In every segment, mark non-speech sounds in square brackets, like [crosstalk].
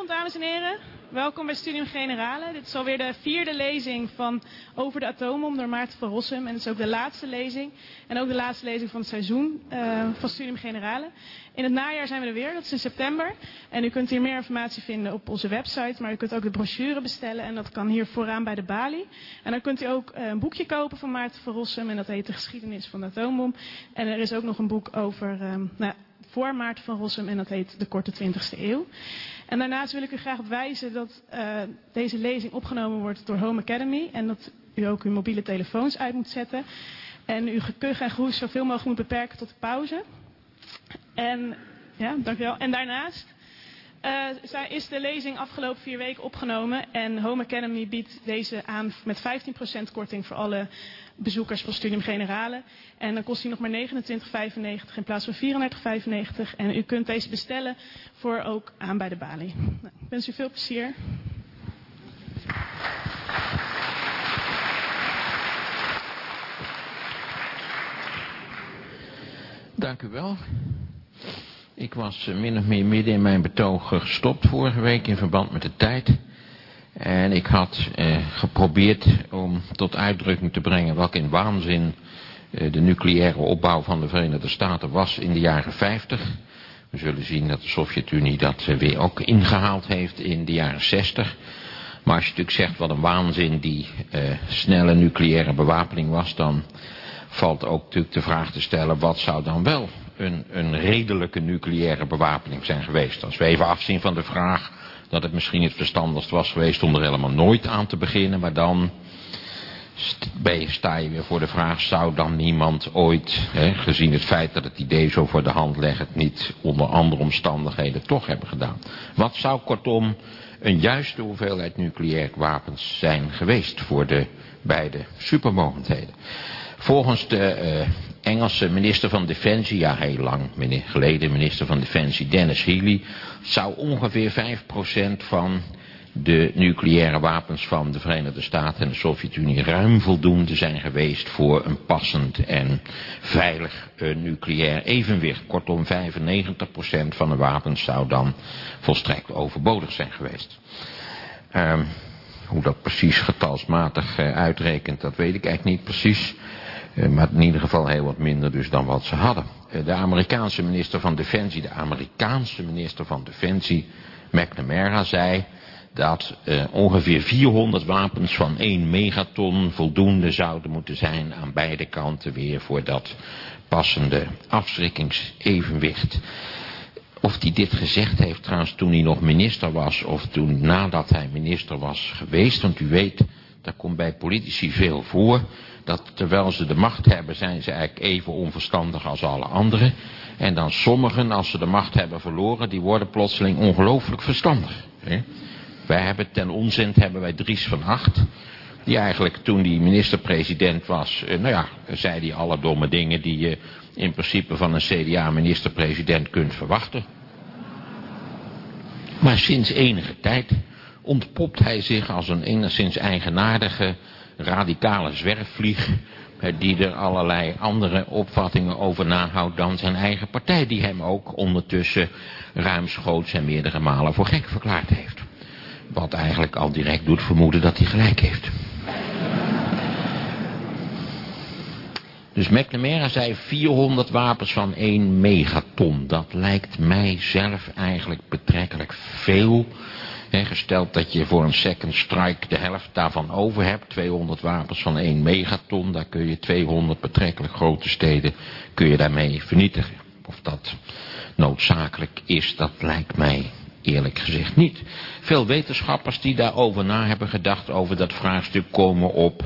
Goedenavond, dames en heren. Welkom bij Studium Generale. Dit is alweer de vierde lezing van Over de Atoombom door Maarten van Rossum. En het is ook de laatste lezing. En ook de laatste lezing van het seizoen uh, van Studium Generale. In het najaar zijn we er weer, dat is in september. En u kunt hier meer informatie vinden op onze website. Maar u kunt ook de brochure bestellen. En dat kan hier vooraan bij de balie. En dan kunt u ook uh, een boekje kopen van Maarten van Rossum. En dat heet De Geschiedenis van de Atoombom. En er is ook nog een boek over... Uh, nou, voor Maarten van Rossum en dat heet De Korte 20e Eeuw. En daarnaast wil ik u graag op wijzen dat uh, deze lezing opgenomen wordt door Home Academy en dat u ook uw mobiele telefoons uit moet zetten. En uw gekuch en groes zoveel mogelijk moet beperken tot de pauze. En, ja, dankjewel. En daarnaast uh, is de lezing afgelopen vier weken opgenomen en Home Academy biedt deze aan met 15% korting voor alle bezoekers van Studium Generale. En dan kost hij nog maar 29,95 in plaats van 34,95. En u kunt deze bestellen voor ook aan bij de balie. Nou, ik wens u veel plezier. Dank u wel. Ik was min of meer midden in mijn betoog gestopt vorige week in verband met de tijd. En ik had eh, geprobeerd om tot uitdrukking te brengen welke in waanzin eh, de nucleaire opbouw van de Verenigde Staten was in de jaren 50. We zullen zien dat de Sovjet-Unie dat eh, weer ook ingehaald heeft in de jaren 60. Maar als je natuurlijk zegt wat een waanzin die eh, snelle nucleaire bewapening was, dan valt ook natuurlijk de vraag te stellen wat zou dan wel een, een redelijke nucleaire bewapening zijn geweest. Als we even afzien van de vraag dat het misschien het verstandigst was geweest om er helemaal nooit aan te beginnen, maar dan sta je weer voor de vraag, zou dan niemand ooit, hè, gezien het feit dat het idee zo voor de hand legt, niet onder andere omstandigheden toch hebben gedaan. Wat zou kortom een juiste hoeveelheid nucleaire wapens zijn geweest voor de beide supermogendheden? Volgens de uh, Engelse minister van Defensie, ja heel lang geleden minister van Defensie Dennis Healy, zou ongeveer 5% van de nucleaire wapens van de Verenigde Staten en de Sovjet-Unie ruim voldoende zijn geweest voor een passend en veilig uh, nucleair evenwicht. Kortom 95% van de wapens zou dan volstrekt overbodig zijn geweest. Um, hoe dat precies getalsmatig uh, uitrekent, dat weet ik eigenlijk niet precies. Uh, maar in ieder geval heel wat minder dus dan wat ze hadden. Uh, de Amerikaanse minister van Defensie, de Amerikaanse minister van Defensie, McNamara, zei dat uh, ongeveer 400 wapens van 1 megaton voldoende zouden moeten zijn aan beide kanten weer voor dat passende afschrikkingsevenwicht. Of hij dit gezegd heeft trouwens toen hij nog minister was of toen nadat hij minister was geweest, want u weet, daar komt bij politici veel voor dat terwijl ze de macht hebben, zijn ze eigenlijk even onverstandig als alle anderen. En dan sommigen, als ze de macht hebben verloren, die worden plotseling ongelooflijk verstandig. Hè? Wij hebben ten onzend hebben wij Dries van Acht. Die eigenlijk toen die minister-president was, eh, nou ja, zei hij alle domme dingen die je in principe van een CDA-minister-president kunt verwachten. Maar sinds enige tijd ontpopt hij zich als een enigszins eigenaardige radicale zwerfvlieg die er allerlei andere opvattingen over nahoudt dan zijn eigen partij, die hem ook ondertussen ruimschoots en meerdere malen voor gek verklaard heeft. Wat eigenlijk al direct doet vermoeden dat hij gelijk heeft. Dus McNamara zei 400 wapens van 1 megaton. Dat lijkt mij zelf eigenlijk betrekkelijk veel gesteld dat je voor een second strike de helft daarvan over hebt. 200 wapens van 1 megaton. Daar kun je 200 betrekkelijk grote steden kun je daarmee vernietigen. Of dat noodzakelijk is, dat lijkt mij eerlijk gezegd niet. Veel wetenschappers die daarover na hebben gedacht over dat vraagstuk komen op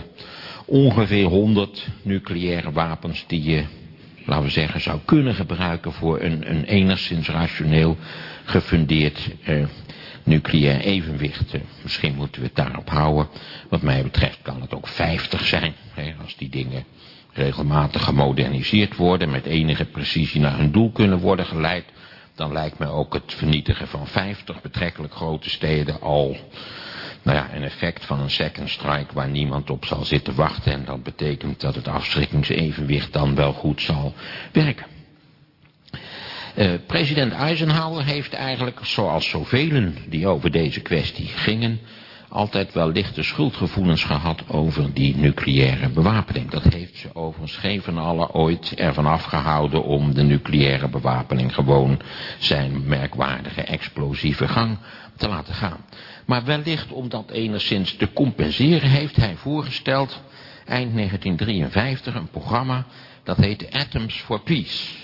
ongeveer 100 nucleaire wapens die je, laten we zeggen, zou kunnen gebruiken voor een, een enigszins rationeel gefundeerd eh, nucleair evenwicht. Misschien moeten we het daarop houden. Wat mij betreft kan het ook 50 zijn. Als die dingen regelmatig gemoderniseerd worden. Met enige precisie naar hun doel kunnen worden geleid. Dan lijkt mij ook het vernietigen van 50 betrekkelijk grote steden al... Nou ja, een effect van een second strike waar niemand op zal zitten wachten. En dat betekent dat het afschrikkingsevenwicht dan wel goed zal werken. Uh, president Eisenhower heeft eigenlijk, zoals zoveel die over deze kwestie gingen, altijd wel lichte schuldgevoelens gehad over die nucleaire bewapening. Dat heeft ze overigens geen van allen ooit ervan afgehouden om de nucleaire bewapening gewoon zijn merkwaardige explosieve gang te laten gaan. Maar wellicht om dat enigszins te compenseren heeft hij voorgesteld eind 1953 een programma dat heette Atoms for Peace.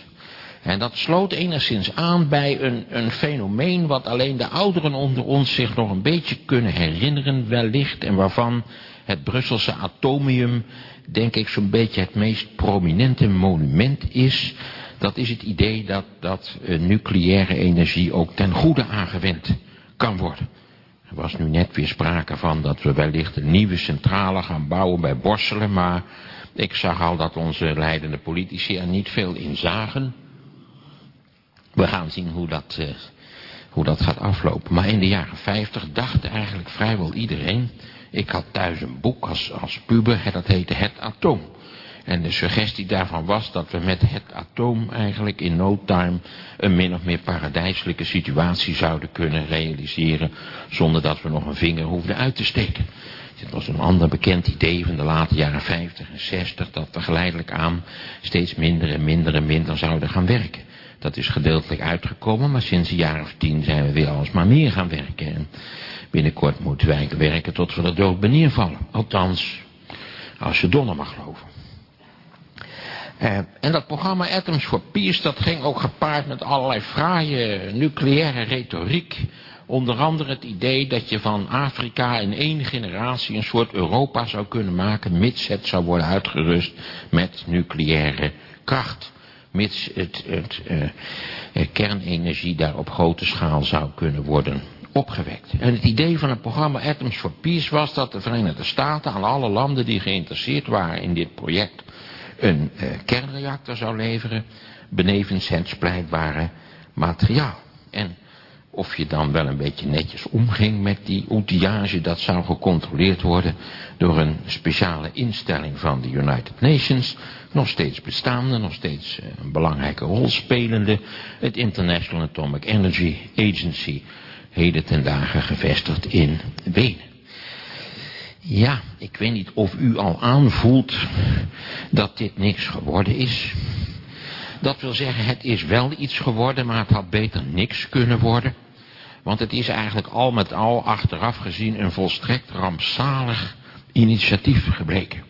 En dat sloot enigszins aan bij een, een fenomeen wat alleen de ouderen onder ons zich nog een beetje kunnen herinneren wellicht. En waarvan het Brusselse atomium denk ik zo'n beetje het meest prominente monument is. Dat is het idee dat, dat uh, nucleaire energie ook ten goede aangewend kan worden. Er was nu net weer sprake van dat we wellicht een nieuwe centrale gaan bouwen bij Borselen, maar ik zag al dat onze leidende politici er niet veel in zagen. We gaan zien hoe dat, uh, hoe dat gaat aflopen. Maar in de jaren 50 dacht eigenlijk vrijwel iedereen... Ik had thuis een boek als, als puber, dat heette Het Atoom. En de suggestie daarvan was dat we met het atoom eigenlijk in no time een min of meer paradijselijke situatie zouden kunnen realiseren zonder dat we nog een vinger hoefden uit te steken. Dit was een ander bekend idee van de late jaren 50 en 60 dat we geleidelijk aan steeds minder en minder en minder zouden gaan werken. Dat is gedeeltelijk uitgekomen, maar sinds een jaar of tien zijn we weer alsmaar meer gaan werken. En binnenkort moeten wij werken tot we er dood vallen. Althans, als je Donner mag geloven. Uh, en dat programma Atoms for Peace, dat ging ook gepaard met allerlei fraaie nucleaire retoriek. Onder andere het idee dat je van Afrika in één generatie een soort Europa zou kunnen maken, mits het zou worden uitgerust met nucleaire kracht mits het, het uh, kernenergie daar op grote schaal zou kunnen worden opgewekt. En het idee van het programma Atoms for Peace was dat de Verenigde Staten aan alle landen die geïnteresseerd waren in dit project een uh, kernreactor zou leveren, benevens het splijtbare materiaal. En of je dan wel een beetje netjes omging met die outillage, dat zou gecontroleerd worden door een speciale instelling van de United Nations, nog steeds bestaande, nog steeds eh, een belangrijke rol spelende, het International Atomic Energy Agency, heden ten dagen gevestigd in Wenen. Ja, ik weet niet of u al aanvoelt dat dit niks geworden is. Dat wil zeggen, het is wel iets geworden, maar het had beter niks kunnen worden. Want het is eigenlijk al met al achteraf gezien een volstrekt rampzalig initiatief gebleken.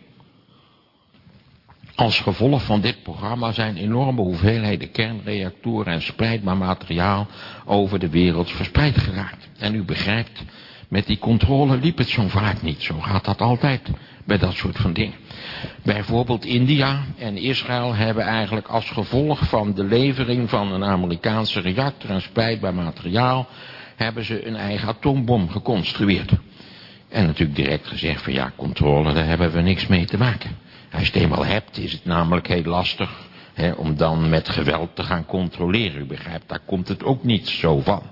Als gevolg van dit programma zijn enorme hoeveelheden kernreactoren en spreidbaar materiaal over de wereld verspreid geraakt. En u begrijpt, met die controle liep het zo vaak niet. Zo gaat dat altijd bij dat soort van dingen. Bijvoorbeeld India en Israël hebben eigenlijk als gevolg van de levering van een Amerikaanse reactor en spreidbaar materiaal, hebben ze een eigen atoombom geconstrueerd. En natuurlijk direct gezegd van ja, controle, daar hebben we niks mee te maken. Als je het eenmaal hebt, is het namelijk heel lastig hè, om dan met geweld te gaan controleren. U begrijpt, daar komt het ook niet zo van.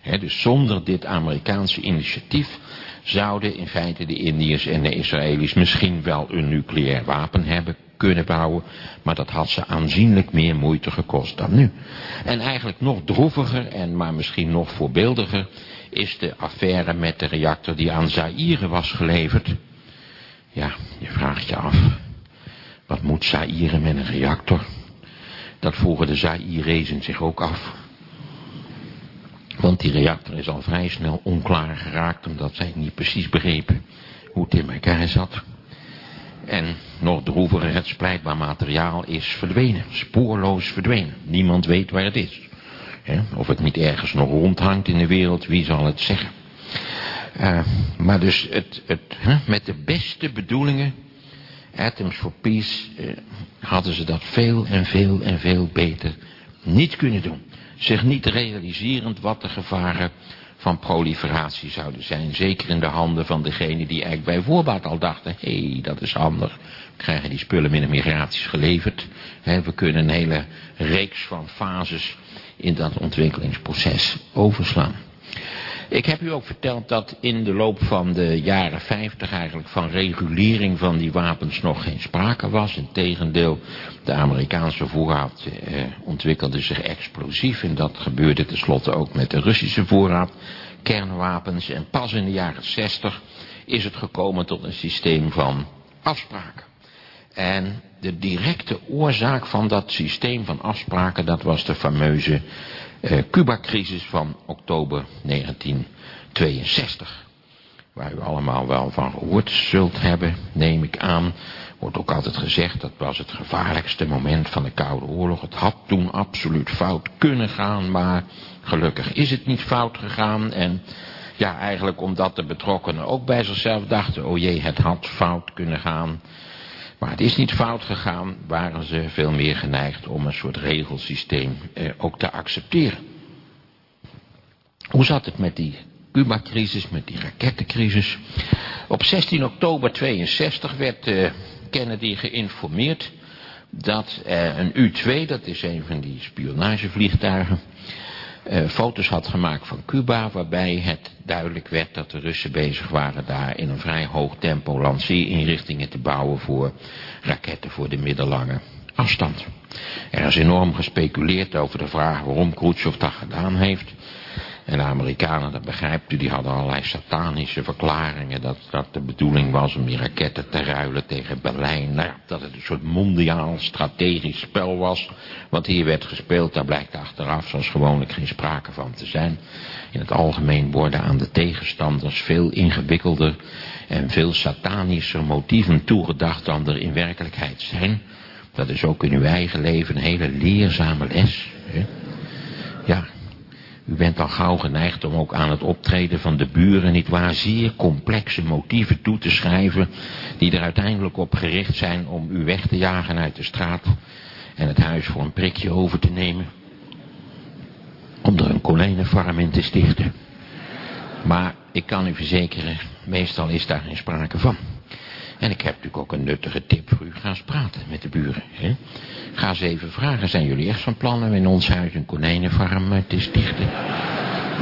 Hè, dus zonder dit Amerikaanse initiatief zouden in feite de Indiërs en de Israëli's misschien wel een nucleair wapen hebben kunnen bouwen, maar dat had ze aanzienlijk meer moeite gekost dan nu. En eigenlijk nog droeviger en maar misschien nog voorbeeldiger is de affaire met de reactor die aan Zaire was geleverd. Ja, je vraagt je af, wat moet Zaire met een reactor? Dat vroegen de Zairezen zich ook af. Want die reactor is al vrij snel onklaar geraakt, omdat zij niet precies begrepen hoe het in elkaar zat. En nog droeviger, het splijtbaar materiaal is verdwenen, spoorloos verdwenen. Niemand weet waar het is. of het niet ergens nog rondhangt in de wereld, wie zal het zeggen. Uh, maar dus het, het, met de beste bedoelingen, Atoms for Peace, uh, hadden ze dat veel en veel en veel beter niet kunnen doen. Zich niet realiserend wat de gevaren van proliferatie zouden zijn. Zeker in de handen van degene die eigenlijk bij voorbaat al dachten, hé, hey, dat is handig. We krijgen die spullen min migraties geleverd. we kunnen een hele reeks van fases in dat ontwikkelingsproces overslaan. Ik heb u ook verteld dat in de loop van de jaren 50 eigenlijk van regulering van die wapens nog geen sprake was. Integendeel, de Amerikaanse voorraad eh, ontwikkelde zich explosief en dat gebeurde tenslotte ook met de Russische voorraad kernwapens. En pas in de jaren 60 is het gekomen tot een systeem van afspraken. En de directe oorzaak van dat systeem van afspraken, dat was de fameuze Cuba-crisis van oktober 1962. Waar u allemaal wel van gehoord zult hebben, neem ik aan. Wordt ook altijd gezegd, dat was het gevaarlijkste moment van de Koude Oorlog. Het had toen absoluut fout kunnen gaan, maar gelukkig is het niet fout gegaan. En ja, eigenlijk omdat de betrokkenen ook bij zichzelf dachten, oh jee, het had fout kunnen gaan. Maar het is niet fout gegaan, waren ze veel meer geneigd om een soort regelsysteem eh, ook te accepteren. Hoe zat het met die Cuba-crisis, met die rakettencrisis? Op 16 oktober 62 werd eh, Kennedy geïnformeerd dat eh, een U-2, dat is een van die spionagevliegtuigen, uh, foto's had gemaakt van Cuba, waarbij het duidelijk werd dat de Russen bezig waren daar in een vrij hoog tempo lanceerinrichtingen te bouwen voor raketten voor de middellange afstand. Er is enorm gespeculeerd over de vraag waarom Khrushchev dat gedaan heeft. En de Amerikanen, dat begrijpt u, die hadden allerlei satanische verklaringen dat dat de bedoeling was om die raketten te ruilen tegen Berlijn. Nou dat het een soort mondiaal strategisch spel was. Wat hier werd gespeeld, daar blijkt achteraf zoals gewoonlijk geen sprake van te zijn. In het algemeen worden aan de tegenstanders veel ingewikkelder en veel satanischer motieven toegedacht dan er in werkelijkheid zijn. Dat is ook in uw eigen leven een hele leerzame les. Hè? U bent al gauw geneigd om ook aan het optreden van de buren niet waar zeer complexe motieven toe te schrijven die er uiteindelijk op gericht zijn om u weg te jagen uit de straat en het huis voor een prikje over te nemen. Om er een konijnenfarm in te stichten. Maar ik kan u verzekeren, meestal is daar geen sprake van. En ik heb natuurlijk ook een nuttige tip voor u. Ga eens praten met de buren. Hè? Ga eens even vragen, zijn jullie echt van plan om in ons huis een konijnenfarm eh, te stichten?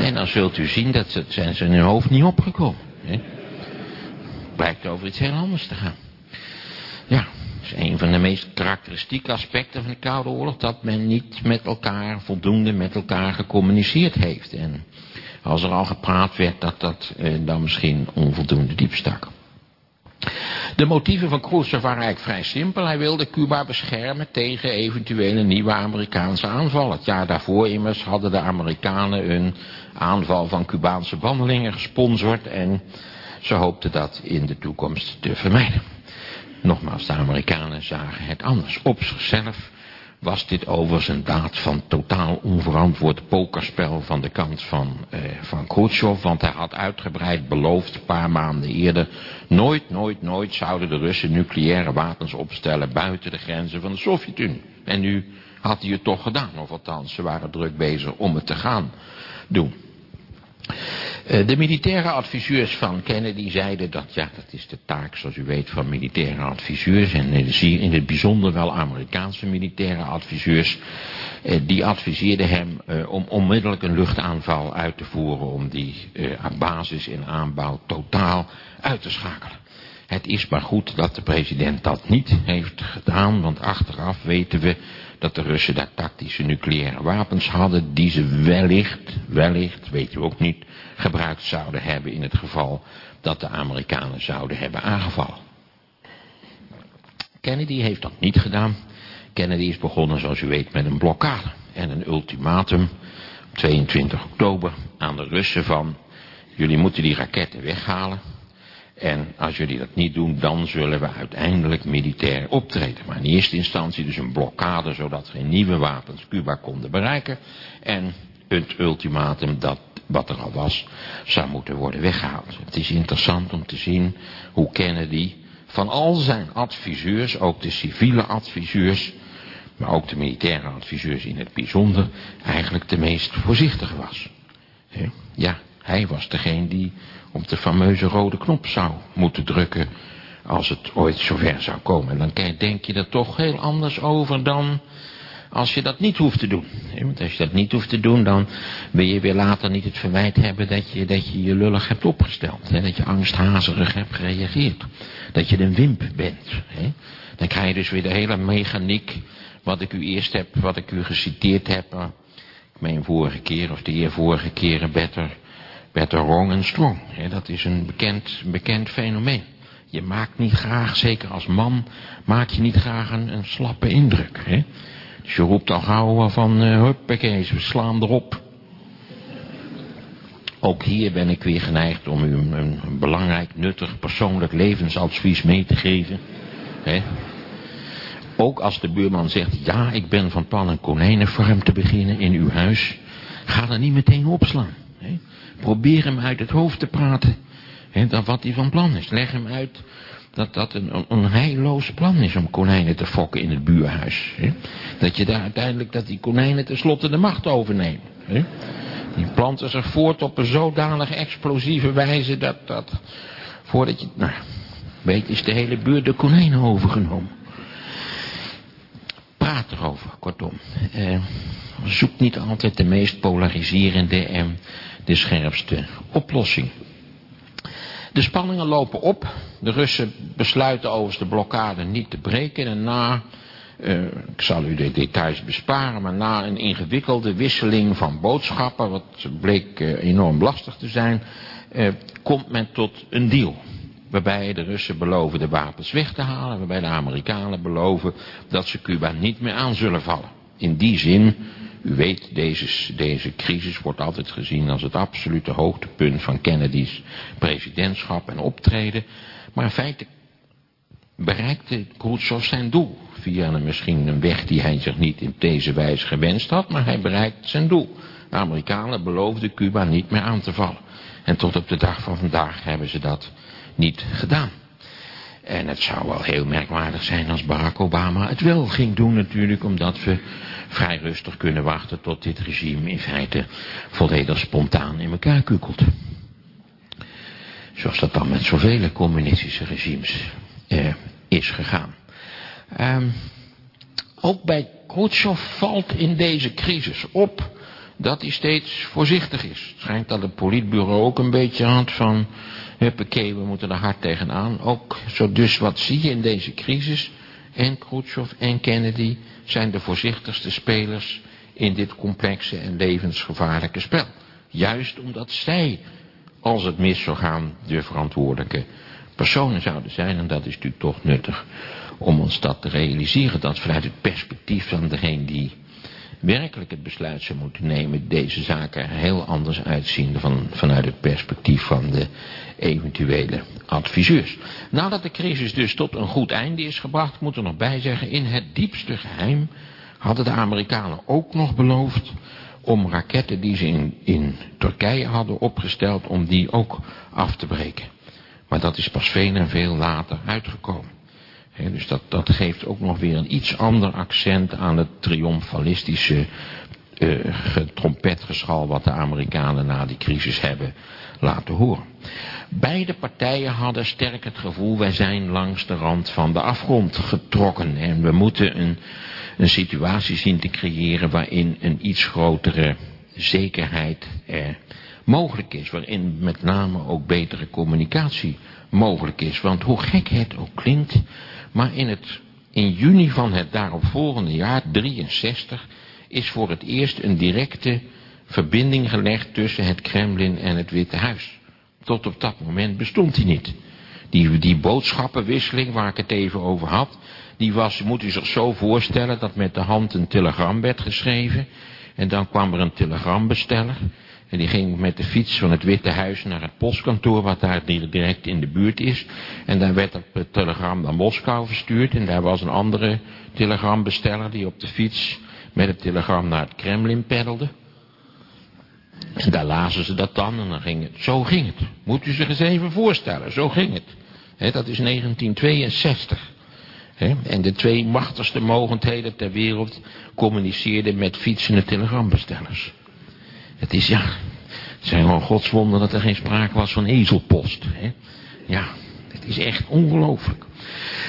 En dan zult u zien dat ze, zijn ze in hun hoofd niet opgekomen. Hè? Blijkt over iets heel anders te gaan. Ja, dat is een van de meest karakteristieke aspecten van de Koude Oorlog... dat men niet met elkaar, voldoende met elkaar gecommuniceerd heeft. En als er al gepraat werd, dat dat eh, dan misschien onvoldoende diep stak. De motieven van Khrushchev waren eigenlijk vrij simpel. Hij wilde Cuba beschermen tegen eventuele nieuwe Amerikaanse aanvallen. Het jaar daarvoor immers hadden de Amerikanen een aanval van Cubaanse wandelingen gesponsord en ze hoopten dat in de toekomst te vermijden. Nogmaals, de Amerikanen zagen het anders. Op zichzelf was dit overigens een daad van totaal onverantwoord pokerspel van de kant van, eh, van Khrushchev. Want hij had uitgebreid beloofd een paar maanden eerder. Nooit, nooit, nooit zouden de Russen nucleaire wapens opstellen buiten de grenzen van de Sovjet-Unie. En nu had hij het toch gedaan. Of althans, ze waren druk bezig om het te gaan doen. Eh, de militaire adviseurs van Kennedy zeiden dat, ja, dat is de taak, zoals u weet, van militaire adviseurs. En in het bijzonder wel Amerikaanse militaire adviseurs. Eh, die adviseerden hem eh, om onmiddellijk een luchtaanval uit te voeren. Om die basis in aanbouw totaal uit te schakelen. Het is maar goed dat de president dat niet heeft gedaan, want achteraf weten we dat de Russen daar tactische nucleaire wapens hadden, die ze wellicht, wellicht, weet u ook niet, gebruikt zouden hebben in het geval dat de Amerikanen zouden hebben aangevallen. Kennedy heeft dat niet gedaan. Kennedy is begonnen, zoals u weet, met een blokkade en een ultimatum op 22 oktober aan de Russen van, jullie moeten die raketten weghalen, en als jullie dat niet doen, dan zullen we uiteindelijk militair optreden. Maar in eerste instantie dus een blokkade, zodat geen nieuwe wapens Cuba konden bereiken. En het ultimatum dat wat er al was, zou moeten worden weggehaald. Het is interessant om te zien hoe Kennedy van al zijn adviseurs, ook de civiele adviseurs, maar ook de militaire adviseurs in het bijzonder, eigenlijk de meest voorzichtige was. Ja, hij was degene die op de fameuze rode knop zou moeten drukken als het ooit zover zou komen. En dan denk je er toch heel anders over dan als je dat niet hoeft te doen. Want als je dat niet hoeft te doen, dan wil je weer later niet het verwijt hebben dat je dat je, je lullig hebt opgesteld. Dat je angsthazerig hebt gereageerd. Dat je een wimp bent. Dan krijg je dus weer de hele mechaniek, wat ik u eerst heb, wat ik u geciteerd heb. Ik meen vorige keer, of de heer vorige keer, better, better wrong and strong. Dat is een bekend, bekend fenomeen. Je maakt niet graag, zeker als man, maak je niet graag een, een slappe indruk. Hè? Dus je roept al gauw van, uh, huppakee, we slaan erop. Ook hier ben ik weer geneigd om u een, een belangrijk, nuttig, persoonlijk levensadvies mee te geven. Hè? Ook als de buurman zegt, ja, ik ben van plan een konijnenfarm te beginnen in uw huis. Ga er niet meteen opslaan. Probeer hem uit het hoofd te praten. Dat wat hij van plan is. Leg hem uit dat dat een, een heilloos plan is om konijnen te fokken in het buurhuis. Dat je daar uiteindelijk, dat die konijnen tenslotte de macht overnemen. Die planten zich voort op een zodanige explosieve wijze dat, dat voordat je, nou, weet is de hele buurt de konijnen overgenomen. Praat erover, kortom. Eh, zoek niet altijd de meest polariserende en de scherpste oplossing. De spanningen lopen op. De Russen besluiten overigens de blokkade niet te breken. En na, uh, ik zal u de details besparen, maar na een ingewikkelde wisseling van boodschappen, wat bleek uh, enorm lastig te zijn, uh, komt men tot een deal. Waarbij de Russen beloven de wapens weg te halen, waarbij de Amerikanen beloven dat ze Cuba niet meer aan zullen vallen. In die zin u weet, deze, deze crisis wordt altijd gezien als het absolute hoogtepunt van Kennedy's presidentschap en optreden. Maar in feite bereikte Khrushchev zijn doel. Via een, misschien een weg die hij zich niet in deze wijze gewenst had, maar hij bereikt zijn doel. De Amerikanen beloofden Cuba niet meer aan te vallen. En tot op de dag van vandaag hebben ze dat niet gedaan. En het zou wel heel merkwaardig zijn als Barack Obama het wel ging doen natuurlijk, omdat we vrij rustig kunnen wachten tot dit regime in feite volledig spontaan in elkaar kukkelt. Zoals dat dan met zoveel communistische regimes eh, is gegaan. Um, ook bij Khrushchev valt in deze crisis op dat hij steeds voorzichtig is. Het schijnt dat het politbureau ook een beetje had van, huppakee, we moeten er hard tegenaan. Ook zo dus wat zie je in deze crisis, en Khrushchev en Kennedy zijn de voorzichtigste spelers in dit complexe en levensgevaarlijke spel. Juist omdat zij, als het mis zou gaan, de verantwoordelijke personen zouden zijn. En dat is natuurlijk toch nuttig om ons dat te realiseren. Dat vanuit het perspectief van degene die werkelijk het besluit zou moeten nemen, deze zaken heel anders uitzien van, vanuit het perspectief van de eventuele adviseurs. Nadat de crisis dus tot een goed einde is gebracht, moet er nog bij zeggen, in het diepste geheim hadden de Amerikanen ook nog beloofd om raketten die ze in, in Turkije hadden opgesteld, om die ook af te breken. Maar dat is pas veel en veel later uitgekomen. Dus dat, dat geeft ook nog weer een iets ander accent aan het triomfalistische uh, trompetgeschal wat de Amerikanen na die crisis hebben laten horen. Beide partijen hadden sterk het gevoel, wij zijn langs de rand van de afgrond getrokken. En we moeten een, een situatie zien te creëren waarin een iets grotere zekerheid er mogelijk is. Waarin met name ook betere communicatie mogelijk is. Want hoe gek het ook klinkt, maar in, het, in juni van het daaropvolgende jaar, 63, is voor het eerst een directe verbinding gelegd tussen het Kremlin en het Witte Huis. Tot op dat moment bestond die niet. Die, die boodschappenwisseling waar ik het even over had, die was, moet u zich zo voorstellen, dat met de hand een telegram werd geschreven. En dan kwam er een telegrambesteller. En die ging met de fiets van het Witte Huis naar het postkantoor, wat daar direct in de buurt is. En daar werd het telegram naar Moskou verstuurd. En daar was een andere telegrambesteller die op de fiets met het telegram naar het Kremlin peddelde. En daar lazen ze dat dan en dan ging het. Zo ging het. Moet u zich eens even voorstellen. Zo ging het. dat is 1962. en de twee machtigste mogendheden ter wereld communiceerden met fietsende telegrambestellers. Het is ja, het zijn gewoon godswonden dat er geen sprake was van ezelpost. Ja, Het is echt ongelooflijk.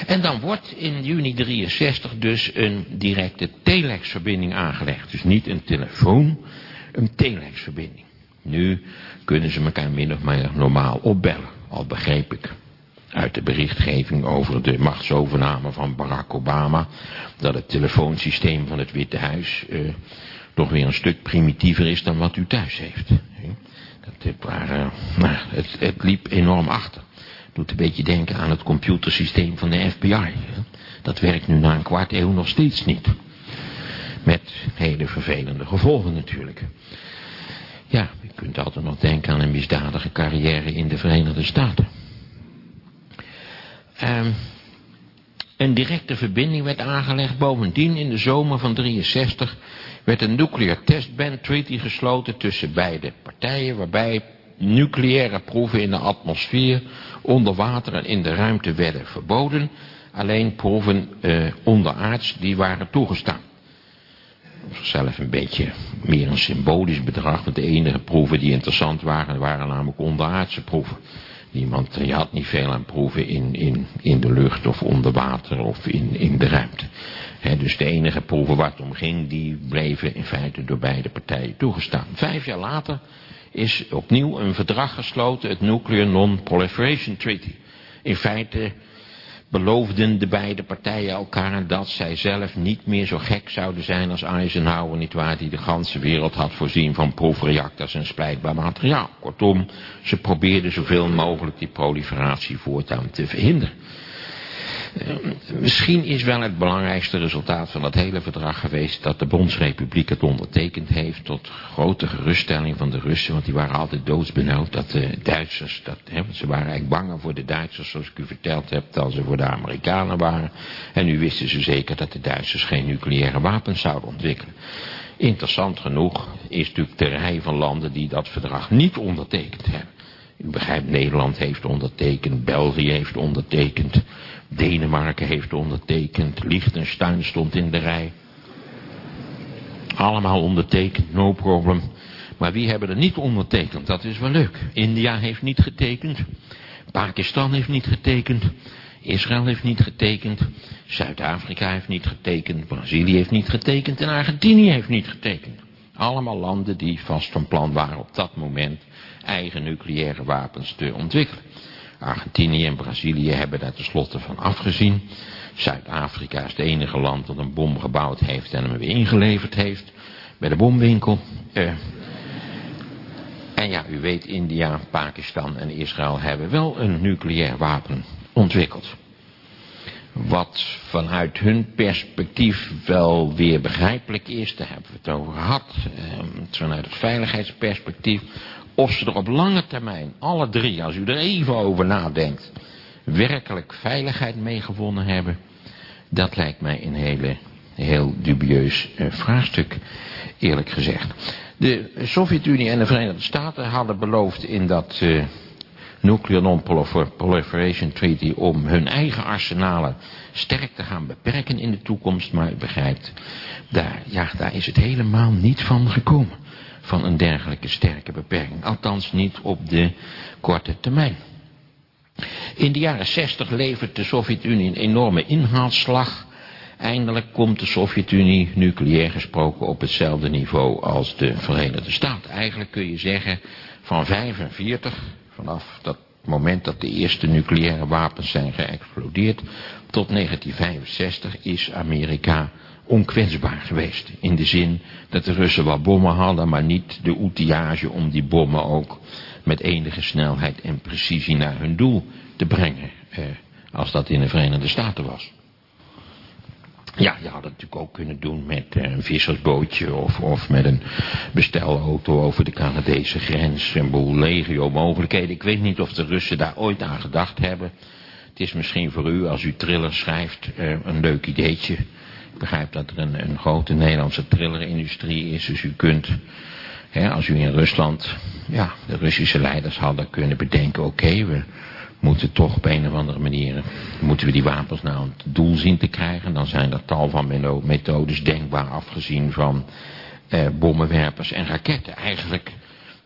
En dan wordt in juni 63 dus een directe telexverbinding aangelegd. Dus niet een telefoon, een telexverbinding. Nu kunnen ze elkaar min of meer normaal opbellen. Al begreep ik uit de berichtgeving over de machtsovername van Barack Obama... dat het telefoonsysteem van het Witte Huis eh, toch weer een stuk primitiever is dan wat u thuis heeft. Dat, waren, nou, het, het liep enorm achter. Doet een beetje denken aan het computersysteem van de FBI. Dat werkt nu na een kwart eeuw nog steeds niet. Met hele vervelende gevolgen natuurlijk. Ja, je kunt altijd nog denken aan een misdadige carrière in de Verenigde Staten. Um, een directe verbinding werd aangelegd. Bovendien in de zomer van 63 werd een nuclear testban treaty gesloten tussen beide partijen. Waarbij nucleaire proeven in de atmosfeer, onder water en in de ruimte werden verboden. Alleen proeven eh, onderaards die waren toegestaan. Zichzelf een beetje meer een symbolisch bedrag. Want de enige proeven die interessant waren, waren namelijk onderaardse proeven. Niemand, je had niet veel aan proeven in, in, in de lucht of onder water of in, in de ruimte. Dus de enige proeven waar om ging, die bleven in feite door beide partijen toegestaan. Vijf jaar later is opnieuw een verdrag gesloten, het Nuclear Non-Proliferation Treaty. In feite beloofden de beide partijen elkaar dat zij zelf niet meer zo gek zouden zijn als Eisenhower, nietwaar, die de ganse wereld had voorzien van proefreactors en splijtbaar materiaal. Kortom, ze probeerden zoveel mogelijk die proliferatie voortaan te verhinderen. [laughs] Misschien is wel het belangrijkste resultaat van dat hele verdrag geweest dat de Bondsrepubliek het ondertekend heeft tot grote geruststelling van de Russen, want die waren altijd doodsbenauwd dat de Duitsers, dat, hè, ze waren eigenlijk banger voor de Duitsers zoals ik u verteld heb, dan ze voor de Amerikanen waren. En nu wisten ze zeker dat de Duitsers geen nucleaire wapens zouden ontwikkelen. Interessant genoeg is natuurlijk de rij van landen die dat verdrag niet ondertekend hebben. U begrijpt, Nederland heeft ondertekend, België heeft ondertekend, Denemarken heeft ondertekend, Liechtenstein stond in de rij. Allemaal ondertekend, no problem. Maar wie hebben er niet ondertekend? Dat is wel leuk. India heeft niet getekend. Pakistan heeft niet getekend. Israël heeft niet getekend. Zuid-Afrika heeft niet getekend. Brazilië heeft niet getekend. En Argentinië heeft niet getekend. Allemaal landen die vast van plan waren op dat moment eigen nucleaire wapens te ontwikkelen. Argentinië en Brazilië hebben daar tenslotte van afgezien. Zuid-Afrika is het enige land dat een bom gebouwd heeft en hem weer ingeleverd heeft. Bij de bomwinkel. Uh, en ja, u weet, India, Pakistan en Israël hebben wel een nucleair wapen ontwikkeld. Wat vanuit hun perspectief wel weer begrijpelijk is, daar hebben we het over gehad. Uh, vanuit het veiligheidsperspectief of ze er op lange termijn, alle drie, als u er even over nadenkt, werkelijk veiligheid mee gewonnen hebben, dat lijkt mij een hele, heel dubieus eh, vraagstuk, eerlijk gezegd. De Sovjet-Unie en de Verenigde Staten hadden beloofd in dat uh, Nuclear Non-Proliferation Treaty om hun eigen arsenalen sterk te gaan beperken in de toekomst, maar u begrijpt, daar, ja, daar is het helemaal niet van gekomen van een dergelijke sterke beperking. Althans niet op de korte termijn. In de jaren 60 levert de Sovjet-Unie een enorme inhaalslag. Eindelijk komt de Sovjet-Unie nucleair gesproken op hetzelfde niveau als de Verenigde Staten. Eigenlijk kun je zeggen van 45, vanaf dat moment dat de eerste nucleaire wapens zijn geëxplodeerd, tot 1965 is Amerika onkwetsbaar geweest. In de zin dat de Russen wel bommen hadden, maar niet de outillage om die bommen ook met enige snelheid en precisie naar hun doel te brengen. Eh, als dat in de Verenigde Staten was. Ja, je had het natuurlijk ook kunnen doen met eh, een vissersbootje of, of met een bestelauto over de Canadese grens. Een boel legio mogelijkheden. Ik weet niet of de Russen daar ooit aan gedacht hebben. Het is misschien voor u, als u triller schrijft, eh, een leuk ideetje. Ik begrijp dat er een, een grote Nederlandse trillerindustrie is. Dus u kunt, hè, als u in Rusland, ja, de Russische leiders hadden kunnen bedenken, oké, we moeten toch op een of andere manier, moeten we die wapens nou het doel zien te krijgen. Dan zijn er tal van methodes denkbaar afgezien van eh, bommenwerpers en raketten. Eigenlijk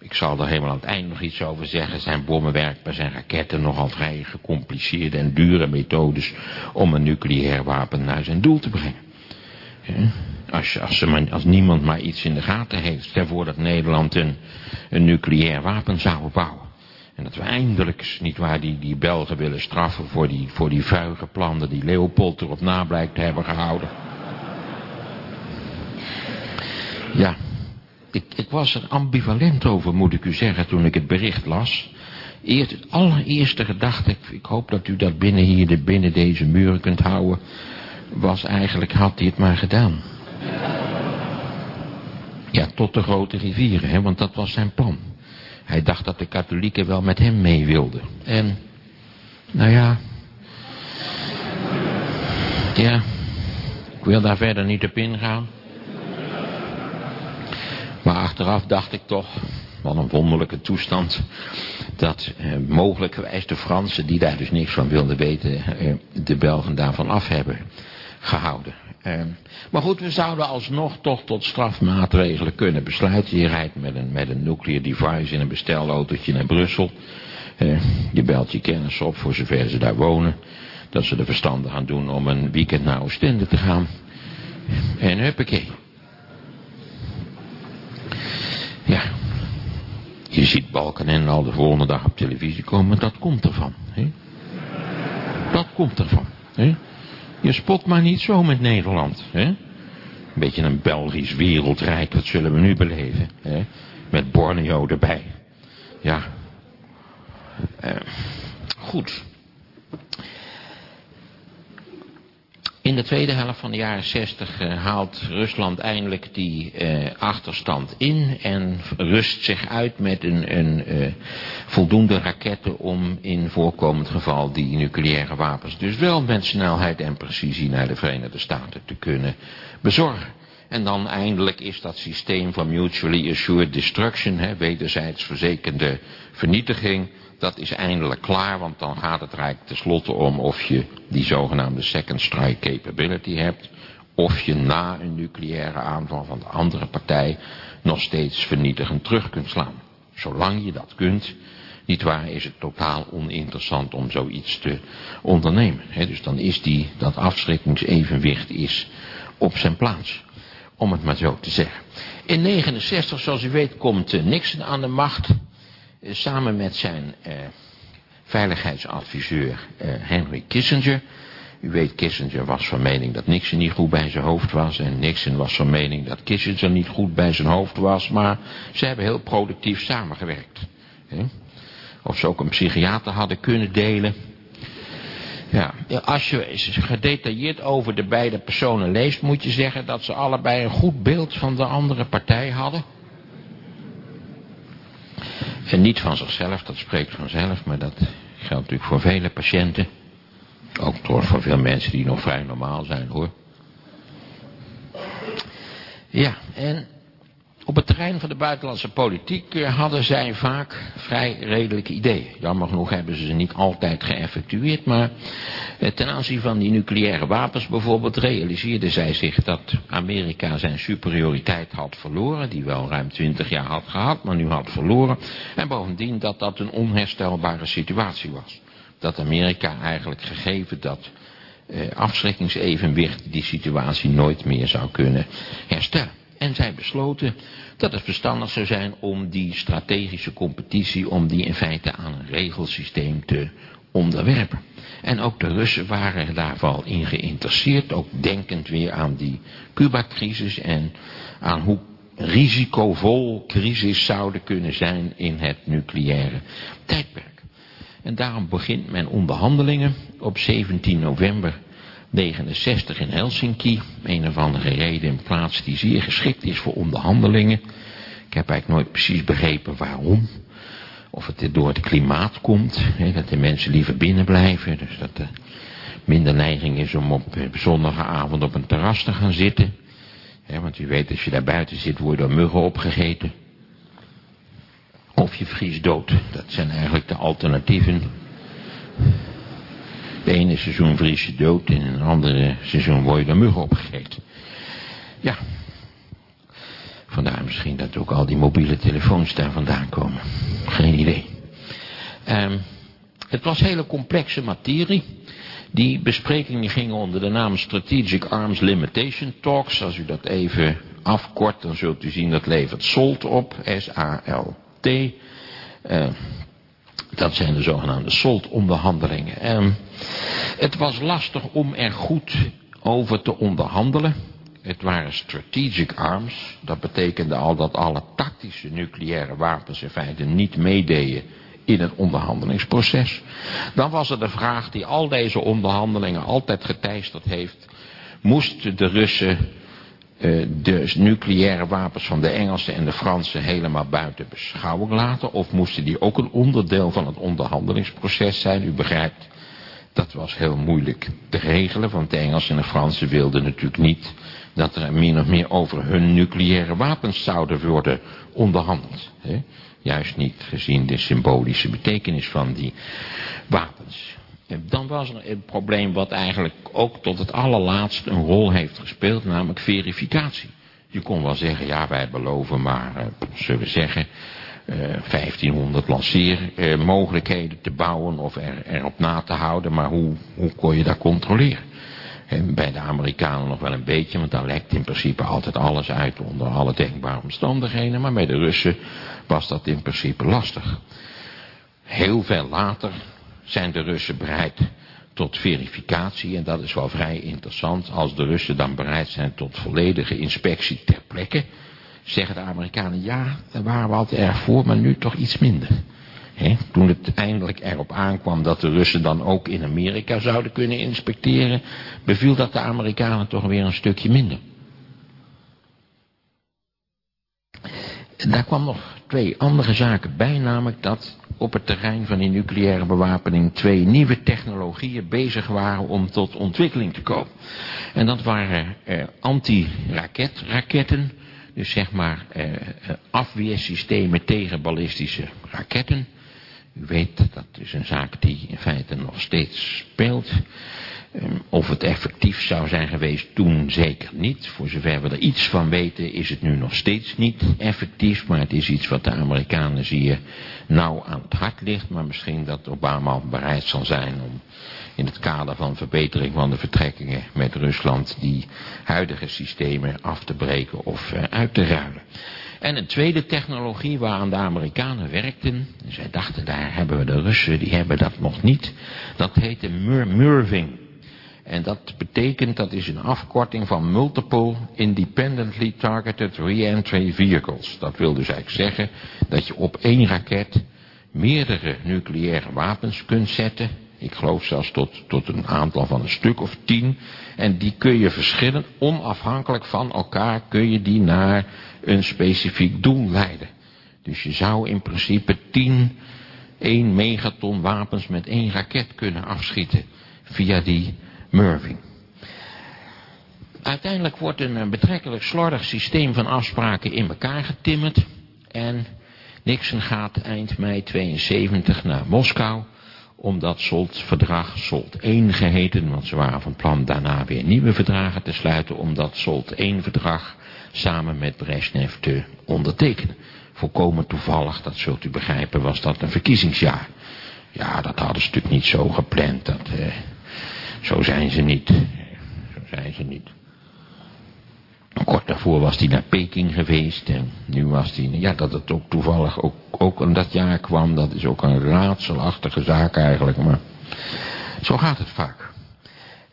Ik zal er helemaal aan het eind nog iets over zeggen. Zijn bommen werkbaar, zijn raketten nogal vrij gecompliceerde en dure methodes om een nucleair wapen naar zijn doel te brengen. Als, als, als, niemand maar iets in de gaten heeft, stel dat Nederland een, een nucleair wapen zou bouwen. En dat we eindelijk, niet waar, die, die Belgen willen straffen voor die, voor die vuige plannen die Leopold erop na blijkt te hebben gehouden. Ja, ik, ik was er ambivalent over, moet ik u zeggen, toen ik het bericht las. Eerst, allereerste gedachte, ik, ik hoop dat u dat binnen hier, de, binnen deze muren kunt houden, was eigenlijk, had hij het maar gedaan. Ja, tot de grote rivieren, hè, want dat was zijn plan. Hij dacht dat de katholieken wel met hem mee wilden. En, nou ja, ja, ik wil daar verder niet op ingaan. Maar achteraf dacht ik toch, wat een wonderlijke toestand, dat eh, mogelijkerwijs de Fransen, die daar dus niks van wilden weten, eh, de Belgen daarvan af hebben gehouden. Eh, maar goed, we zouden alsnog toch tot strafmaatregelen kunnen besluiten. Je rijdt met een, met een nuclear device in een bestelautootje naar Brussel. Eh, je belt je kennis op voor zover ze daar wonen. Dat ze de verstandig gaan doen om een weekend naar Oostende te gaan. En huppakee. Ja. Je ziet Balken al de volgende dag op televisie komen. Dat komt ervan. Hè? Dat komt ervan. Hè? Je spot maar niet zo met Nederland. Hè? Een beetje een Belgisch wereldrijk, dat zullen we nu beleven. Hè? Met Borneo erbij. Ja. Uh, goed. In de tweede helft van de jaren 60 uh, haalt Rusland eindelijk die uh, achterstand in en rust zich uit met een, een uh, voldoende raketten om in voorkomend geval die nucleaire wapens dus wel met snelheid en precisie naar de Verenigde Staten te kunnen bezorgen. En dan eindelijk is dat systeem van mutually assured destruction, hè, wederzijds verzekerde vernietiging, dat is eindelijk klaar, want dan gaat het Rijk tenslotte om of je die zogenaamde second strike capability hebt, of je na een nucleaire aanval van de andere partij nog steeds vernietigend terug kunt slaan. Zolang je dat kunt, niet waar, is het totaal oninteressant om zoiets te ondernemen. dus dan is die, dat afschrikkingsevenwicht is op zijn plaats. Om het maar zo te zeggen. In 69, zoals u weet, komt eh, Nixon aan de macht. Eh, samen met zijn eh, veiligheidsadviseur eh, Henry Kissinger. U weet, Kissinger was van mening dat Nixon niet goed bij zijn hoofd was. En Nixon was van mening dat Kissinger niet goed bij zijn hoofd was. Maar ze hebben heel productief samengewerkt. Of ze ook een psychiater hadden kunnen delen. Ja, als je gedetailleerd over de beide personen leest, moet je zeggen dat ze allebei een goed beeld van de andere partij hadden. En niet van zichzelf, dat spreekt vanzelf, maar dat geldt natuurlijk voor vele patiënten. Ook trouwens voor veel mensen die nog vrij normaal zijn hoor. Ja, en op het terrein van de buitenlandse politiek eh, hadden zij vaak vrij redelijke ideeën. Jammer genoeg hebben ze ze niet altijd geëffectueerd, maar eh, ten aanzien van die nucleaire wapens bijvoorbeeld realiseerden zij zich dat Amerika zijn superioriteit had verloren, die wel ruim twintig jaar had gehad, maar nu had verloren. En bovendien dat dat een onherstelbare situatie was. Dat Amerika eigenlijk gegeven dat eh, afschrikkingsevenwicht die situatie nooit meer zou kunnen herstellen. En zij besloten dat het verstandig zou zijn om die strategische competitie, om die in feite aan een regelsysteem te onderwerpen. En ook de Russen waren daarvan in geïnteresseerd, ook denkend weer aan die Cuba-crisis en aan hoe risicovol crisis zouden kunnen zijn in het nucleaire tijdperk. En daarom begint men onderhandelingen op 17 november 69 in Helsinki. Een of andere reden een plaats die zeer geschikt is voor onderhandelingen. Ik heb eigenlijk nooit precies begrepen waarom. Of het door het klimaat komt. Hè, dat de mensen liever binnen blijven. Dus dat er minder neiging is om op zondagavond avond op een terras te gaan zitten. Hè, want u weet als je daar buiten zit word je door muggen opgegeten. Of je vries dood. Dat zijn eigenlijk de alternatieven. Ene seizoen vries dood en in een andere seizoen word je door muggen opgegeten. Ja. Vandaar misschien dat ook al die mobiele telefoons daar vandaan komen. Geen idee. Um, het was hele complexe materie. Die besprekingen gingen onder de naam Strategic Arms Limitation Talks. Als u dat even afkort, dan zult u zien dat levert SALT op. S-A-L-T. Uh, dat zijn de zogenaamde SALT-onderhandelingen. Um, het was lastig om er goed over te onderhandelen. Het waren strategic arms. Dat betekende al dat alle tactische nucleaire wapens in feite niet meededen in het onderhandelingsproces. Dan was er de vraag die al deze onderhandelingen altijd geteisterd heeft. Moesten de Russen uh, de nucleaire wapens van de Engelsen en de Fransen helemaal buiten beschouwing laten? Of moesten die ook een onderdeel van het onderhandelingsproces zijn? U begrijpt, dat was heel moeilijk te regelen, want de Engelsen en de Fransen wilden natuurlijk niet dat er min of meer over hun nucleaire wapens zouden worden onderhandeld. Hè? Juist niet gezien de symbolische betekenis van die wapens. Dan was er een probleem wat eigenlijk ook tot het allerlaatst een rol heeft gespeeld, namelijk verificatie. Je kon wel zeggen, ja wij beloven maar, eh, zullen we zeggen, 1500 lanceermogelijkheden te bouwen of er, erop na te houden, maar hoe, hoe kon je dat controleren? En bij de Amerikanen nog wel een beetje, want daar lekt in principe altijd alles uit onder alle denkbare omstandigheden. Maar bij de Russen was dat in principe lastig. Heel veel later zijn de Russen bereid tot verificatie. En dat is wel vrij interessant. Als de Russen dan bereid zijn tot volledige inspectie ter plekke. Zeggen de Amerikanen, ja, daar waren we altijd erg voor, maar nu toch iets minder. Toen het eindelijk erop aankwam dat de Russen dan ook in Amerika zouden kunnen inspecteren, beviel dat de Amerikanen toch weer een stukje minder. Daar kwam nog twee andere zaken bij, namelijk dat op het terrein van die nucleaire bewapening twee nieuwe technologieën bezig waren om tot ontwikkeling te komen. En dat waren eh, anti-raketraketten, dus zeg maar eh, afweersystemen tegen ballistische raketten. U weet, dat is een zaak die in feite nog steeds speelt. Ehm, of het effectief zou zijn geweest toen zeker niet. Voor zover we er iets van weten is het nu nog steeds niet effectief. Maar het is iets wat de Amerikanen zeer nauw aan het hart ligt. Maar misschien dat Obama bereid zal zijn om in het kader van verbetering van de vertrekkingen met Rusland die huidige systemen af te breken of uh, uit te ruilen. En een tweede technologie waaraan de Amerikanen werkten, zij dachten daar hebben we de Russen, die hebben dat nog niet, dat heette MIRVing. En dat betekent, dat is een afkorting van Multiple Independently Targeted Reentry Vehicles. Dat wil dus eigenlijk zeggen dat je op één raket meerdere nucleaire wapens kunt zetten. Ik geloof zelfs tot, tot een aantal van een stuk of tien. En die kun je verschillen, onafhankelijk van elkaar kun je die naar een specifiek doel leiden. Dus je zou in principe 10, 1 megaton wapens met één raket kunnen afschieten via die Merving. Uiteindelijk wordt een betrekkelijk slordig systeem van afspraken in elkaar getimmerd en Nixon gaat eind mei 72 naar Moskou om dat SOLT-verdrag, SOLT 1 geheten, want ze waren van plan daarna weer nieuwe verdragen te sluiten om dat SOLT 1-verdrag samen met Brezhnev te ondertekenen. Volkomen toevallig, dat zult u begrijpen, was dat een verkiezingsjaar. Ja, dat hadden ze natuurlijk niet zo gepland. Dat, eh, zo zijn ze niet. Zo zijn ze niet. Kort daarvoor was hij naar Peking geweest. En nu was hij... Ja, dat het ook toevallig ook, ook in dat jaar kwam. Dat is ook een raadselachtige zaak eigenlijk. Maar zo gaat het vaak.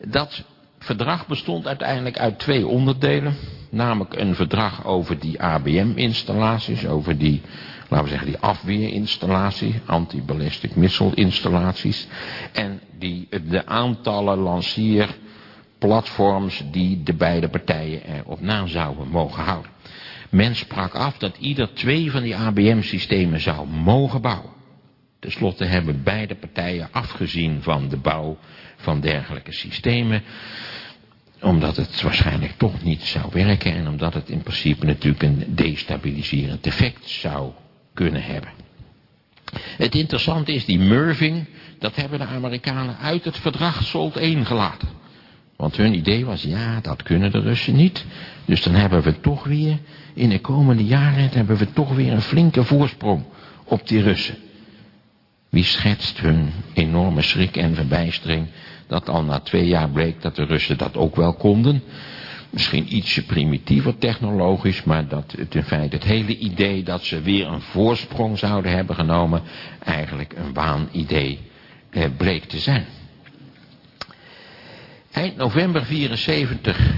Dat verdrag bestond uiteindelijk uit twee onderdelen. Namelijk een verdrag over die ABM-installaties. Over die, laten we zeggen, die afweerinstallatie. Anti-ballistic missile installaties. En die, de aantallen lanceerplatforms die de beide partijen erop na zouden mogen houden. Men sprak af dat ieder twee van die ABM-systemen zou mogen bouwen. Ten slotte hebben beide partijen afgezien van de bouw van dergelijke systemen omdat het waarschijnlijk toch niet zou werken en omdat het in principe natuurlijk een destabiliserend effect zou kunnen hebben. Het interessante is die Merving, dat hebben de Amerikanen uit het verdrag SOLT 1 gelaten. Want hun idee was, ja, dat kunnen de Russen niet. Dus dan hebben we toch weer, in de komende jaren, hebben we toch weer een flinke voorsprong op die Russen. Wie schetst hun enorme schrik en verbijstering dat al na twee jaar bleek dat de Russen dat ook wel konden. Misschien ietsje primitiever technologisch, maar dat het in feite het hele idee dat ze weer een voorsprong zouden hebben genomen, eigenlijk een waanidee eh, bleek te zijn. Eind november 74,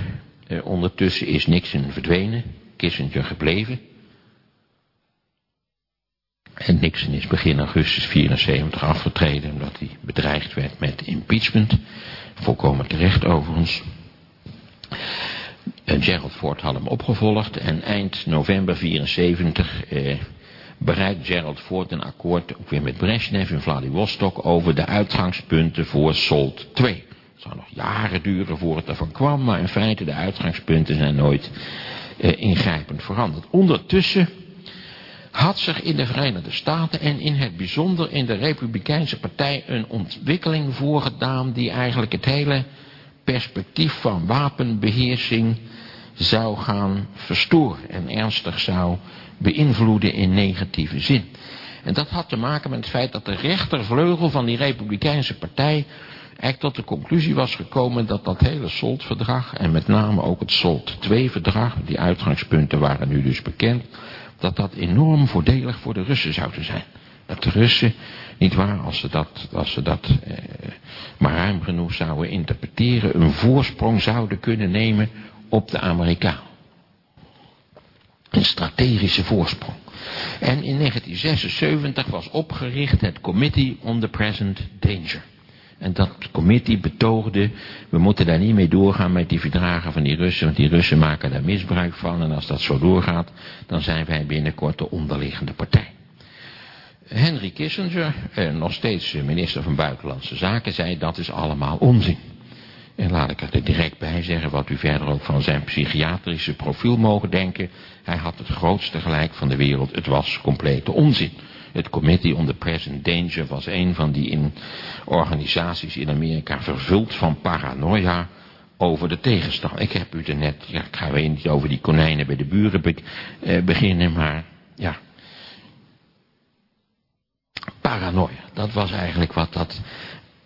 eh, ondertussen is Nixon verdwenen, Kissinger gebleven. En Nixon is begin augustus 74 afgetreden omdat hij bedreigd werd met impeachment. Volkomen terecht overigens. En Gerald Ford had hem opgevolgd en eind november 74 eh, bereikt Gerald Ford een akkoord, ook weer met Brezhnev in Vladivostok, over de uitgangspunten voor SALT 2. Het zou nog jaren duren voor het ervan kwam, maar in feite de uitgangspunten zijn nooit eh, ingrijpend veranderd. Ondertussen had zich in de Verenigde Staten en in het bijzonder in de Republikeinse Partij een ontwikkeling voorgedaan die eigenlijk het hele perspectief van wapenbeheersing zou gaan verstoren en ernstig zou beïnvloeden in negatieve zin. En dat had te maken met het feit dat de rechtervleugel van die Republikeinse Partij eigenlijk tot de conclusie was gekomen dat dat hele SOLT-verdrag en met name ook het SOLT-2-verdrag, die uitgangspunten waren nu dus bekend, dat dat enorm voordelig voor de Russen zouden zijn. Dat de Russen, niet waar, als ze dat, als ze dat eh, maar ruim genoeg zouden interpreteren, een voorsprong zouden kunnen nemen op de Amerikaan. Een strategische voorsprong. En in 1976 was opgericht het Committee on the Present Danger. En dat committee betoogde, we moeten daar niet mee doorgaan met die verdragen van die Russen, want die Russen maken daar misbruik van. En als dat zo doorgaat, dan zijn wij binnenkort de onderliggende partij. Henry Kissinger, eh, nog steeds minister van Buitenlandse Zaken, zei dat is allemaal onzin. En laat ik er direct bij zeggen, wat u verder ook van zijn psychiatrische profiel mogen denken. Hij had het grootste gelijk van de wereld, het was complete onzin. Het Committee on the Present Danger was een van die in organisaties in Amerika vervuld van paranoia over de tegenstander. Ik heb u er net, ja, ik ga weer niet over die konijnen bij de buren eh, beginnen, maar ja. Paranoia, dat was eigenlijk wat dat...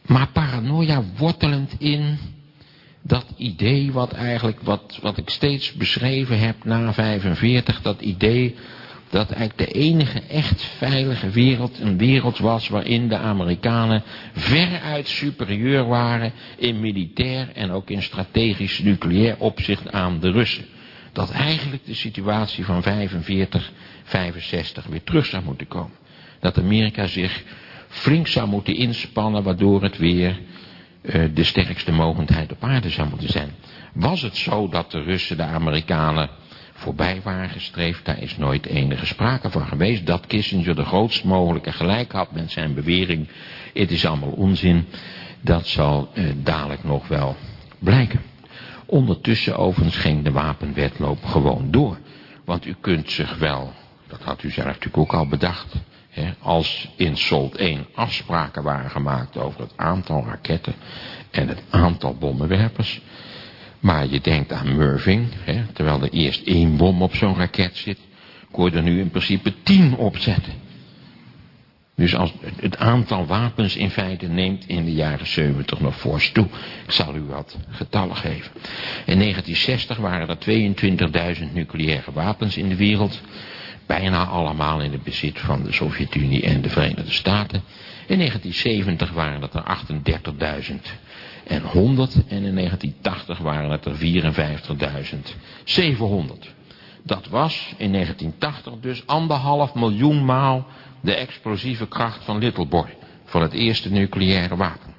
Maar paranoia wortelend in dat idee wat eigenlijk, wat, wat ik steeds beschreven heb na 45, dat idee dat eigenlijk de enige echt veilige wereld een wereld was waarin de Amerikanen veruit superieur waren in militair en ook in strategisch nucleair opzicht aan de Russen. Dat eigenlijk de situatie van 45, 65 weer terug zou moeten komen. Dat Amerika zich flink zou moeten inspannen waardoor het weer uh, de sterkste mogendheid op aarde zou moeten zijn. Was het zo dat de Russen de Amerikanen voorbij waren gestreefd, daar is nooit enige sprake van geweest. Dat Kissinger de grootst mogelijke gelijk had met zijn bewering, het is allemaal onzin, dat zal eh, dadelijk nog wel blijken. Ondertussen overigens ging de wapenwetloop gewoon door. Want u kunt zich wel, dat had u zelf natuurlijk ook al bedacht, hè, als in SOLT 1 afspraken waren gemaakt over het aantal raketten en het aantal bommenwerpers, maar je denkt aan Murving, hè, terwijl er eerst één bom op zo'n raket zit, kon je er nu in principe tien opzetten. Dus als het aantal wapens in feite neemt in de jaren 70 nog fors toe. Ik zal u wat getallen geven. In 1960 waren er 22.000 nucleaire wapens in de wereld. Bijna allemaal in het bezit van de Sovjet-Unie en de Verenigde Staten. In 1970 waren het er 38.000 en 100 en in 1980 waren het er 54.700. Dat was in 1980 dus anderhalf miljoen maal de explosieve kracht van Little Boy, van het eerste nucleaire wapen.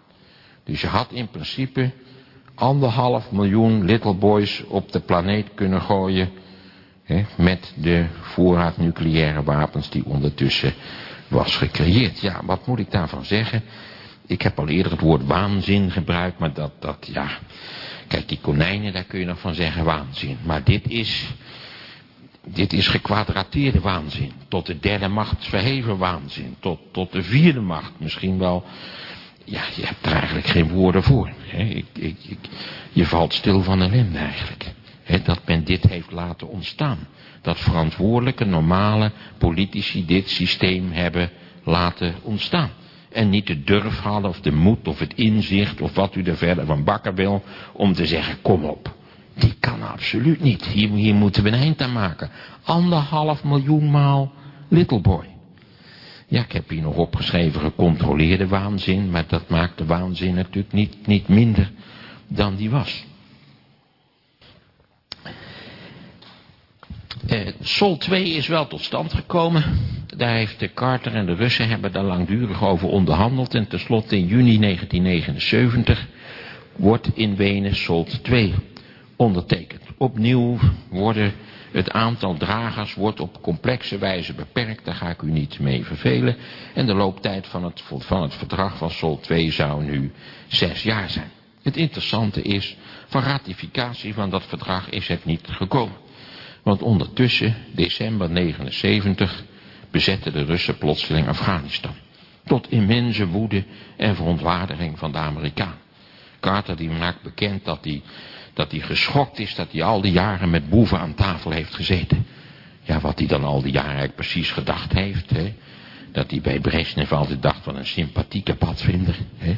Dus je had in principe anderhalf miljoen Little Boys op de planeet kunnen gooien hè, met de voorraad nucleaire wapens die ondertussen was gecreëerd. Ja, wat moet ik daarvan zeggen? Ik heb al eerder het woord waanzin gebruikt, maar dat, dat, ja... Kijk, die konijnen, daar kun je nog van zeggen waanzin. Maar dit is, dit is gekwadrateerde waanzin. Tot de derde macht verheven waanzin. Tot, tot de vierde macht misschien wel ja, je hebt er eigenlijk geen woorden voor. Hè? Ik, ik, je valt stil van ellende eigenlijk. Hè? Dat men dit heeft laten ontstaan. Dat verantwoordelijke, normale politici dit systeem hebben laten ontstaan. En niet de durf hadden of de moed of het inzicht of wat u er verder van bakken wil. Om te zeggen kom op. Die kan absoluut niet. Hier, moeten we een eind aan maken. Anderhalf miljoen maal Little Boy. Ja, ik heb hier nog opgeschreven gecontroleerde waanzin, maar dat maakt de waanzin natuurlijk niet, niet minder dan die was. Eh, Sol 2 is wel tot stand gekomen. Daar heeft de Carter en de Russen hebben daar langdurig over onderhandeld. En tenslotte in juni 1979 wordt in Wenen Sol 2 ondertekend. Opnieuw worden het aantal dragers wordt op complexe wijze beperkt, daar ga ik u niet mee vervelen. En de looptijd van het, van het verdrag van Sol 2 zou nu zes jaar zijn. Het interessante is, van ratificatie van dat verdrag is het niet gekomen. Want ondertussen, december 79, bezetten de Russen plotseling Afghanistan. Tot immense woede en verontwaardiging van de Amerikanen. Carter die maakt bekend dat hij dat hij geschokt is dat hij al die jaren met boeven aan tafel heeft gezeten. Ja, wat hij dan al die jaren eigenlijk precies gedacht heeft. Hè? Dat hij bij Brezhnev altijd dacht van een sympathieke padvinder. Hè?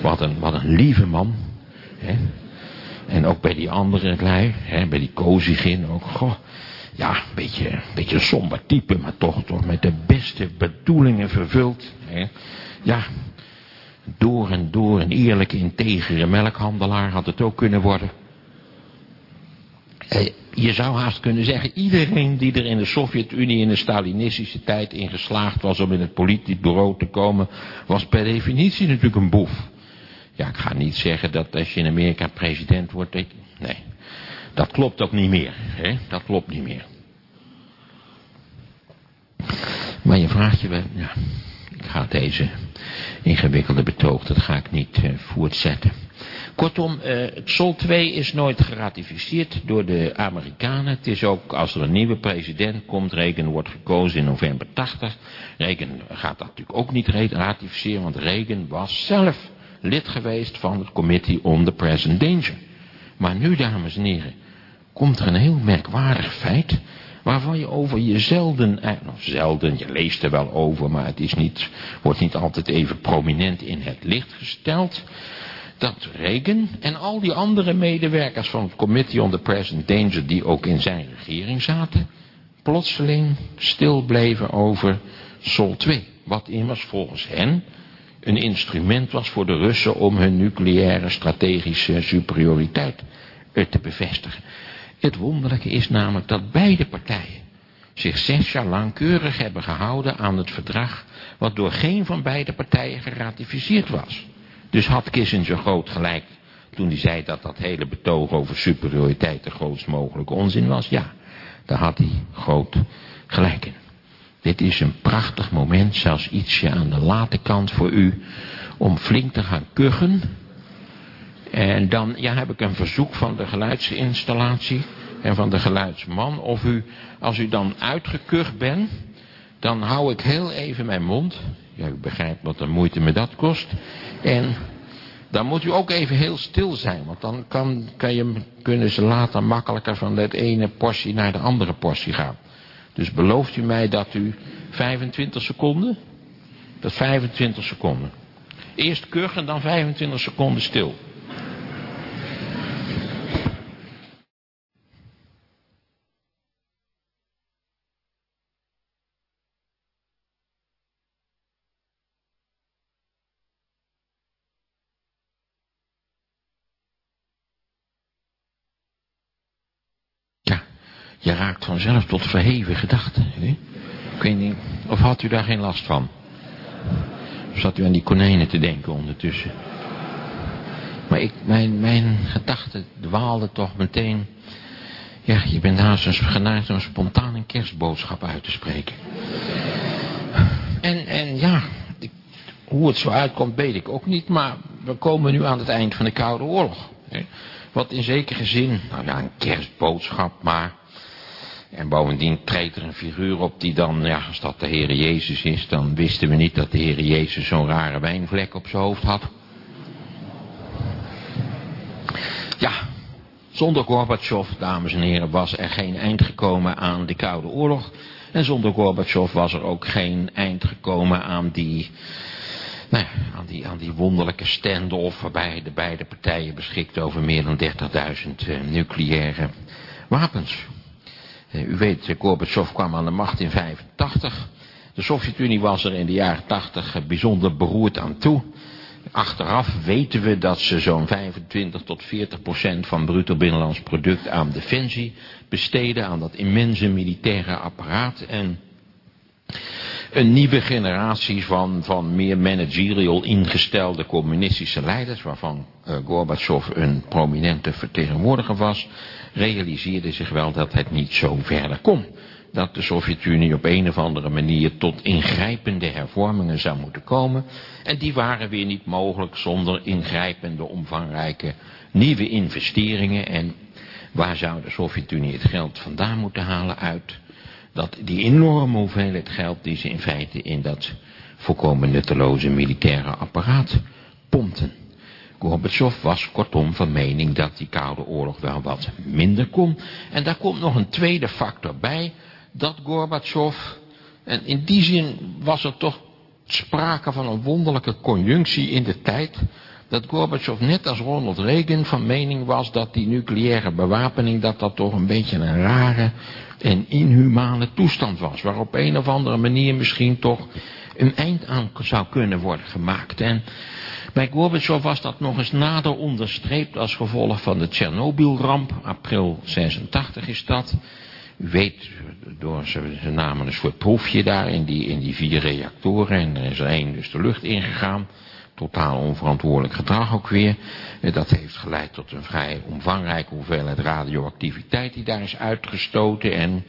Wat, een, wat een lieve man. Hè? En ook bij die andere lui, hè? bij die Kozygin ook. Goh, ja, een beetje, een beetje somber type, maar toch, toch met de beste bedoelingen vervuld. Hè? Ja, door en door een eerlijke, integere melkhandelaar had het ook kunnen worden. Eh, je zou haast kunnen zeggen, iedereen die er in de Sovjet-Unie in de Stalinistische tijd in geslaagd was om in het bureau te komen, was per definitie natuurlijk een boef. Ja, ik ga niet zeggen dat als je in Amerika president wordt, nee, dat klopt ook niet meer. Hè? Dat klopt niet meer. Maar je vraagt je wel, ja, ik ga deze ingewikkelde betoog, dat ga ik niet uh, voortzetten. Kortom, uh, Sol 2 is nooit geratificeerd door de Amerikanen. Het is ook als er een nieuwe president komt, Reagan wordt gekozen in november 80. Reagan gaat dat natuurlijk ook niet ratificeren, want Reagan was zelf lid geweest van het Committee on the Present Danger. Maar nu, dames en heren, komt er een heel merkwaardig feit waarvan je over je zelden, eh, of zelden, je leest er wel over, maar het is niet, wordt niet altijd even prominent in het licht gesteld, dat Reagan en al die andere medewerkers van het Committee on the Present Danger, die ook in zijn regering zaten, plotseling stil bleven over Sol 2, wat immers volgens hen een instrument was voor de Russen om hun nucleaire strategische superioriteit te bevestigen. Het wonderlijke is namelijk dat beide partijen zich zes jaar lang keurig hebben gehouden aan het verdrag wat door geen van beide partijen geratificeerd was. Dus had Kissinger groot gelijk toen hij zei dat dat hele betoog over superioriteit de grootst mogelijke onzin was? Ja, daar had hij groot gelijk in. Dit is een prachtig moment, zelfs ietsje aan de late kant voor u, om flink te gaan kuchen en dan ja, heb ik een verzoek van de geluidsinstallatie en van de geluidsman. Of u, als u dan uitgekucht bent, dan hou ik heel even mijn mond. Ja, u begrijpt wat de moeite me dat kost. En dan moet u ook even heel stil zijn. Want dan kan, kan je, kunnen ze later makkelijker van dat ene portie naar de andere portie gaan. Dus belooft u mij dat u 25 seconden? Dat 25 seconden. Eerst kuchen, dan 25 seconden stil. Vanzelf tot verheven gedachten. Ik weet niet, of had u daar geen last van? Of zat u aan die konijnen te denken ondertussen? Maar ik, mijn, mijn gedachten dwaalden toch meteen... Ja, je bent haast een geneigd om spontaan een kerstboodschap uit te spreken. En, en ja, hoe het zo uitkomt weet ik ook niet, maar we komen nu aan het eind van de Koude Oorlog. Hè? Wat in zekere zin, nou ja, een kerstboodschap, maar En bovendien treedt er een figuur op die dan, ja, als dat de Heere Jezus is, dan wisten we niet dat de Heere Jezus zo'n rare wijnvlek op zijn hoofd had. Ja, zonder Gorbachev, dames en heren, was er geen eind gekomen aan de Koude Oorlog. En zonder Gorbachev was er ook geen eind gekomen aan die, nou ja, aan die, aan die wonderlijke stand-off waarbij de beide partijen beschikten over meer dan 30.000 uh, nucleaire wapens. Uh, u weet, Gorbachev kwam aan de macht in 85. De Sovjet-Unie was er in de jaren 80 bijzonder beroerd aan toe. Achteraf weten we dat ze zo'n 25 tot 40 procent van bruto binnenlands product aan defensie besteden, aan dat immense militaire apparaat. En een nieuwe generatie van, van meer managerial ingestelde communistische leiders, waarvan uh, Gorbachev een prominente vertegenwoordiger was, realiseerde zich wel dat het niet zo verder kon dat de Sovjet-Unie op een of andere manier tot ingrijpende hervormingen zou moeten komen. En die waren weer niet mogelijk zonder ingrijpende, omvangrijke nieuwe investeringen. En waar zou de Sovjet-Unie het geld vandaan moeten halen uit? Dat die enorme hoeveelheid geld die ze in feite in dat volkomen nutteloze militaire apparaat pompten. Gorbachev was kortom van mening dat die Koude Oorlog wel wat minder kon. En daar komt nog een tweede factor bij dat Gorbachev, en in die zin was er toch sprake van een wonderlijke conjunctie in de tijd, dat Gorbachev net als Ronald Reagan van mening was dat die nucleaire bewapening, dat dat toch een beetje een rare en inhumane toestand was, waar op een of andere manier misschien toch een eind aan zou kunnen worden gemaakt. En bij Gorbachev was dat nog eens nader onderstreept als gevolg van de Tsjernobyl-ramp, april 86 is dat. U weet, door, ze, ze namen een soort proefje daar in die, in die vier reactoren en er is er één dus de lucht ingegaan. Totaal onverantwoordelijk gedrag ook weer. Eh, dat heeft geleid tot een vrij omvangrijke hoeveelheid radioactiviteit die daar is uitgestoten. En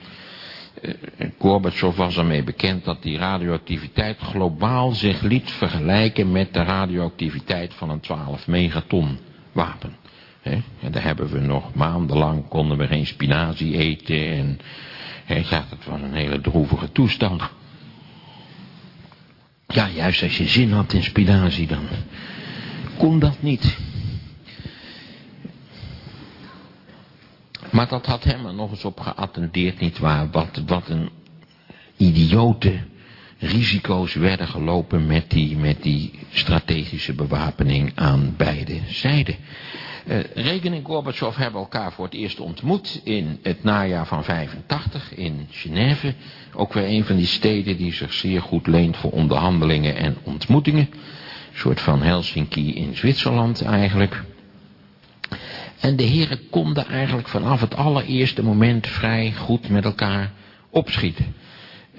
Gorbachev was ermee bekend dat die radioactiviteit globaal zich liet vergelijken met de radioactiviteit van een 12 megaton wapen. En daar hebben we nog maandenlang, konden we geen spinazie eten. En he, ja, dat was een hele droevige toestand. Ja, juist als je zin had in spinazie, dan kon dat niet. Maar dat had hem er nog eens op geattendeerd, nietwaar. Wat, wat een idiote risico's werden gelopen met die, met die strategische bewapening aan beide zijden. Uh, Reagan en Gorbachev hebben elkaar voor het eerst ontmoet in het najaar van 85 in Genève. Ook weer een van die steden die zich zeer goed leent voor onderhandelingen en ontmoetingen. Een soort van Helsinki in Zwitserland eigenlijk. En de heren konden eigenlijk vanaf het allereerste moment vrij goed met elkaar opschieten.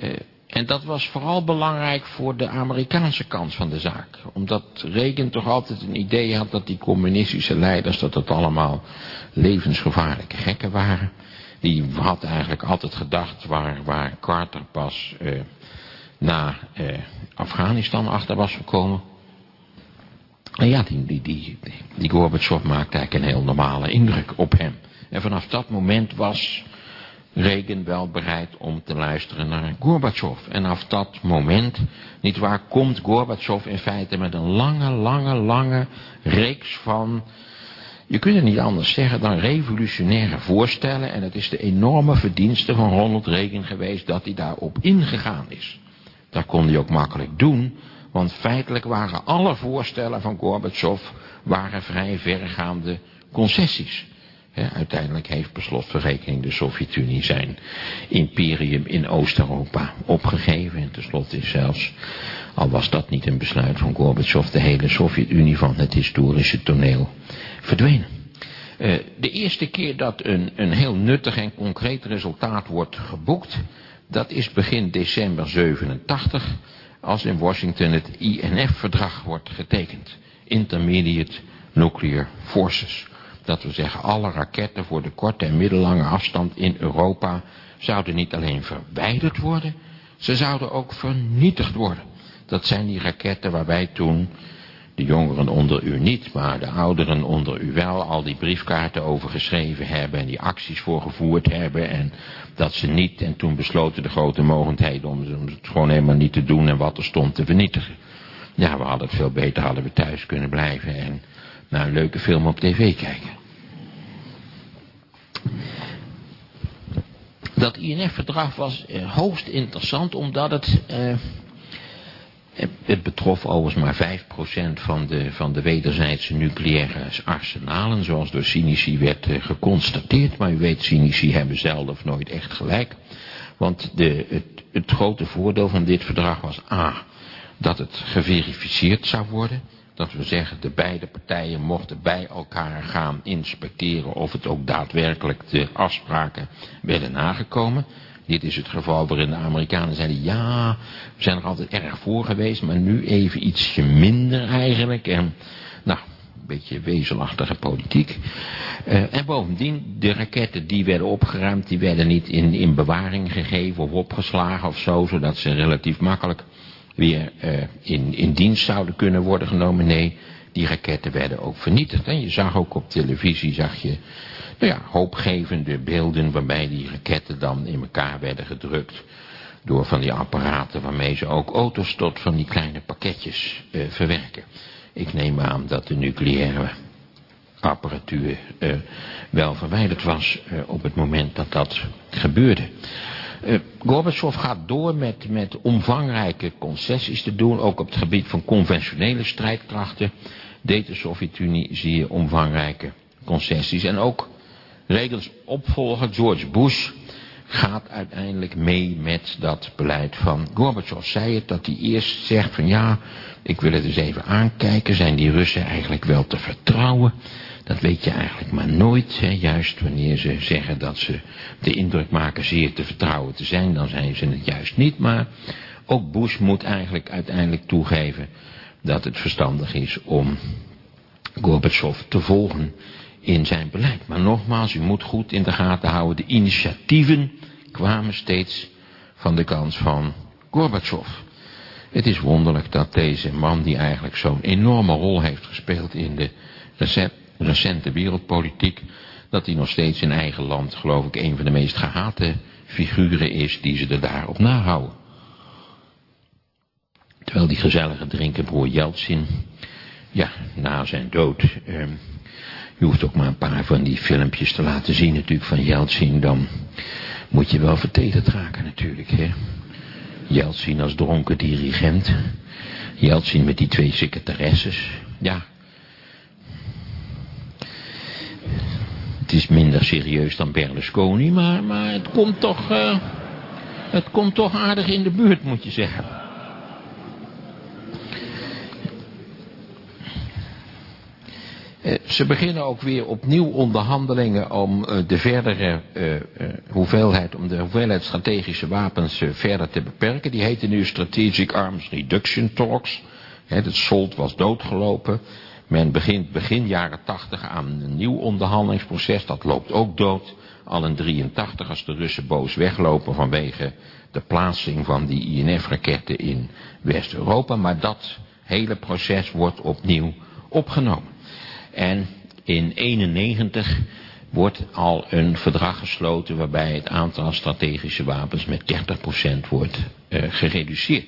Uh, en dat was vooral belangrijk voor de Amerikaanse kant van de zaak. Omdat Reagan toch altijd een idee had dat die communistische leiders, dat het allemaal levensgevaarlijke gekken waren. Die had eigenlijk altijd gedacht waar, waar Carter pas eh, na eh, Afghanistan achter was gekomen. En ja, die, die, die, die Gorbachev maakte eigenlijk een heel normale indruk op hem. En vanaf dat moment was Reagan wel bereid om te luisteren naar Gorbachev. En af dat moment, niet waar, komt Gorbachev in feite met een lange, lange, lange reeks van, je kunt het niet anders zeggen dan revolutionaire voorstellen. En het is de enorme verdienste van Ronald Reagan geweest dat hij daarop ingegaan is. Dat kon hij ook makkelijk doen, want feitelijk waren alle voorstellen van Gorbachev waren vrij vergaande concessies uiteindelijk heeft per slotverrekening de Sovjet-Unie zijn imperium in Oost-Europa opgegeven. En tenslotte is zelfs, al was dat niet een besluit van Gorbachev, de hele Sovjet-Unie van het historische toneel verdwenen. Uh, de eerste keer dat een, een heel nuttig en concreet resultaat wordt geboekt, dat is begin december 87, als in Washington het INF-verdrag wordt getekend. Intermediate Nuclear Forces. Dat we zeggen, alle raketten voor de korte en middellange afstand in Europa zouden niet alleen verwijderd worden, ze zouden ook vernietigd worden. Dat zijn die raketten waarbij toen de jongeren onder u niet, maar de ouderen onder u wel al die briefkaarten over geschreven hebben en die acties voorgevoerd hebben en dat ze niet en toen besloten de grote mogendheden om het gewoon helemaal niet te doen en wat er stond te vernietigen. Ja, we hadden het veel beter, hadden we thuis kunnen blijven en naar een leuke film op tv kijken. Dat INF-verdrag was eh, hoogst interessant omdat het... Eh, het betrof overigens maar 5% van de, van de wederzijdse nucleaire arsenalen, zoals door cynici werd eh, geconstateerd. Maar u weet, cynici hebben zelf nooit echt gelijk. Want de, het, het grote voordeel van dit verdrag was A, dat het geverificeerd zou worden. Dat we zeggen, de beide partijen mochten bij elkaar gaan inspecteren of het ook daadwerkelijk de afspraken werden nagekomen. Dit is het geval waarin de Amerikanen zeiden, ja, we zijn er altijd erg voor geweest, maar nu even ietsje minder eigenlijk. En, nou, een beetje wezenachtige politiek. Uh, en bovendien, de raketten die werden opgeruimd, die werden niet in, in bewaring gegeven of opgeslagen of zo, zodat ze relatief makkelijk weer uh, in, in dienst zouden kunnen worden genomen. Nee, die raketten werden ook vernietigd. En je zag ook op televisie, zag je nou ja, hoopgevende beelden waarbij die raketten dan in elkaar werden gedrukt door van die apparaten waarmee ze ook auto's tot van die kleine pakketjes uh, verwerken. Ik neem aan dat de nucleaire apparatuur uh, wel verwijderd was uh, op het moment dat dat gebeurde. Uh, Gorbachev gaat door met, met omvangrijke concessies te doen, ook op het gebied van conventionele strijdkrachten deed de Sovjet-Unie zeer omvangrijke concessies en ook Regels opvolger George Bush gaat uiteindelijk mee met dat beleid van Gorbachev. Zei het dat hij eerst zegt van ja, ik wil het eens even aankijken. Zijn die Russen eigenlijk wel te vertrouwen? Dat weet je eigenlijk maar nooit. Hè? Juist wanneer ze zeggen dat ze de indruk maken zeer te vertrouwen te zijn, dan zijn ze het juist niet. Maar ook Bush moet eigenlijk uiteindelijk toegeven dat het verstandig is om Gorbachev te volgen in zijn beleid. Maar nogmaals, u moet goed in de gaten houden, de initiatieven kwamen steeds van de kant van Gorbachev. Het is wonderlijk dat deze man, die eigenlijk zo'n enorme rol heeft gespeeld in de recente wereldpolitiek, dat hij nog steeds in eigen land, geloof ik, een van de meest gehate figuren is die ze er daarop nahouden. Terwijl die gezellige drinkenbroer Jeltsin, ja, na zijn dood, eh, je hoeft ook maar een paar van die filmpjes te laten zien natuurlijk van Jeltsin. Dan moet je wel verteterd raken natuurlijk. Hè? Jeltsin als dronken dirigent. Jeltsin met die twee secretaresses. Ja. Het is minder serieus dan Berlusconi, maar, maar het komt toch... Uh, het komt toch aardig in de buurt, moet je zeggen. Eh, ze beginnen ook weer opnieuw onderhandelingen om uh, de verdere uh, hoeveelheid, om de hoeveelheid strategische wapens verder te beperken. Die heten nu Strategic Arms Reduction Talks. het SOLT was doodgelopen. Men begint begin jaren 80 aan een nieuw onderhandelingsproces. Dat loopt ook dood. Al in 83 als de Russen boos weglopen vanwege de plaatsing van die INF-raketten in West-Europa. Maar dat hele proces wordt opnieuw opgenomen. En in 91 wordt al een verdrag gesloten waarbij het aantal strategische wapens met 30% wordt uh, gereduceerd.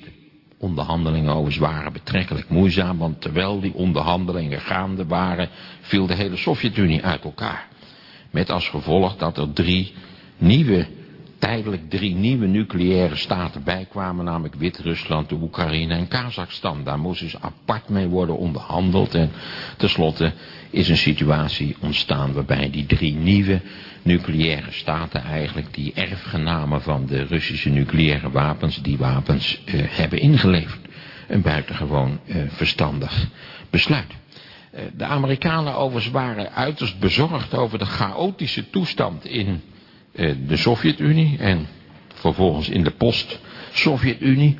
Onderhandelingen overigens waren betrekkelijk moeizaam, want terwijl die onderhandelingen gaande waren, viel de hele Sovjet-Unie uit elkaar. Met als gevolg dat er drie nieuwe tijdelijk drie nieuwe nucleaire staten bijkwamen, namelijk Wit-Rusland, de Oekraïne en Kazachstan. Daar moest dus apart mee worden onderhandeld en tenslotte is een situatie ontstaan waarbij die drie nieuwe nucleaire staten eigenlijk die erfgenamen van de Russische nucleaire wapens, die wapens uh, hebben ingeleverd. Een buitengewoon uh, verstandig besluit. Uh, de Amerikanen overigens waren uiterst bezorgd over de chaotische toestand in eh, de Sovjet-Unie en vervolgens in de post-Sovjet-Unie.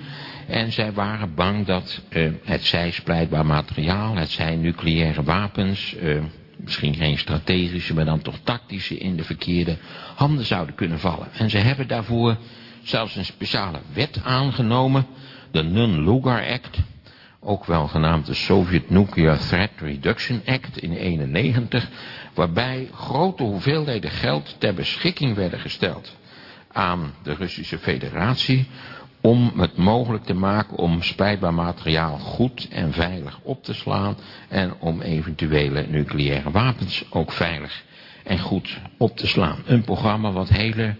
En zij waren bang dat uh, het zij splijtbaar materiaal, het zij nucleaire wapens, uh, misschien geen strategische, maar dan toch tactische in de verkeerde handen zouden kunnen vallen. En ze hebben daarvoor zelfs een speciale wet aangenomen, de Nunn-Lugar Act, ook wel genaamd de Soviet Nuclear Threat Reduction Act in 1991, waarbij grote hoeveelheden geld ter beschikking werden gesteld aan de Russische federatie om het mogelijk te maken om spijtbaar materiaal goed en veilig op te slaan en om eventuele nucleaire wapens ook veilig en goed op te slaan. Een programma wat hele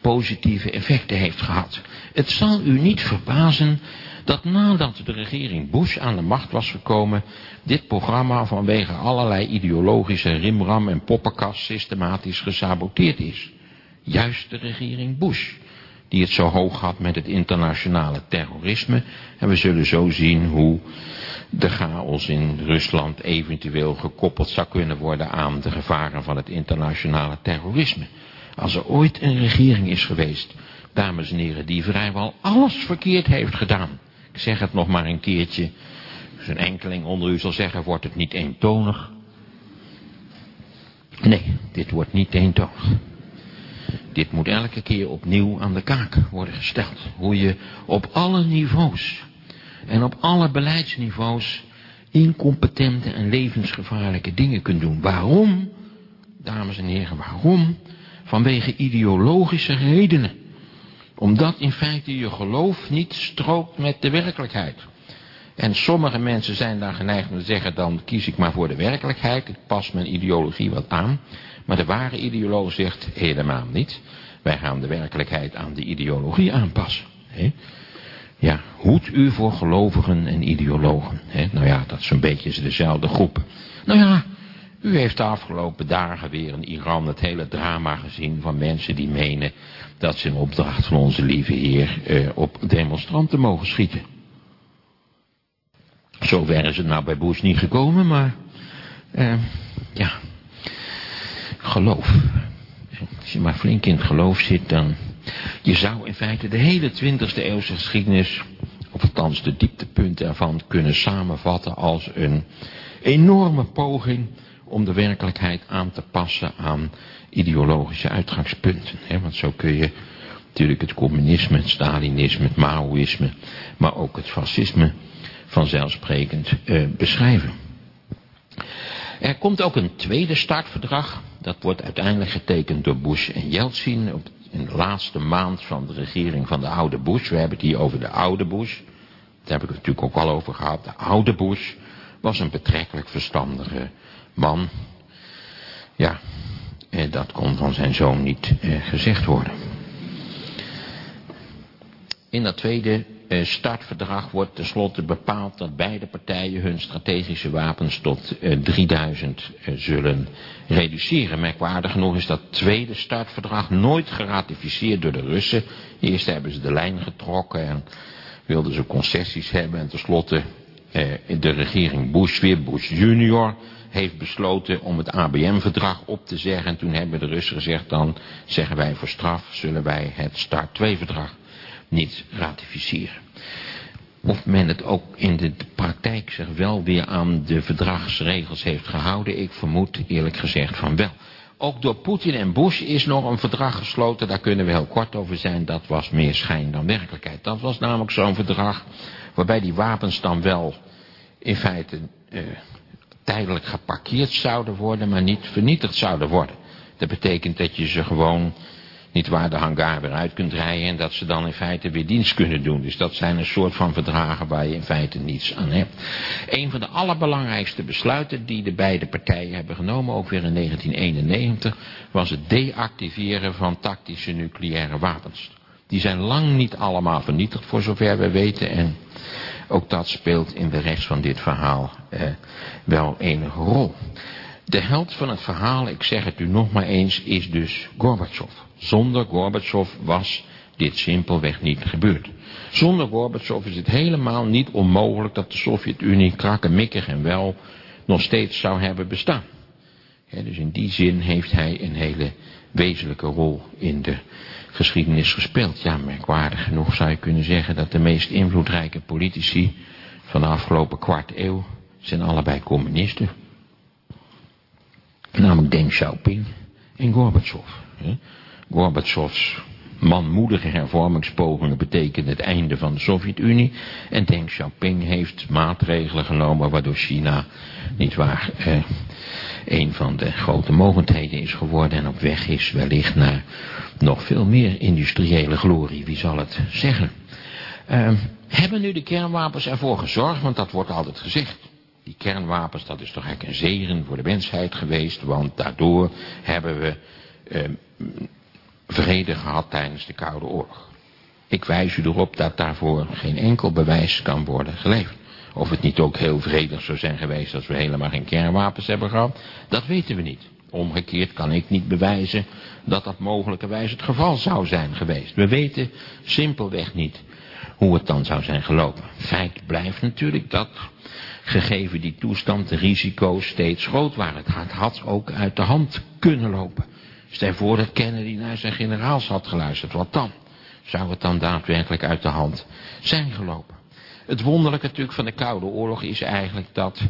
positieve effecten heeft gehad. Het zal u niet verbazen dat nadat de regering Bush aan de macht was gekomen, dit programma vanwege allerlei ideologische rimram en poppenkast systematisch gesaboteerd is. Juist de regering Bush, die het zo hoog had met het internationale terrorisme. En we zullen zo zien hoe de chaos in Rusland eventueel gekoppeld zou kunnen worden aan de gevaren van het internationale terrorisme. Als er ooit een regering is geweest, dames en heren, die vrijwel alles verkeerd heeft gedaan. Ik zeg het nog maar een keertje. Dus een enkeling onder u zal zeggen, wordt het niet eentonig? Nee, dit wordt niet eentonig. Dit moet elke keer opnieuw aan de kaak worden gesteld. Hoe je op alle niveaus en op alle beleidsniveaus incompetente en levensgevaarlijke dingen kunt doen. Waarom? Dames en heren, waarom? Vanwege ideologische redenen. Omdat in feite je geloof niet strookt met de werkelijkheid. En sommige mensen zijn daar geneigd om te zeggen, dan kies ik maar voor de werkelijkheid. Ik pas mijn ideologie wat aan. Maar de ware ideoloog zegt helemaal niet. Wij gaan de werkelijkheid aan de ideologie aanpassen. He? Ja, hoed u voor gelovigen en ideologen. He? Nou ja, dat is een beetje dezelfde groep. Nou ja, u heeft de afgelopen dagen weer in Iran het hele drama gezien van mensen die menen dat ze in opdracht van onze lieve Heer eh, op demonstranten mogen schieten. Zover is het nou bij Bush niet gekomen, maar eh, ja, geloof. Als je maar flink in het geloof zit, dan... Je zou in feite de hele 20e eeuwse geschiedenis, of althans de dieptepunten ervan, kunnen samenvatten als een enorme poging om de werkelijkheid aan te passen aan ideologische uitgangspunten. Hè? Want zo kun je natuurlijk het communisme, het Stalinisme, het Maoïsme, maar ook het fascisme vanzelfsprekend eh, beschrijven. Er komt ook een tweede startverdrag. Dat wordt uiteindelijk getekend door Bush en Yeltsin op, in de laatste maand van de regering van de oude Bush. We hebben het hier over de oude Bush. Daar heb ik het natuurlijk ook al over gehad. De oude Bush was een betrekkelijk verstandige man. Ja, eh, dat kon van zijn zoon niet eh, gezegd worden. In dat tweede eh, startverdrag wordt tenslotte bepaald dat beide partijen hun strategische wapens tot 3000 eh, eh, zullen reduceren. Merkwaardig genoeg is dat tweede startverdrag nooit geratificeerd door de Russen. Eerst hebben ze de lijn getrokken en wilden ze concessies hebben en tenslotte de regering Bush, weer Bush junior, heeft besloten om het ABM-verdrag op te zeggen. En toen hebben de Russen gezegd, dan zeggen wij voor straf, zullen wij het Start 2-verdrag niet ratificeren. Of men het ook in de praktijk zich wel weer aan de verdragsregels heeft gehouden. Ik vermoed eerlijk gezegd van wel. Ook door Poetin en Bush is nog een verdrag gesloten. Daar kunnen we heel kort over zijn. Dat was meer schijn dan werkelijkheid. Dat was namelijk zo'n verdrag waarbij die wapens dan wel in feite eh, tijdelijk geparkeerd zouden worden, maar niet vernietigd zouden worden. Dat betekent dat je ze gewoon niet waar de hangar weer uit kunt rijden en dat ze dan in feite weer dienst kunnen doen. Dus dat zijn een soort van verdragen waar je in feite niets aan hebt. Een van de allerbelangrijkste besluiten die de beide partijen hebben genomen, ook weer in 1991, was het deactiveren van tactische nucleaire wapens. Die zijn lang niet allemaal vernietigd voor zover we weten en ook dat speelt in de rest van dit verhaal eh, wel enige rol. De held van het verhaal, ik zeg het u nog maar eens, is dus Gorbachev. Zonder Gorbachev was dit simpelweg niet gebeurd. Zonder Gorbachev is het helemaal niet onmogelijk dat de Sovjet-Unie krakkemikkig en wel nog steeds zou hebben bestaan. dus in die zin heeft hij een hele wezenlijke rol in de geschiedenis gespeeld. Ja, merkwaardig genoeg zou je kunnen zeggen dat de meest invloedrijke politici van de afgelopen kwart eeuw zijn allebei communisten. Namelijk Deng Xiaoping en Gorbachev. Gorbachevs manmoedige hervormingspogingen betekenen het einde van de Sovjet-Unie. En Deng Xiaoping heeft maatregelen genomen waardoor China, niet waar, eh, een van de grote mogendheden is geworden en op weg is wellicht naar nog veel meer industriële glorie. Wie zal het zeggen? Uh, hebben nu de kernwapens ervoor gezorgd, want dat wordt altijd gezegd. Die kernwapens, dat is toch eigenlijk een zegen voor de mensheid geweest, want daardoor hebben we uh, vrede gehad tijdens de Koude Oorlog. Ik wijs u erop dat daarvoor geen enkel bewijs kan worden geleverd. Of het niet ook heel vredig zou zijn geweest als we helemaal geen kernwapens hebben gehad, dat weten we niet. Omgekeerd kan ik niet bewijzen dat dat mogelijkerwijs het geval zou zijn geweest. We weten simpelweg niet hoe het dan zou zijn gelopen. Feit blijft natuurlijk dat, gegeven die toestand, de risico's steeds groot waren. Het had ook uit de hand kunnen lopen. Stel voor dat Kennedy naar zijn generaals had geluisterd. Wat dan? Zou het dan daadwerkelijk uit de hand zijn gelopen? Het wonderlijke natuurlijk van de Koude Oorlog is eigenlijk dat...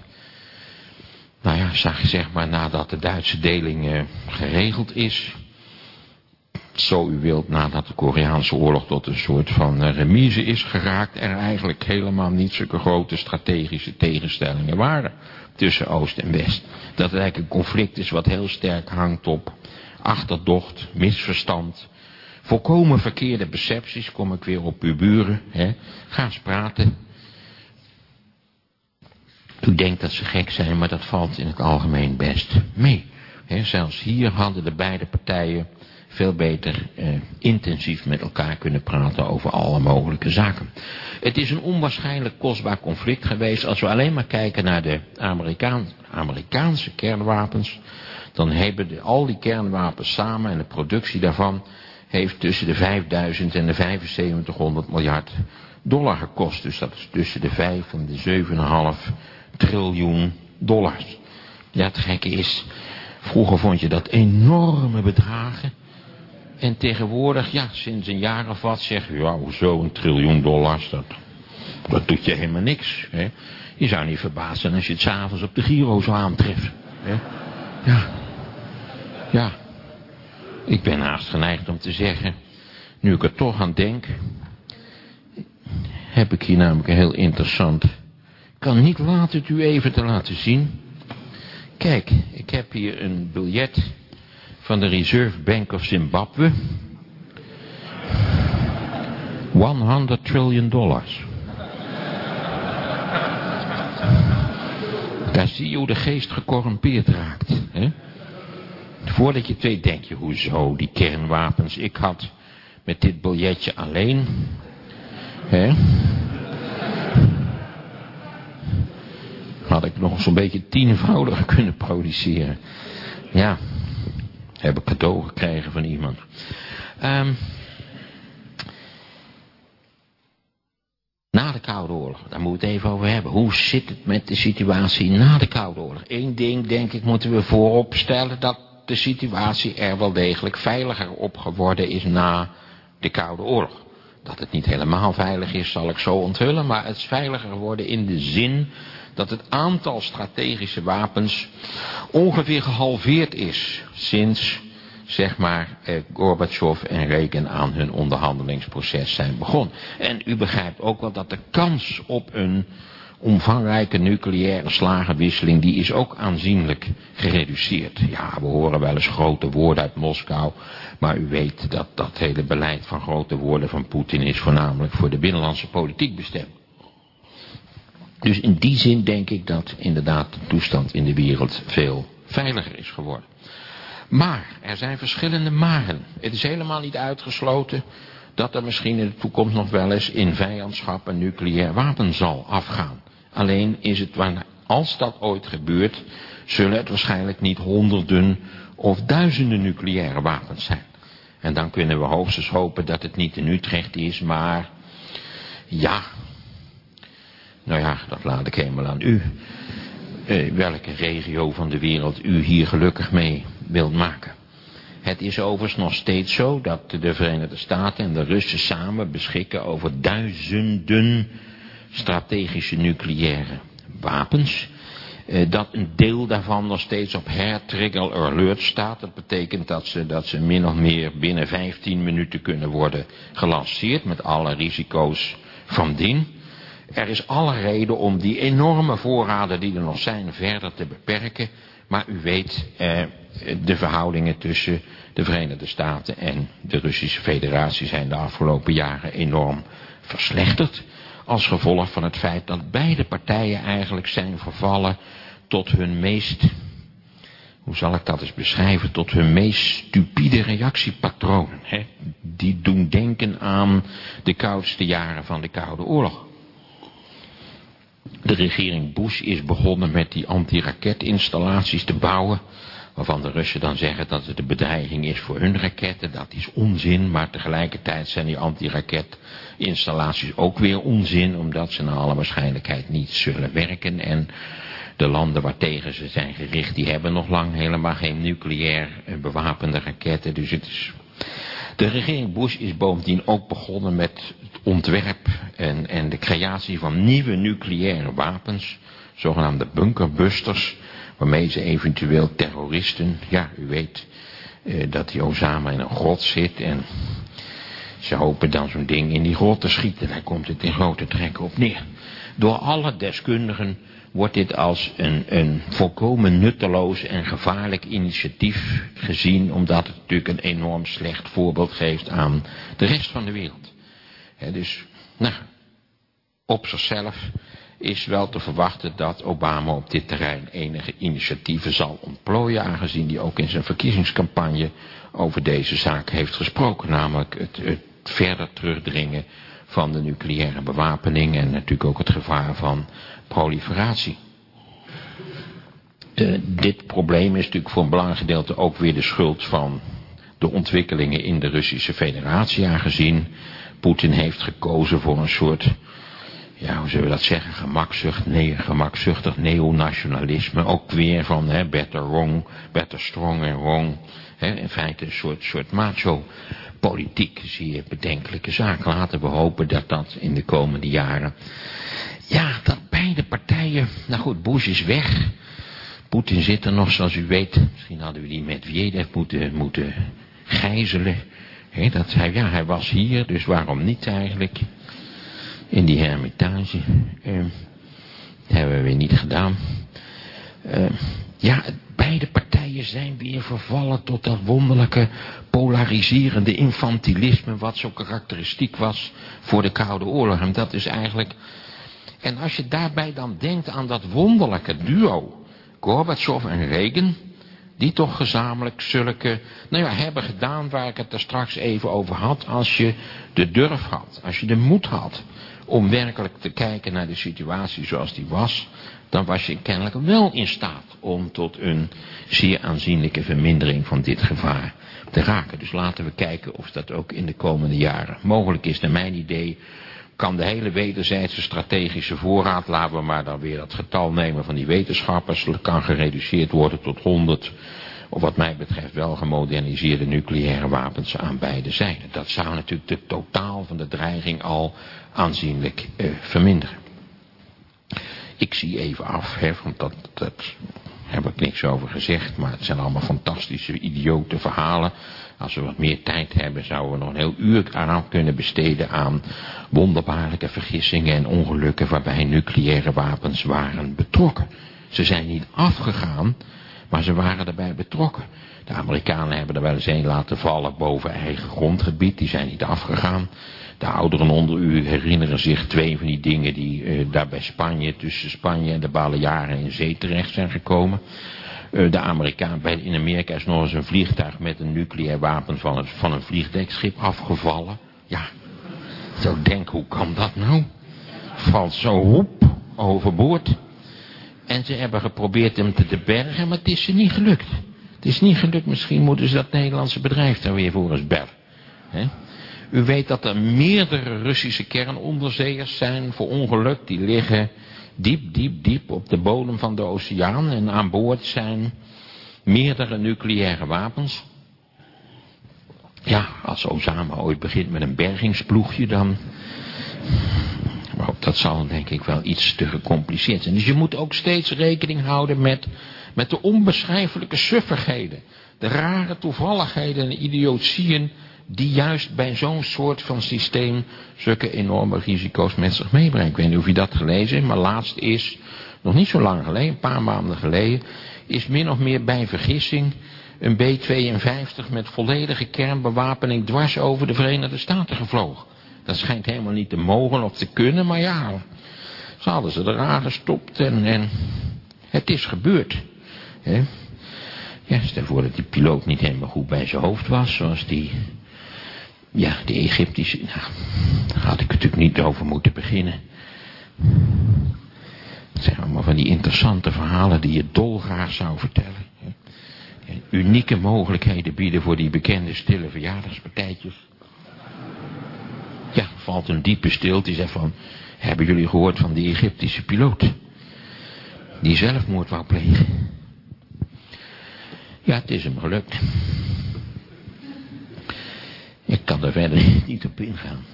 Nou ja, zeg maar nadat de Duitse deling uh, geregeld is... Zo u wilt, nadat de Koreaanse oorlog tot een soort van uh, remise is geraakt... er eigenlijk helemaal niet zulke grote strategische tegenstellingen waren... tussen Oost en West. Dat het eigenlijk een conflict is wat heel sterk hangt op achterdocht, misverstand, volkomen verkeerde percepties, kom ik weer op uw buren, hè. ga eens praten. U denkt dat ze gek zijn, maar dat valt in het algemeen best mee. Zelfs hier hadden de beide partijen veel beter eh, intensief met elkaar kunnen praten over alle mogelijke zaken. Het is een onwaarschijnlijk kostbaar conflict geweest als we alleen maar kijken naar de Amerikaan, Amerikaanse kernwapens dan hebben al die kernwapens samen en de productie daarvan heeft tussen de 5000 en de 7500 miljard dollar gekost. Dus dat is tussen de 5 en de 7,5 triljoen dollars. Ja, het gekke is, vroeger vond je dat enorme bedragen. En tegenwoordig, ja, sinds een jaar of wat zeg je, ja, hoezo een triljoen dollars, dat, dat doet je helemaal niks. Hè? Je zou niet verbazen als je het s'avonds op de Giro zou aantreffen. Hè? Ja, ja, ik ben haast geneigd om te zeggen, nu ik er toch aan denk, heb ik hier namelijk een heel interessant, kan niet laten het u even te laten zien. Kijk, ik heb hier een biljet van de Reserve Bank of Zimbabwe. 100 trillion dollars. Daar zie je hoe de geest gecorrumpeerd raakt. Hè? Voordat je het weet denk je, hoezo die kernwapens. Ik had met dit biljetje alleen, hè, had ik nog zo'n beetje tienvoudig [laughs] kunnen produceren. Ja, heb ik cadeau gekregen van iemand. Um, na de Koude Oorlog, daar moeten we het even over hebben. Hoe zit het met de situatie na de Koude Oorlog? Eén ding, denk ik, moeten we voorop stellen dat de situatie er wel degelijk veiliger op geworden is na de Koude Oorlog. Dat het niet helemaal veilig is, zal ik zo onthullen, maar het is veiliger geworden in de zin dat het aantal strategische wapens ongeveer gehalveerd is sinds, zeg maar, eh, Gorbachev en Reagan aan hun onderhandelingsproces zijn begonnen. En u begrijpt ook wel dat de kans op een omvangrijke nucleaire slagenwisseling, die is ook aanzienlijk gereduceerd. Ja, we horen wel eens grote woorden uit Moskou, maar u weet dat dat hele beleid van grote woorden van Poetin is voornamelijk voor de binnenlandse politiek bestemd. Dus in die zin denk ik dat inderdaad de toestand in de wereld veel veiliger is geworden. Maar, er zijn verschillende maren. Het is helemaal niet uitgesloten dat er misschien in de toekomst nog wel eens in vijandschap een nucleair wapen zal afgaan. Alleen is het, als dat ooit gebeurt, zullen het waarschijnlijk niet honderden of duizenden nucleaire wapens zijn. En dan kunnen we hoogstens hopen dat het niet in Utrecht is, maar ja, nou ja, dat laat ik helemaal aan u. Eh, welke regio van de wereld u hier gelukkig mee wilt maken. Het is overigens nog steeds zo dat de Verenigde Staten en de Russen samen beschikken over duizenden strategische nucleaire wapens. eh, dat een deel daarvan nog steeds op hair-trigger alert staat. Dat betekent dat ze, dat ze min of meer binnen 15 minuten kunnen worden gelanceerd met alle risico's van dien. Er is alle reden om die enorme voorraden die er nog zijn verder te beperken. Maar u weet, eh, de verhoudingen tussen de Verenigde Staten en de Russische Federatie zijn de afgelopen jaren enorm verslechterd. Als gevolg van het feit dat beide partijen eigenlijk zijn vervallen tot hun meest, hoe zal ik dat eens beschrijven, tot hun meest stupide reactiepatronen. Hè? Die doen denken aan de koudste jaren van de Koude Oorlog. De regering Bush is begonnen met die antiraketinstallaties te bouwen. Waarvan de Russen dan zeggen dat het de bedreiging is voor hun raketten. Dat is onzin, maar tegelijkertijd zijn die antiraketinstallaties ook weer onzin. Omdat ze naar alle waarschijnlijkheid niet zullen werken. En de landen waartegen ze zijn gericht, die hebben nog lang helemaal geen nucleair bewapende raketten. Dus het is... De regering Bush is bovendien ook begonnen met het ontwerp en, en de creatie van nieuwe nucleaire wapens. Zogenaamde bunkerbusters waarmee ze eventueel terroristen, ja u weet eh, dat die Osama in een grot zit en ze hopen dan zo'n ding in die grot te schieten. Daar komt het in grote trekken op neer. Door alle deskundigen wordt dit als een, een volkomen nutteloos en gevaarlijk initiatief gezien, omdat het natuurlijk een enorm slecht voorbeeld geeft aan de rest van de wereld. dus, nou, op zichzelf is wel te verwachten dat Obama op dit terrein enige initiatieven zal ontplooien, aangezien hij ook in zijn verkiezingscampagne over deze zaak heeft gesproken, namelijk het, het verder terugdringen van de nucleaire bewapening en natuurlijk ook het gevaar van proliferatie. dit probleem is natuurlijk voor een belangrijk gedeelte ook weer de schuld van de ontwikkelingen in de Russische federatie, aangezien Poetin heeft gekozen voor een soort ja, hoe zullen we dat zeggen, gemakzucht, nee, gemakzuchtig neonationalisme. Ook weer van hè, better wrong, better strong en wrong. Hè, in feite een soort, soort macho politiek, zie je bedenkelijke zaak. Laten we hopen dat dat in de komende jaren... Ja, dat beide partijen... Nou goed, Bush is weg. Poetin zit er nog, zoals u weet. Misschien hadden we die met Medvedev moeten, moeten gijzelen. Dat hij, ja, hij was hier, dus waarom niet eigenlijk? in die hermitage. Uh, hebben we weer niet gedaan. Uh, ja, beide partijen zijn weer vervallen tot dat wonderlijke polariserende infantilisme wat zo karakteristiek was voor de Koude Oorlog. En dat is eigenlijk... En als je daarbij dan denkt aan dat wonderlijke duo, Gorbachev en Reagan, die toch gezamenlijk zulke, nou ja, hebben gedaan waar ik het er straks even over had, als je de durf had, als je de moed had, om werkelijk te kijken naar de situatie zoals die was, dan was je kennelijk wel in staat om tot een zeer aanzienlijke vermindering van dit gevaar te raken. Dus laten we kijken of dat ook in de komende jaren mogelijk is. Naar mijn idee kan de hele wederzijdse strategische voorraad, laten we maar dan weer dat getal nemen van die wetenschappers, kan gereduceerd worden tot 100 of wat mij betreft wel gemoderniseerde nucleaire wapens aan beide zijden. Dat zou natuurlijk de totaal van de dreiging al aanzienlijk eh, verminderen. Ik zie even af, hè, want dat, dat heb ik niks over gezegd, maar het zijn allemaal fantastische, idiote verhalen. Als we wat meer tijd hebben, zouden we nog een heel uur aan kunnen besteden aan wonderbaarlijke vergissingen en ongelukken waarbij nucleaire wapens waren betrokken. Ze zijn niet afgegaan, maar ze waren erbij betrokken. De Amerikanen hebben er wel eens een laten vallen boven eigen grondgebied. Die zijn niet afgegaan. De ouderen onder u herinneren zich twee van die dingen die uh, daar bij Spanje, tussen Spanje en de Balearen in zee terecht zijn gekomen. Uh, de Amerikaan, bij, in Amerika is nog eens een vliegtuig met een nucleair wapen van, het, van een vliegdekschip afgevallen. Ja, zo denk, hoe kan dat nou? Valt zo hoep overboord. En ze hebben geprobeerd hem te bergen, maar het is ze niet gelukt. Het is niet gelukt, misschien moeten ze dat Nederlandse bedrijf daar weer voor eens bellen. U weet dat er meerdere Russische kernonderzeeërs zijn voor ongeluk. Die liggen diep, diep, diep op de bodem van de oceaan. En aan boord zijn meerdere nucleaire wapens. Ja, als Osama ooit begint met een bergingsploegje, dan maar dat zal denk ik wel iets te gecompliceerd zijn. Dus je moet ook steeds rekening houden met, met de onbeschrijfelijke suffigheden. De rare toevalligheden en idiotieën die juist bij zo'n soort van systeem zulke enorme risico's met zich meebrengen. Ik weet niet of je dat gelezen hebt, maar laatst is, nog niet zo lang geleden, een paar maanden geleden, is min of meer bij vergissing een B-52 met volledige kernbewapening dwars over de Verenigde Staten gevlogen. Dat schijnt helemaal niet te mogen of te kunnen, maar ja, ze hadden ze eraan gestopt en, en het is gebeurd. Ja, stel voor dat die piloot niet helemaal goed bij zijn hoofd was, zoals die, ja, die Egyptische, nou, daar had ik natuurlijk niet over moeten beginnen. Zeg maar van die interessante verhalen die je dolgraag zou vertellen. Unieke mogelijkheden bieden voor die bekende stille verjaardagspartijtjes. Ja, valt een diepe stilte. Zegt van, hebben jullie gehoord van die Egyptische piloot? Die zelfmoord wou plegen. Ja, het is hem gelukt. Ik kan er verder [laughs] niet op ingaan.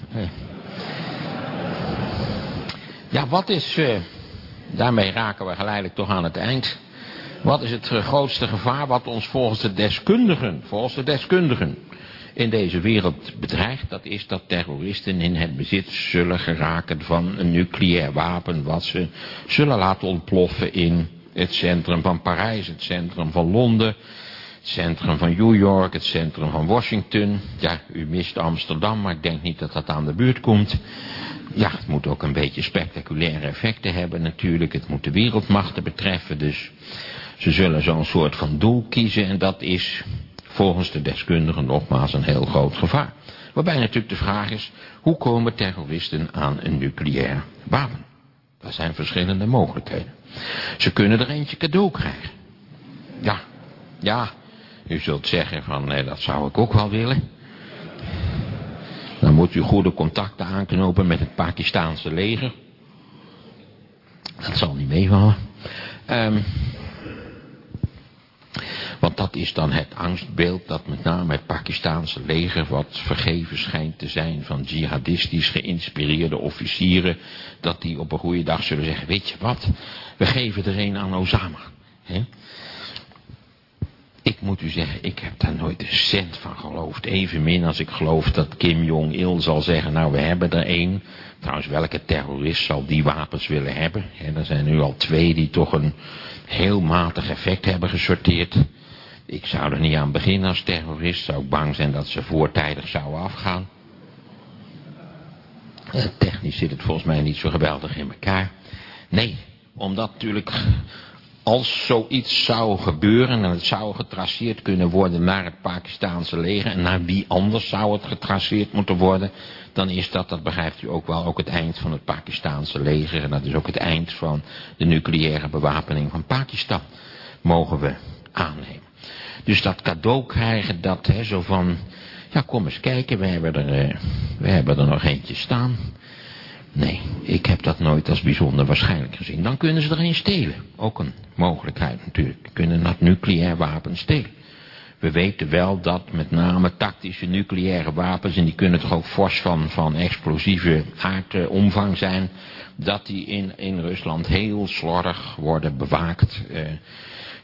Ja, wat is... Uh, daarmee raken we geleidelijk toch aan het eind. Wat is het grootste gevaar wat ons volgens de deskundigen, volgens de deskundigen in deze wereld bedreigt? Dat is dat terroristen in het bezit zullen geraken van een nucleair wapen wat ze zullen laten ontploffen in het centrum van Parijs, het centrum van Londen, het centrum van New York, het centrum van Washington. Ja, u mist Amsterdam, maar ik denk niet dat dat aan de buurt komt. Ja, het moet ook een beetje spectaculaire effecten hebben natuurlijk. Het moet de wereldmachten betreffen, dus ze zullen zo'n soort van doel kiezen en dat is volgens de deskundigen nogmaals een heel groot gevaar. Waarbij natuurlijk de vraag is, hoe komen terroristen aan een nucleair wapen? Er zijn verschillende mogelijkheden. Ze kunnen er eentje cadeau krijgen. Ja, ja, u zult zeggen van, nee, dat zou ik ook wel willen. Dan moet u goede contacten aanknopen met het Pakistaanse leger. Dat zal niet meevallen. Um, want dat is dan het angstbeeld dat met name het Pakistaanse leger wat vergeven schijnt te zijn van jihadistisch geïnspireerde officieren. Dat die op een goede dag zullen zeggen, weet je wat, we geven er een aan Osama. He? Ik moet u zeggen, ik heb daar nooit een cent van geloofd. Evenmin als ik geloof dat Kim Jong-il zal zeggen, nou we hebben er één. Trouwens, welke terrorist zal die wapens willen hebben? er zijn nu al twee die toch een heel matig effect hebben gesorteerd. Ik zou er niet aan beginnen als terrorist. Zou ik bang zijn dat ze voortijdig zouden afgaan. Eh, technisch zit het volgens mij niet zo geweldig in elkaar. Nee, omdat natuurlijk als zoiets zou gebeuren en het zou getraceerd kunnen worden naar het Pakistaanse leger en naar wie anders zou het getraceerd moeten worden, dan is dat, dat begrijpt u ook wel, ook het eind van het Pakistaanse leger en dat is ook het eind van de nucleaire bewapening van Pakistan, mogen we aannemen. Dus dat cadeau krijgen, dat hè, zo van, ja kom eens kijken, we hebben er, uh, we hebben er nog eentje staan. Nee, ik heb dat nooit als bijzonder waarschijnlijk gezien. Dan kunnen ze er een stelen. Ook een mogelijkheid natuurlijk. Kunnen dat nucleair wapen stelen. We weten wel dat met name tactische nucleaire wapens, en die kunnen toch ook fors van, van explosieve aardomvang zijn, dat die in, in Rusland heel slordig worden bewaakt. Uh,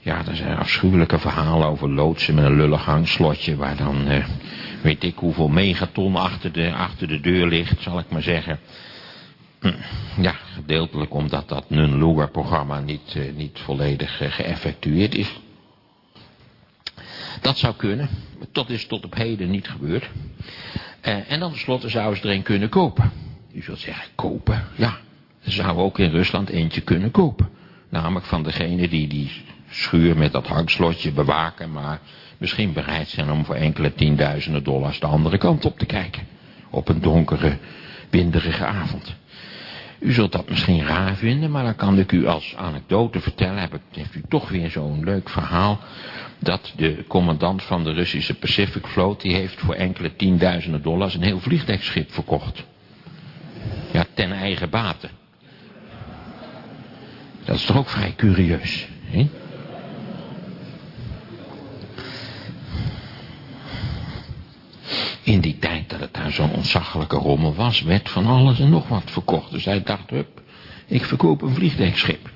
ja, er zijn afschuwelijke verhalen over loodsen met een lullig hangslotje... waar dan, uh, weet ik hoeveel megaton achter de, achter de deur ligt, zal ik maar zeggen. Hm, ja, gedeeltelijk omdat dat Nun-Lugar-programma niet, uh, niet volledig uh, geëffectueerd is. Dat zou kunnen. Dat is tot op heden niet gebeurd. en dan tenslotte zouden ze er een kunnen kopen. U zult zeggen, kopen? Ja, ze zouden ook in Rusland eentje kunnen kopen. Namelijk van degene die die schuur met dat hangslotje bewaken, maar misschien bereid zijn om voor enkele tienduizenden dollars de andere kant op te kijken. Op een donkere, winderige avond. U zult dat misschien raar vinden, maar dan kan ik u als anekdote vertellen, heb ik, heeft u toch weer zo'n leuk verhaal, dat de commandant van de Russische Pacific Vloot, die heeft voor enkele tienduizenden dollars een heel vliegdekschip verkocht. Ja, ten eigen bate. Dat is toch ook vrij curieus, hè? In die tijd dat dat daar zo'n ontzaglijke rommel was, werd van alles en nog wat verkocht. Dus hij dacht, hup, ik verkoop een vliegdekschip.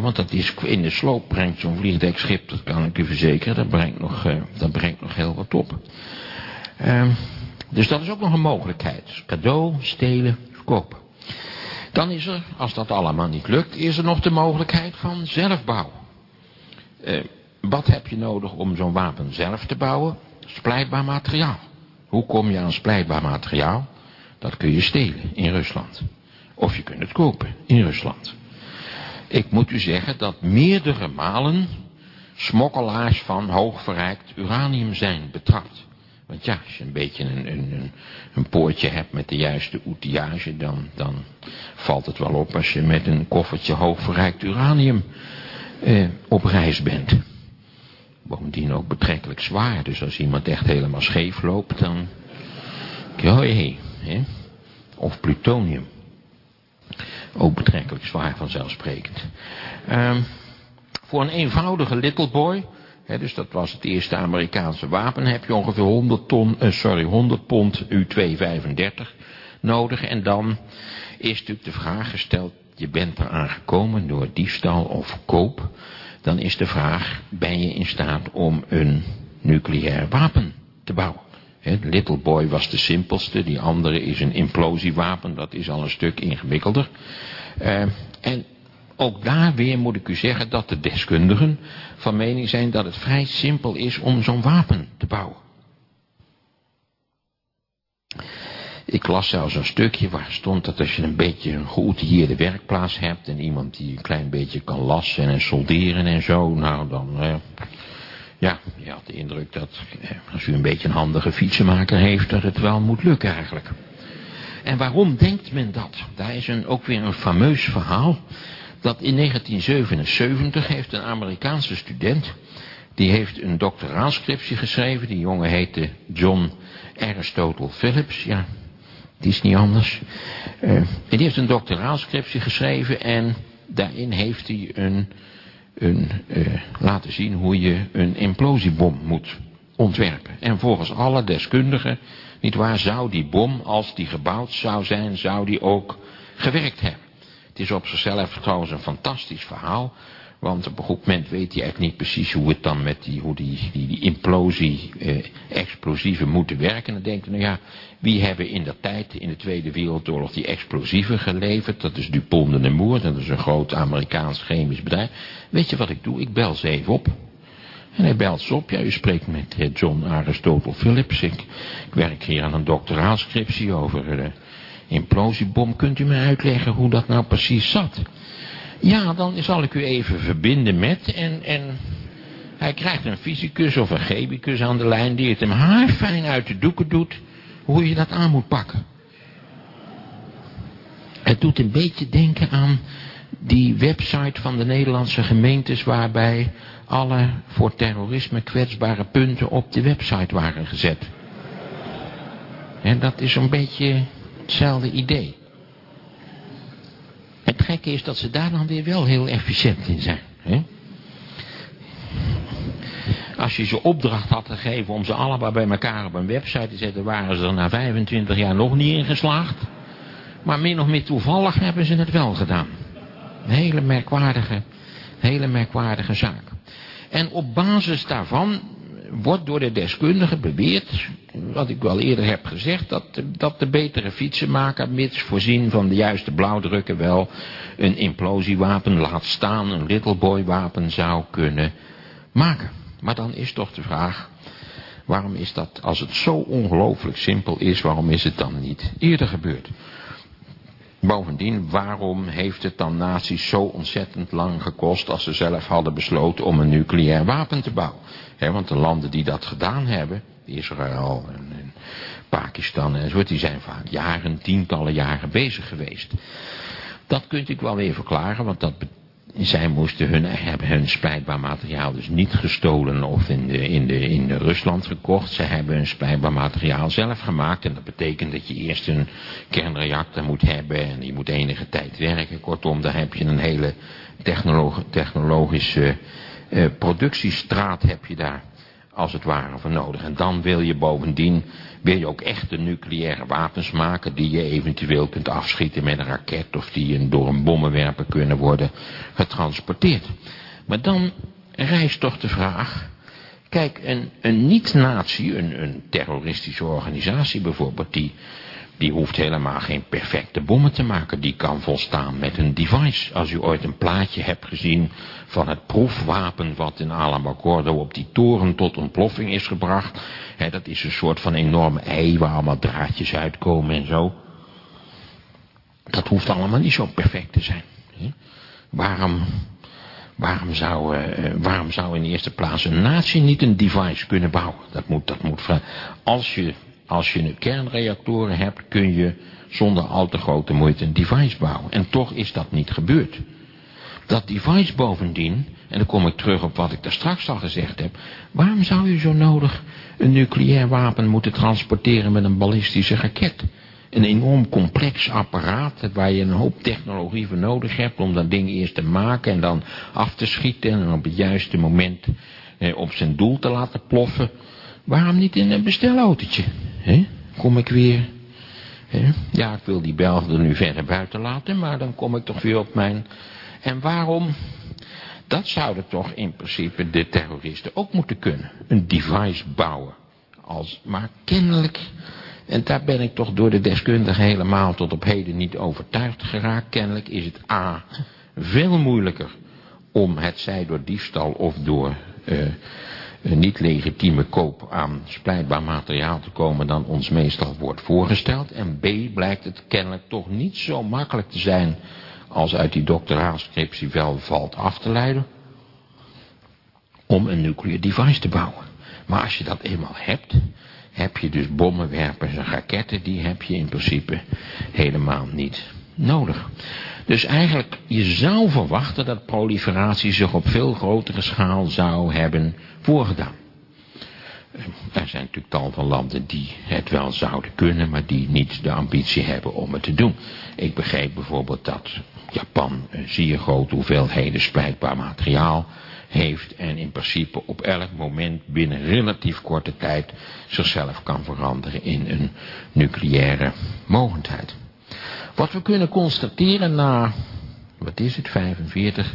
Want dat is, in de sloop brengt zo'n vliegdekschip, dat kan ik u verzekeren, dat brengt nog, uh, dat brengt nog heel wat op. Uh, dus dat is ook nog een mogelijkheid. Cadeau, stelen, verkopen. Dan is er, als dat allemaal niet lukt, is er nog de mogelijkheid van zelfbouw. Uh, wat heb je nodig om zo'n wapen zelf te bouwen? Splijtbaar materiaal. Hoe kom je aan splijtbaar materiaal? Dat kun je stelen in Rusland. Of je kunt het kopen in Rusland. Ik moet u zeggen dat meerdere malen smokkelaars van hoogverrijkt uranium zijn betrapt. Want ja, als je een beetje een, een, een poortje hebt met de juiste outillage, dan, dan valt het wel op als je met een koffertje hoogverrijkt uranium eh, op reis bent. Bovendien ook betrekkelijk zwaar, dus als iemand echt helemaal scheef loopt, dan... Oh hè? Of plutonium. Ook betrekkelijk zwaar vanzelfsprekend. Um, voor een eenvoudige little boy, dus dat was het eerste Amerikaanse wapen, heb je ongeveer 100, ton, uh, sorry, 100 pond U-235 nodig. En dan is natuurlijk de vraag gesteld, je bent eraan gekomen door diefstal of koop. Dan is de vraag, ben je in staat om een nucleair wapen te bouwen? Little Boy was de simpelste, die andere is een implosiewapen, dat is al een stuk ingewikkelder. Uh, en ook daar weer moet ik u zeggen dat de deskundigen van mening zijn dat het vrij simpel is om zo'n wapen te bouwen. Ik las zelfs een stukje waar stond dat als je een beetje een geoutilleerde werkplaats hebt en iemand die een klein beetje kan lassen en solderen en zo, nou dan, eh, ja, je had de indruk dat eh, als u een beetje een handige fietsenmaker heeft, dat het wel moet lukken eigenlijk. En waarom denkt men dat? Daar is een, ook weer een fameus verhaal. Dat in 1977 heeft een Amerikaanse student, die heeft een doctoraalscriptie geschreven. Die jongen heette John Aristotle Phillips. Ja, die is niet anders. Uh, en die heeft een doctoraalscriptie geschreven en daarin heeft hij een een, uh, laten zien hoe je een implosiebom moet ontwerpen. En volgens alle deskundigen, niet waar, zou die bom, als die gebouwd zou zijn, zou die ook gewerkt hebben. Het is op zichzelf trouwens een fantastisch verhaal. Want op een goed moment weet hij eigenlijk niet precies hoe het dan met die, hoe die, die, implosie, eh, explosieven moeten werken. En dan denkt hij, nou ja, wie hebben in dat tijd in de Tweede Wereldoorlog die explosieven geleverd? Dat is Dupont de Nemours, dat is een groot Amerikaans chemisch bedrijf. Weet je wat ik doe? Ik bel ze even op. En hij belt ze op. Ja, u spreekt met eh, John Aristotle Phillips. Ik, ik werk hier aan een doctoraalscriptie over de implosiebom. Kunt u me uitleggen hoe dat nou precies zat? Ja, dan zal ik u even verbinden met en, en hij krijgt een fysicus of een chemicus aan de lijn die het hem haarfijn uit de doeken doet hoe je dat aan moet pakken. Het doet een beetje denken aan die website van de Nederlandse gemeentes waarbij alle voor terrorisme kwetsbare punten op de website waren gezet. En dat is een beetje hetzelfde idee. Het gekke is dat ze daar dan weer wel heel efficiënt in zijn. Hè? Als je ze opdracht had gegeven om ze allemaal bij elkaar op een website te zetten, waren ze er na 25 jaar nog niet in geslaagd. Maar min of meer toevallig hebben ze het wel gedaan. Een hele merkwaardige, hele merkwaardige zaak. En op basis daarvan wordt door de deskundigen beweerd, wat ik wel eerder heb gezegd, dat, dat de betere fietsenmaker, mits voorzien van de juiste blauwdrukken, wel een implosiewapen, laat staan een little boy wapen zou kunnen maken. Maar dan is toch de vraag, waarom is dat, als het zo ongelooflijk simpel is, waarom is het dan niet eerder gebeurd? Bovendien, waarom heeft het dan nazi's zo ontzettend lang gekost als ze zelf hadden besloten om een nucleair wapen te bouwen? want de landen die dat gedaan hebben, Israël en, en Pakistan enzovoort, die zijn vaak jaren, tientallen jaren bezig geweest. Dat kunt ik wel weer verklaren, want dat zij moesten hun, hebben hun splijtbaar materiaal dus niet gestolen of in, in, de, in Rusland gekocht. Ze hebben hun splijtbaar materiaal zelf gemaakt. En dat betekent dat je eerst een kernreactor moet hebben en die moet enige tijd werken. Kortom, daar heb je een hele technologische uh, productiestraat heb je daar als het ware voor nodig. En dan wil je bovendien, wil je ook echte nucleaire wapens maken die je eventueel kunt afschieten met een raket of die door een bommenwerper kunnen worden getransporteerd. Maar dan rijst toch de vraag, kijk een, een niet-natie, een, een terroristische organisatie bijvoorbeeld, die die hoeft helemaal geen perfecte bommen te maken. Die kan volstaan met een device. Als u ooit een plaatje hebt gezien van het proefwapen wat in Alamogordo op die toren tot ontploffing is gebracht. Dat is een soort van enorm ei waar allemaal draadjes uitkomen en zo. Dat hoeft allemaal niet zo perfect te zijn. Waarom, waarom, zou, uh, waarom zou in de eerste plaats een natie niet een device kunnen bouwen? Dat moet, dat moet, als je als je kernreactoren hebt, kun je zonder al te grote moeite een device bouwen. En toch is dat niet gebeurd. Dat device bovendien, en dan kom ik terug op wat ik daar straks al gezegd heb. Waarom zou je zo nodig een nucleair wapen moeten transporteren met een ballistische raket? Een enorm complex apparaat waar je een hoop technologie voor nodig hebt om dat ding eerst te maken en dan af te schieten en op het juiste moment eh, op zijn doel te laten ploffen. Waarom niet in een bestelautootje? Kom ik weer... Ja, ik wil die Belgen er nu verder buiten laten, maar dan kom ik toch weer op mijn... En waarom... Dat zouden toch in principe de terroristen ook moeten kunnen. Een device bouwen. Als, maar kennelijk, en daar ben ik toch door de deskundigen helemaal tot op heden niet overtuigd geraakt. Kennelijk is het A, veel moeilijker om het zij door diefstal of door een niet legitieme koop aan splijtbaar materiaal te komen dan ons meestal wordt voorgesteld. En B blijkt het kennelijk toch niet zo makkelijk te zijn als uit die doctoraalscriptie wel valt af te leiden. Om een nuclear device te bouwen. Maar als je dat eenmaal hebt, heb je dus bommenwerpers en raketten, die heb je in principe helemaal niet nodig. Dus eigenlijk, je zou verwachten dat proliferatie zich op veel grotere schaal zou hebben voorgedaan. Er zijn natuurlijk tal van landen die het wel zouden kunnen, maar die niet de ambitie hebben om het te doen. Ik begreep bijvoorbeeld dat Japan een zeer grote hoeveelheden splijtbaar materiaal heeft en in principe op elk moment binnen relatief korte tijd zichzelf kan veranderen in een nucleaire mogendheid. Wat we kunnen constateren na, wat is het, 45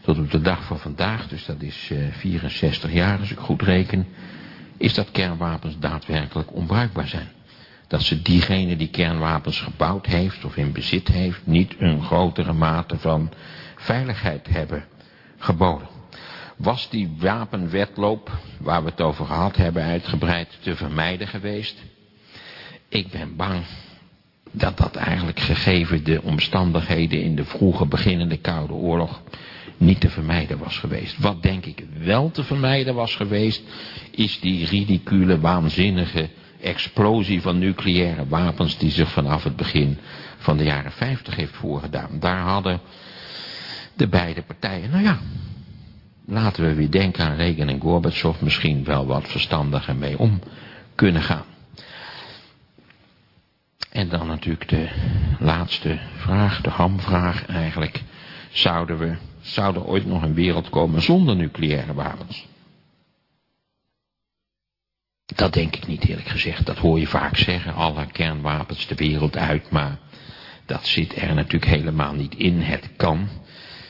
tot op de dag van vandaag, dus dat is 64 eh, jaar als ik goed reken, is dat kernwapens daadwerkelijk onbruikbaar zijn. Dat ze diegene die kernwapens gebouwd heeft of in bezit heeft, niet een grotere mate van veiligheid hebben geboden. Was die wapenwetloop, waar we het over gehad hebben, uitgebreid te vermijden geweest? Ik ben bang dat dat eigenlijk gegeven de omstandigheden in de vroege beginnende Koude Oorlog niet te vermijden was geweest. Wat denk ik wel te vermijden was geweest, is die ridicule, waanzinnige explosie van nucleaire wapens die zich vanaf het begin van de jaren 50 heeft voorgedaan. Daar hadden de beide partijen, nou ja, laten we weer denken aan Reagan en Gorbachev, misschien wel wat verstandiger mee om kunnen gaan. En dan natuurlijk de laatste vraag, de hamvraag eigenlijk. Zouden we, zou er ooit nog een wereld komen zonder nucleaire wapens? Dat denk ik niet eerlijk gezegd. Dat hoor je vaak zeggen, alle kernwapens de wereld uit, maar dat zit er natuurlijk helemaal niet in. Het kan.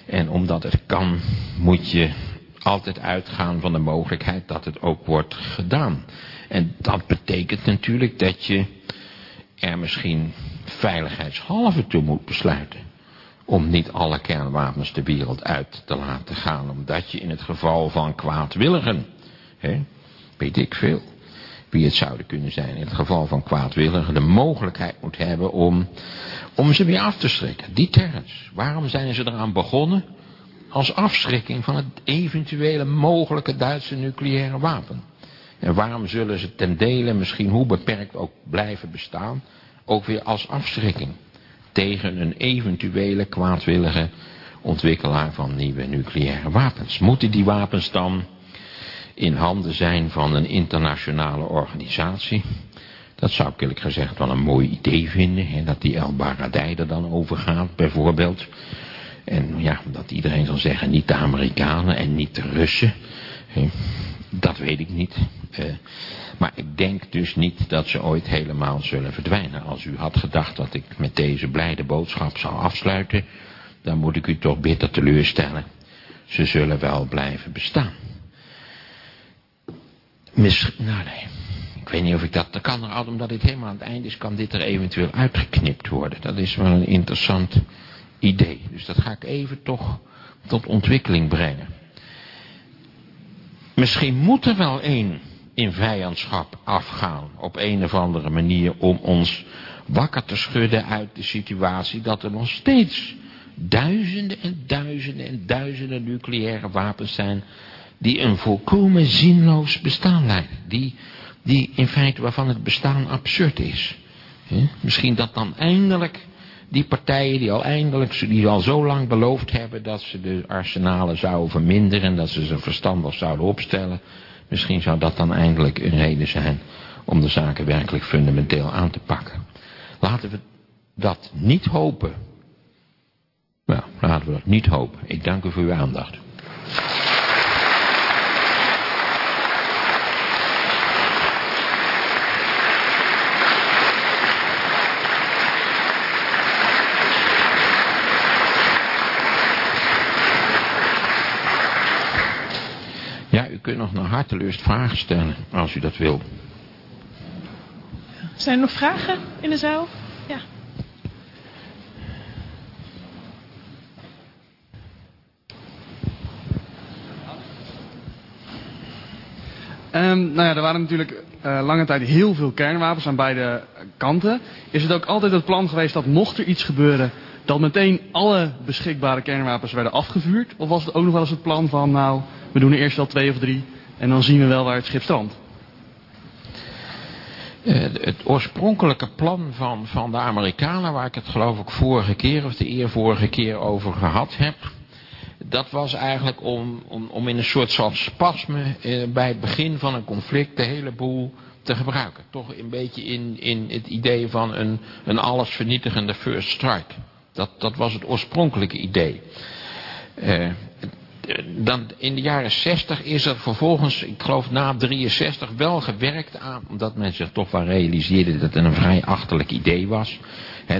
En omdat het kan, moet je altijd uitgaan van de mogelijkheid dat het ook wordt gedaan. En dat betekent natuurlijk dat je er misschien veiligheidshalve toe moet besluiten om niet alle kernwapens de wereld uit te laten gaan, omdat je in het geval van kwaadwilligen, hè, weet ik veel, wie het zouden kunnen zijn, in het geval van kwaadwilligen, de mogelijkheid moet hebben om, om ze weer af te schrikken. Die terrens, waarom zijn ze eraan begonnen? Als afschrikking van het eventuele mogelijke Duitse nucleaire wapen. En waarom zullen ze ten dele, misschien hoe beperkt ook blijven bestaan, ook weer als afschrikking tegen een eventuele kwaadwillige ontwikkelaar van nieuwe nucleaire wapens. Moeten die wapens dan in handen zijn van een internationale organisatie? Dat zou ik eerlijk gezegd wel een mooi idee vinden, hè, dat die El Baradei er dan over gaat, bijvoorbeeld. En ja, dat iedereen zal zeggen, niet de Amerikanen en niet de Russen. Hè. Dat weet ik niet. Uh, maar ik denk dus niet dat ze ooit helemaal zullen verdwijnen. Als u had gedacht dat ik met deze blijde boodschap zou afsluiten, dan moet ik u toch bitter teleurstellen. Ze zullen wel blijven bestaan. Misschien, nou nee, ik weet niet of ik dat, dat kan er omdat dit helemaal aan het eind is, kan dit er eventueel uitgeknipt worden. Dat is wel een interessant idee. Dus dat ga ik even toch tot ontwikkeling brengen. Misschien moet er wel één in vijandschap afgaan op een of andere manier om ons wakker te schudden uit de situatie dat er nog steeds duizenden en duizenden en duizenden nucleaire wapens zijn die een volkomen zinloos bestaan leiden. Die, die in feite waarvan het bestaan absurd is. Misschien dat dan eindelijk die partijen die al eindelijk, die al zo lang beloofd hebben dat ze de arsenalen zouden verminderen en dat ze ze verstandig zouden opstellen. Misschien zou dat dan eindelijk een reden zijn om de zaken werkelijk fundamenteel aan te pakken. Laten we dat niet hopen. Nou, laten we dat niet hopen. Ik dank u voor uw aandacht. Nog naar hartelust vragen stellen, als u dat wil. Zijn er nog vragen in de zaal? Ja. Um, nou ja, er waren natuurlijk uh, lange tijd heel veel kernwapens aan beide kanten. Is het ook altijd het plan geweest dat mocht er iets gebeuren, dat meteen alle beschikbare kernwapens werden afgevuurd? Of was het ook nog wel eens het plan van, nou, we doen er eerst wel twee of drie en dan zien we wel waar het schip strandt? Uh, het oorspronkelijke plan van, van de Amerikanen, waar ik het geloof ik vorige keer of de eer vorige keer over gehad heb, dat was eigenlijk om, om, om in een soort van spasme uh, bij het begin van een conflict de hele boel te gebruiken. Toch een beetje in, in het idee van een, een alles vernietigende first strike. Dat, dat was het oorspronkelijke idee. Uh, dan in de jaren 60 is er vervolgens, ik geloof na 63, wel gewerkt aan, omdat men zich toch wel realiseerde dat het een vrij achterlijk idee was.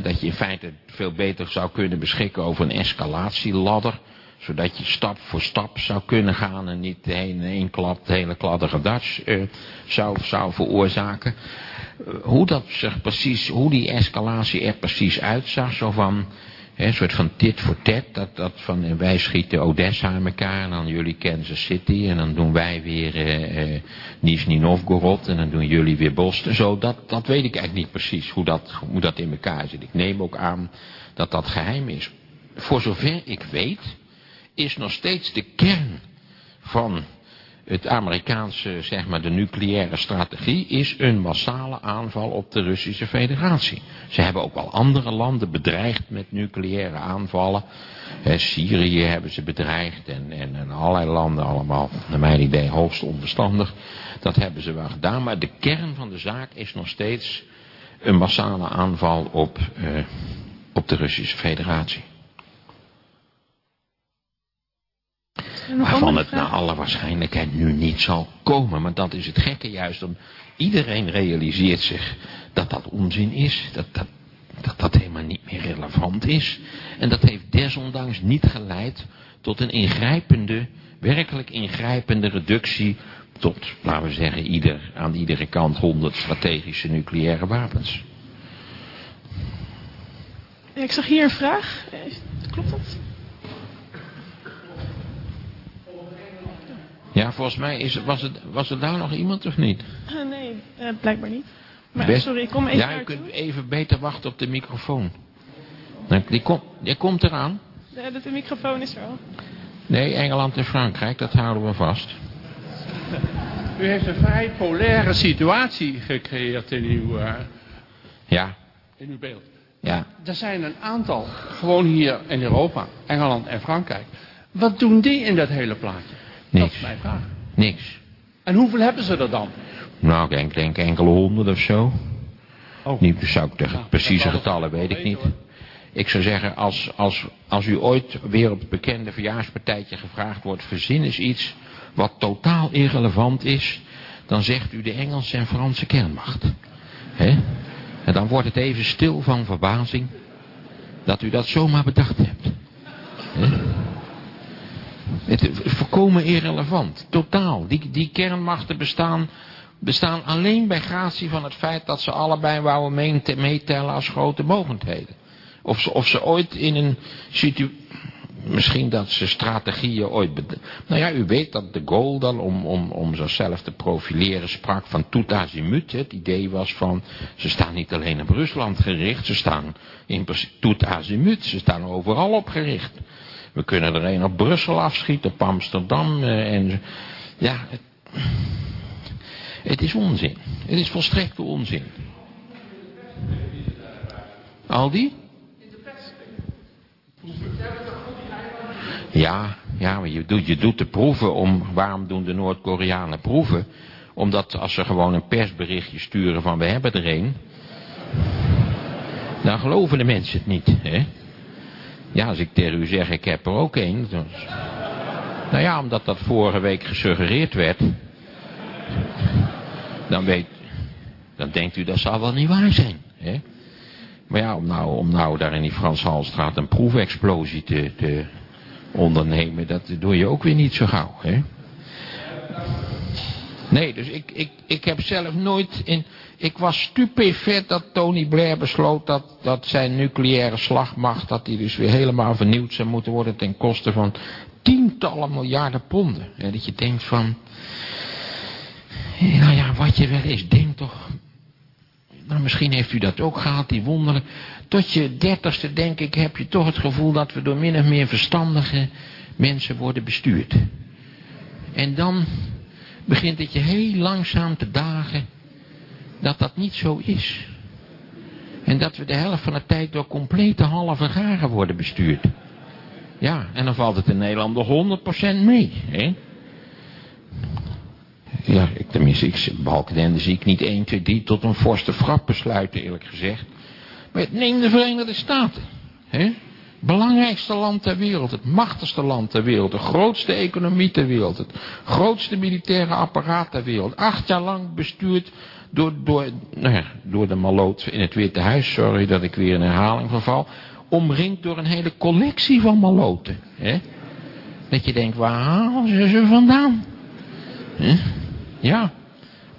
Dat je in feite veel beter zou kunnen beschikken over een escalatieladder. Zodat je stap voor stap zou kunnen gaan en niet in één klap de hele kladdige Dutch uh, zou, zou veroorzaken. Uh, hoe dat zich precies, hoe die escalatie er precies uitzag, zo van een soort van tit voor tet. Dat, dat van, wij schieten Odessa aan elkaar en dan jullie Kansas City. En dan doen wij weer eh, eh, Nizhny Novgorod en dan doen jullie weer Boston. Zo, dat, dat weet ik eigenlijk niet precies hoe dat, hoe dat in elkaar zit. Ik neem ook aan dat dat geheim is. Voor zover ik weet is nog steeds de kern van het Amerikaanse, zeg maar, de nucleaire strategie is een massale aanval op de Russische federatie. Ze hebben ook wel andere landen bedreigd met nucleaire aanvallen. Syrië hebben ze bedreigd en, en, allerlei landen allemaal, naar mijn idee, hoogst onverstandig. Dat hebben ze wel gedaan, maar de kern van de zaak is nog steeds een massale aanval op, uh, op de Russische federatie. Waarvan het naar alle waarschijnlijkheid nu niet zal komen. Maar dat is het gekke juist. Om, iedereen realiseert zich dat dat onzin is. Dat dat, dat dat helemaal niet meer relevant is. En dat heeft desondanks niet geleid tot een ingrijpende, werkelijk ingrijpende reductie tot, laten we zeggen, ieder, aan iedere kant honderd strategische nucleaire wapens. Ik zag hier een vraag. Klopt dat? Ja, volgens mij is, was, het, was er daar nog iemand of niet? Uh, nee, uh, blijkbaar niet. Maar Best, sorry, ik kom even Ja, je kunt even beter wachten op de microfoon. Die, kom, die komt eraan. De, de microfoon is er al. Nee, Engeland en Frankrijk, dat houden we vast. U heeft een vrij polaire situatie gecreëerd in uw, uh, ja. in uw beeld. Ja. Er zijn een aantal, gewoon hier in Europa, Engeland en Frankrijk. Wat doen die in dat hele plaatje? Niks. Dat is mijn vraag. Niks. En hoeveel hebben ze er dan? Nou, ik denk, denk enkele honderd of zo. Oh. Niet, zou ik de nou, precieze getallen weet ik niet. Ik zou zeggen, als, als, als u ooit weer op het bekende verjaarspartijtje gevraagd wordt, verzin eens iets wat totaal irrelevant is, dan zegt u de Engelse en Franse kernmacht. Hè? En dan wordt het even stil van verbazing dat u dat zomaar bedacht hebt. Hè? Het is volkomen irrelevant. Totaal. Die, die kernmachten bestaan, bestaan alleen bij gratie van het feit dat ze allebei wouden meetellen als grote mogendheden. Of ze, of ze ooit in een situatie... Misschien dat ze strategieën ooit... Nou ja, u weet dat de Gaulle dan om, om, om zichzelf te profileren sprak van tout azimut. Het idee was van, ze staan niet alleen op Rusland gericht, ze staan in tout azimut. Ze staan overal op gericht. We kunnen er een op Brussel afschieten, op Amsterdam. Eh, en, ja, het, is onzin. Het is volstrekte onzin. Aldi? Ja, ja, maar je doet, je doet de proeven om, waarom doen de Noord-Koreanen proeven? Omdat als ze gewoon een persberichtje sturen van we hebben er een, dan geloven de mensen het niet, hè? Ja, als ik tegen u zeg, ik heb er ook een. Dan... Nou ja, omdat dat vorige week gesuggereerd werd. Dan weet... Dan denkt u, dat zal wel niet waar zijn. Hè? Maar ja, om nou, om nou daar in die Frans Halstraat een proefexplosie te, te ondernemen, dat doe je ook weer niet zo gauw. Hè? Nee, dus ik, ik, ik heb zelf nooit in... Ik was stupefet dat Tony Blair besloot dat, dat zijn nucleaire slagmacht... dat die dus weer helemaal vernieuwd zou moeten worden... ten koste van tientallen miljarden ponden. En dat je denkt van... Nou ja, wat je wel eens denkt toch... Nou, misschien heeft u dat ook gehad, die wonderen. Tot je dertigste, denk ik, heb je toch het gevoel dat we door min of meer verstandige mensen worden bestuurd. En dan begint het je heel langzaam te dagen dat dat niet zo is. En dat we de helft van de tijd door complete halve garen worden bestuurd. Ja, en dan valt het in Nederland nog 100% mee. Hè? Ja, ik, tenminste, ik, Balkenende zie ik niet 1, 2, 3 tot een forste frap besluiten, eerlijk gezegd. Maar neem de Verenigde Staten. Hè? belangrijkste land ter wereld, het machtigste land ter wereld, de grootste economie ter wereld, het grootste militaire apparaat ter wereld. Acht jaar lang bestuurd door, door, nou ja, door de maloot in het Witte Huis, sorry dat ik weer in herhaling verval, omringd door een hele collectie van maloten. Hè? Dat je denkt, waar halen ze ze vandaan? Hè? Ja,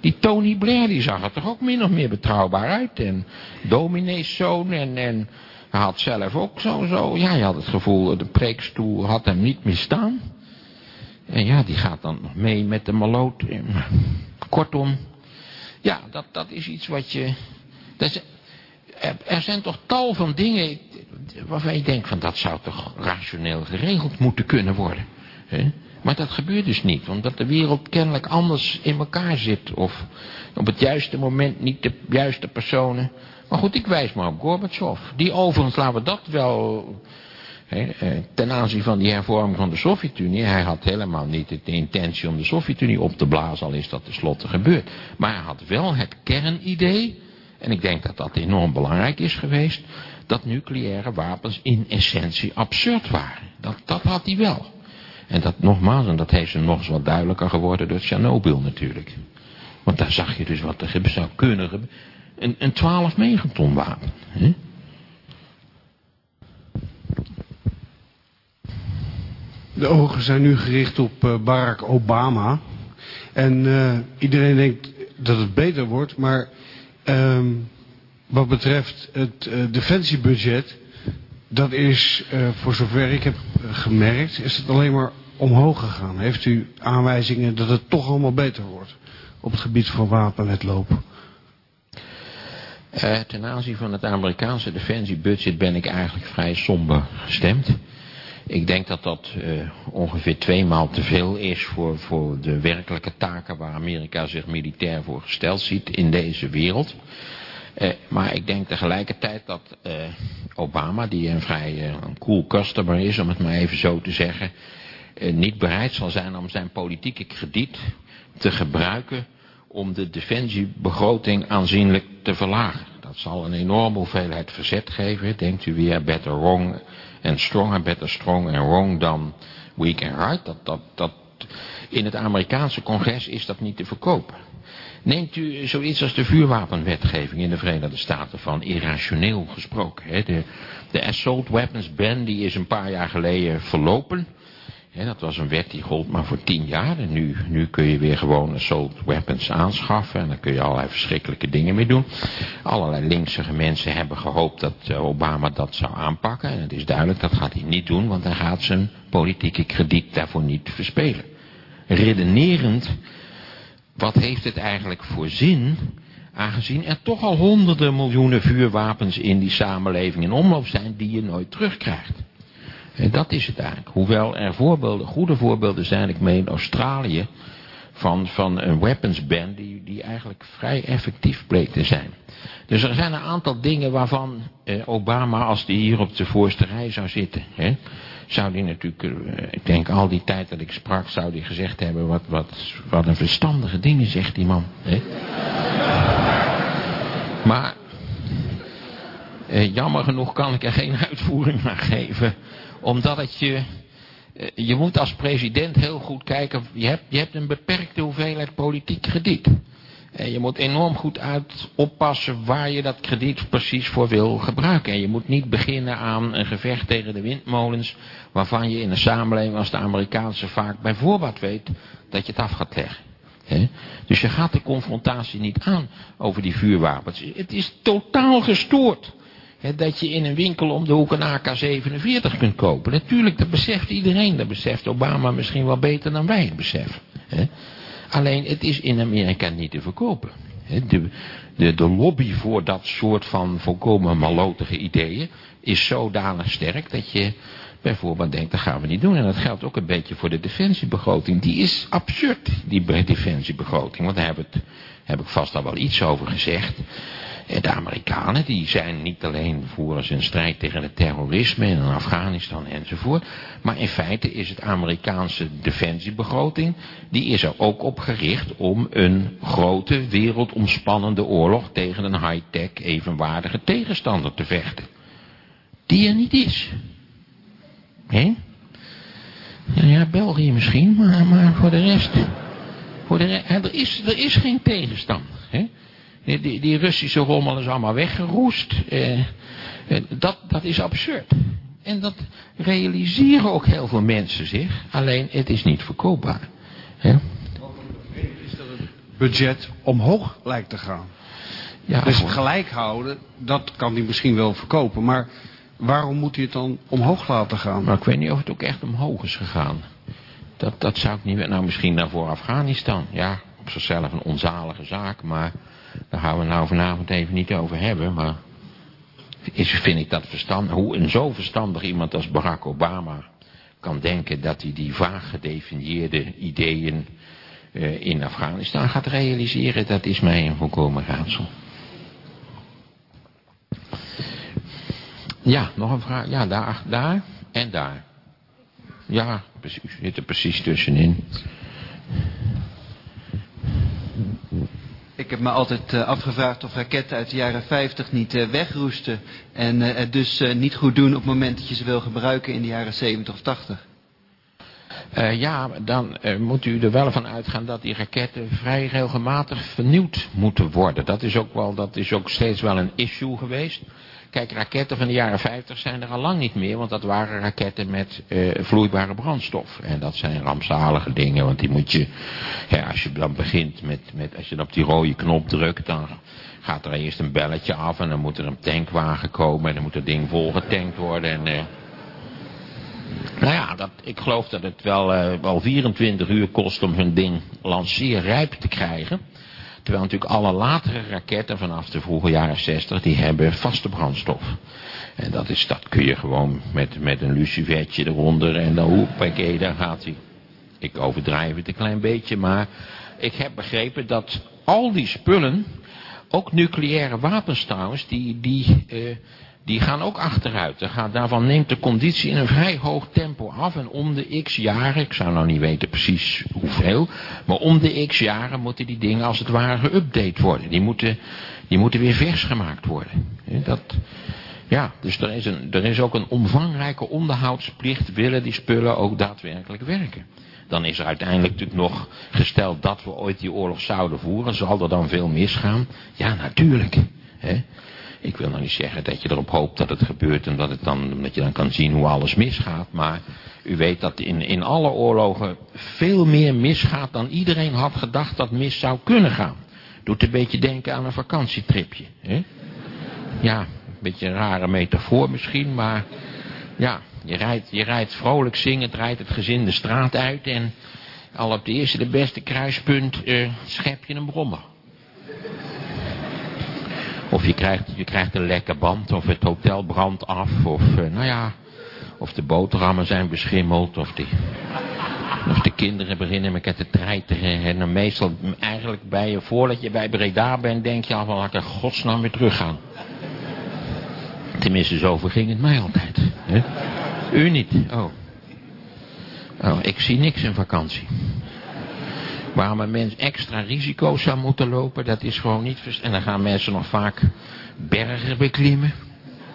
die Tony Blair die zag er toch ook min of meer betrouwbaar uit. En dominees zoon en, en hij had zelf ook zo, zo, ja, je had het gevoel, de preekstoel had hem niet mistaan. En ja, die gaat dan nog mee met de maloot. Kortom, ja, dat, dat is iets wat je... Dat er, zijn toch tal van dingen waarvan je denkt van dat zou toch rationeel geregeld moeten kunnen worden. Hè? Maar dat gebeurt dus niet, omdat de wereld kennelijk anders in elkaar zit. Of op het juiste moment niet de juiste personen maar goed, ik wijs maar op Gorbachev. Die overigens, laten we dat wel... Eh, ten aanzien van die hervorming van de Sovjet-Unie. Hij had helemaal niet de intentie om de Sovjet-Unie op te blazen, al is dat tenslotte gebeurd. Maar hij had wel het kernidee, en ik denk dat dat enorm belangrijk is geweest, dat nucleaire wapens in essentie absurd waren. Dat, dat had hij wel. En dat nogmaals, en dat heeft ze nog eens wat duidelijker geworden door Tsjernobyl natuurlijk. Want daar zag je dus wat er zou kunnen gebeuren een, een 12 megaton wapen. Hè? De ogen zijn nu gericht op uh, Barack Obama. En uh, iedereen denkt dat het beter wordt, maar um, wat betreft het uh, defensiebudget, dat is voor zover ik heb gemerkt, is het alleen maar omhoog gegaan. Heeft u aanwijzingen dat het toch allemaal beter wordt op het gebied van wapenwetloop? Ten aanzien van het Amerikaanse defensiebudget ben ik eigenlijk vrij somber gestemd. Ik denk dat dat uh, ongeveer tweemaal te veel is voor, voor de werkelijke taken waar Amerika zich militair voor gesteld ziet in deze wereld. Uh, maar ik denk tegelijkertijd dat Obama, die een vrij een cool customer is, om het maar even zo te zeggen, niet bereid zal zijn om zijn politieke krediet te gebruiken om de defensiebegroting aanzienlijk te verlagen. Dat zal een enorme hoeveelheid verzet geven. Denkt u weer better wrong en strong en better strong en wrong dan weak and right. Dat, dat, dat in het Amerikaanse congres is dat niet te verkopen. Neemt u zoiets als de vuurwapenwetgeving in de Verenigde Staten van irrationeel gesproken. Hè? De, de assault weapons ban die is een paar jaar geleden verlopen. Dat was een wet die gold maar voor tien jaar. En nu, nu kun je weer gewoon assault weapons aanschaffen. En daar kun je allerlei verschrikkelijke dingen mee doen. Allerlei linkse mensen hebben gehoopt dat eh, Obama dat zou aanpakken. En het is duidelijk dat gaat hij niet doen. Want hij gaat zijn politieke krediet daarvoor niet verspelen. Redenerend wat heeft het eigenlijk voor zin, aangezien er toch al honderden miljoenen vuurwapens in die samenleving in omloop zijn die je nooit terugkrijgt. En dat is het eigenlijk. Hoewel er voorbeelden, goede voorbeelden zijn, ik meen Australië, van, van een weapons ban die, die eigenlijk vrij effectief bleek te zijn. Dus er zijn een aantal dingen waarvan eh, Obama, als die hier op de voorste rij zou zitten, hè, zou die natuurlijk, eh, ik denk al die tijd dat ik sprak, zou die gezegd hebben, wat, wat, wat een verstandige dingen zegt die man. Hè? maar, eh, jammer genoeg kan ik er geen uitvoering naar geven, omdat het je, eh, je moet als president heel goed kijken, je hebt, je hebt een beperkte hoeveelheid politiek krediet. En je moet enorm goed uit oppassen waar je dat krediet precies voor wil gebruiken. En je moet niet beginnen aan een gevecht tegen de windmolens, waarvan je in een samenleving als de Amerikaanse vaak bij voorbaat weet dat je het af gaat leggen. Dus je gaat de confrontatie niet aan over die vuurwapens. Het is totaal gestoord. Dat je in een winkel om de hoek een AK-47 kunt kopen. Natuurlijk, dat beseft iedereen. Dat beseft Obama misschien wel beter dan wij het beseffen. Alleen het is in Amerika niet te verkopen. De, de, lobby voor dat soort van volkomen malotige ideeën is zodanig sterk dat je bijvoorbeeld denkt, dat gaan we niet doen. En dat geldt ook een beetje voor de defensiebegroting. Die is absurd, die defensiebegroting. Want daar heb, het, heb ik vast al wel iets over gezegd. De Amerikanen die zijn niet alleen voeren ze strijd tegen het terrorisme in Afghanistan enzovoort. Maar in feite is het Amerikaanse defensiebegroting, die is er ook op gericht om een grote wereldomspannende oorlog tegen een high-tech evenwaardige tegenstander te vechten. Die er niet is. Hé? Ja, België misschien, maar, maar voor de rest... Voor de er, is, er is geen tegenstander. Die, die Russische rommel is allemaal weggeroest. Eh, eh, dat, dat is absurd. En dat realiseren ook heel veel mensen zich. Alleen het is niet verkoopbaar. Hè? Is dat het budget omhoog lijkt te gaan. Ja, dus gelijk houden, dat kan hij misschien wel verkopen. Maar waarom moet hij het dan omhoog laten gaan? Maar ik weet niet of het ook echt omhoog is gegaan. Dat, dat zou ik niet. Nou, misschien naar voor Afghanistan. Ja, op zichzelf een onzalige zaak. Maar daar gaan we nou vanavond even niet over hebben, maar is, vind ik dat verstandig, hoe een zo verstandig iemand als Barack Obama kan denken dat hij die vaag gedefinieerde ideeën uh, in Afghanistan gaat realiseren, dat is mij een volkomen raadsel. Ja, nog een vraag. Ja, daar, daar en daar. Ja, precies, zit er precies tussenin. Ik heb me altijd uh, afgevraagd of raketten uit de jaren 50 niet uh, wegroesten. En uh, het dus niet goed doen op het moment dat je ze wil gebruiken in de jaren 70 of 80. ja, dan moet u er wel van uitgaan dat die raketten vrij regelmatig vernieuwd moeten worden. Dat is ook, wel, dat is ook steeds wel een issue geweest. Kijk, raketten van de jaren 50 zijn er al lang niet meer, want dat waren raketten met uh, vloeibare brandstof. En dat zijn rampzalige dingen, want die moet je, als je dan begint met, met, als je op die rode knop drukt, dan gaat er eerst een belletje af en dan moet er een tankwagen komen en dan moet het ding volgetankt worden en... Uh, nou ja, dat, ik geloof dat het wel, uh, wel 24 uur kost om hun ding lanceerrijp te krijgen. Terwijl natuurlijk alle latere raketten vanaf de vroege jaren 60, die hebben vaste brandstof. En dat, is, dat kun je gewoon met, met een lucifertje eronder en dan hoepakee, daar gaat hij. Ik overdrijf het een klein beetje, maar ik heb begrepen dat al die spullen, ook nucleaire wapens trouwens, die, die, uh, die gaan ook achteruit. Daarvan neemt de conditie in een vrij hoog tempo af. En om de x jaren, ik zou nou niet weten precies hoeveel, maar om de x jaren moeten die dingen als het ware geüpdate worden. Die moeten, die moeten weer vers gemaakt worden. Dat, ja, dus er is, een, er is ook een omvangrijke onderhoudsplicht, willen die spullen ook daadwerkelijk werken. Dan is er uiteindelijk natuurlijk nog gesteld dat we ooit die oorlog zouden voeren. Zal er dan veel misgaan? Ja, natuurlijk. Hè? Ik wil nou niet zeggen dat je erop hoopt dat het gebeurt en dat, het dan, dat je dan kan zien hoe alles misgaat. Maar u weet dat in, in alle oorlogen veel meer misgaat dan iedereen had gedacht dat mis zou kunnen gaan. Doet een beetje denken aan een vakantietripje. Hè? Ja, een beetje een rare metafoor misschien, maar ja, je rijdt, je rijdt vrolijk zingend, rijdt het gezin de straat uit en al op de eerste de beste kruispunt uh, schep je een brommer. Of je krijgt, je krijgt een lekke band, of het hotel brandt af, of uh, nou ja, of de boterhammen zijn beschimmeld, of, die, of de kinderen beginnen met te treiteren. En meestal, eigenlijk bij je, voordat je bij Breda bent, denk je al van, laat ik er godsnaam weer teruggaan. Tenminste, zo verging het mij altijd. Hè? U niet? Oh. Oh, ik zie niks in vakantie. Waarom een extra risico's zou moeten lopen, dat is gewoon niet... En dan gaan mensen nog vaak bergen beklimmen.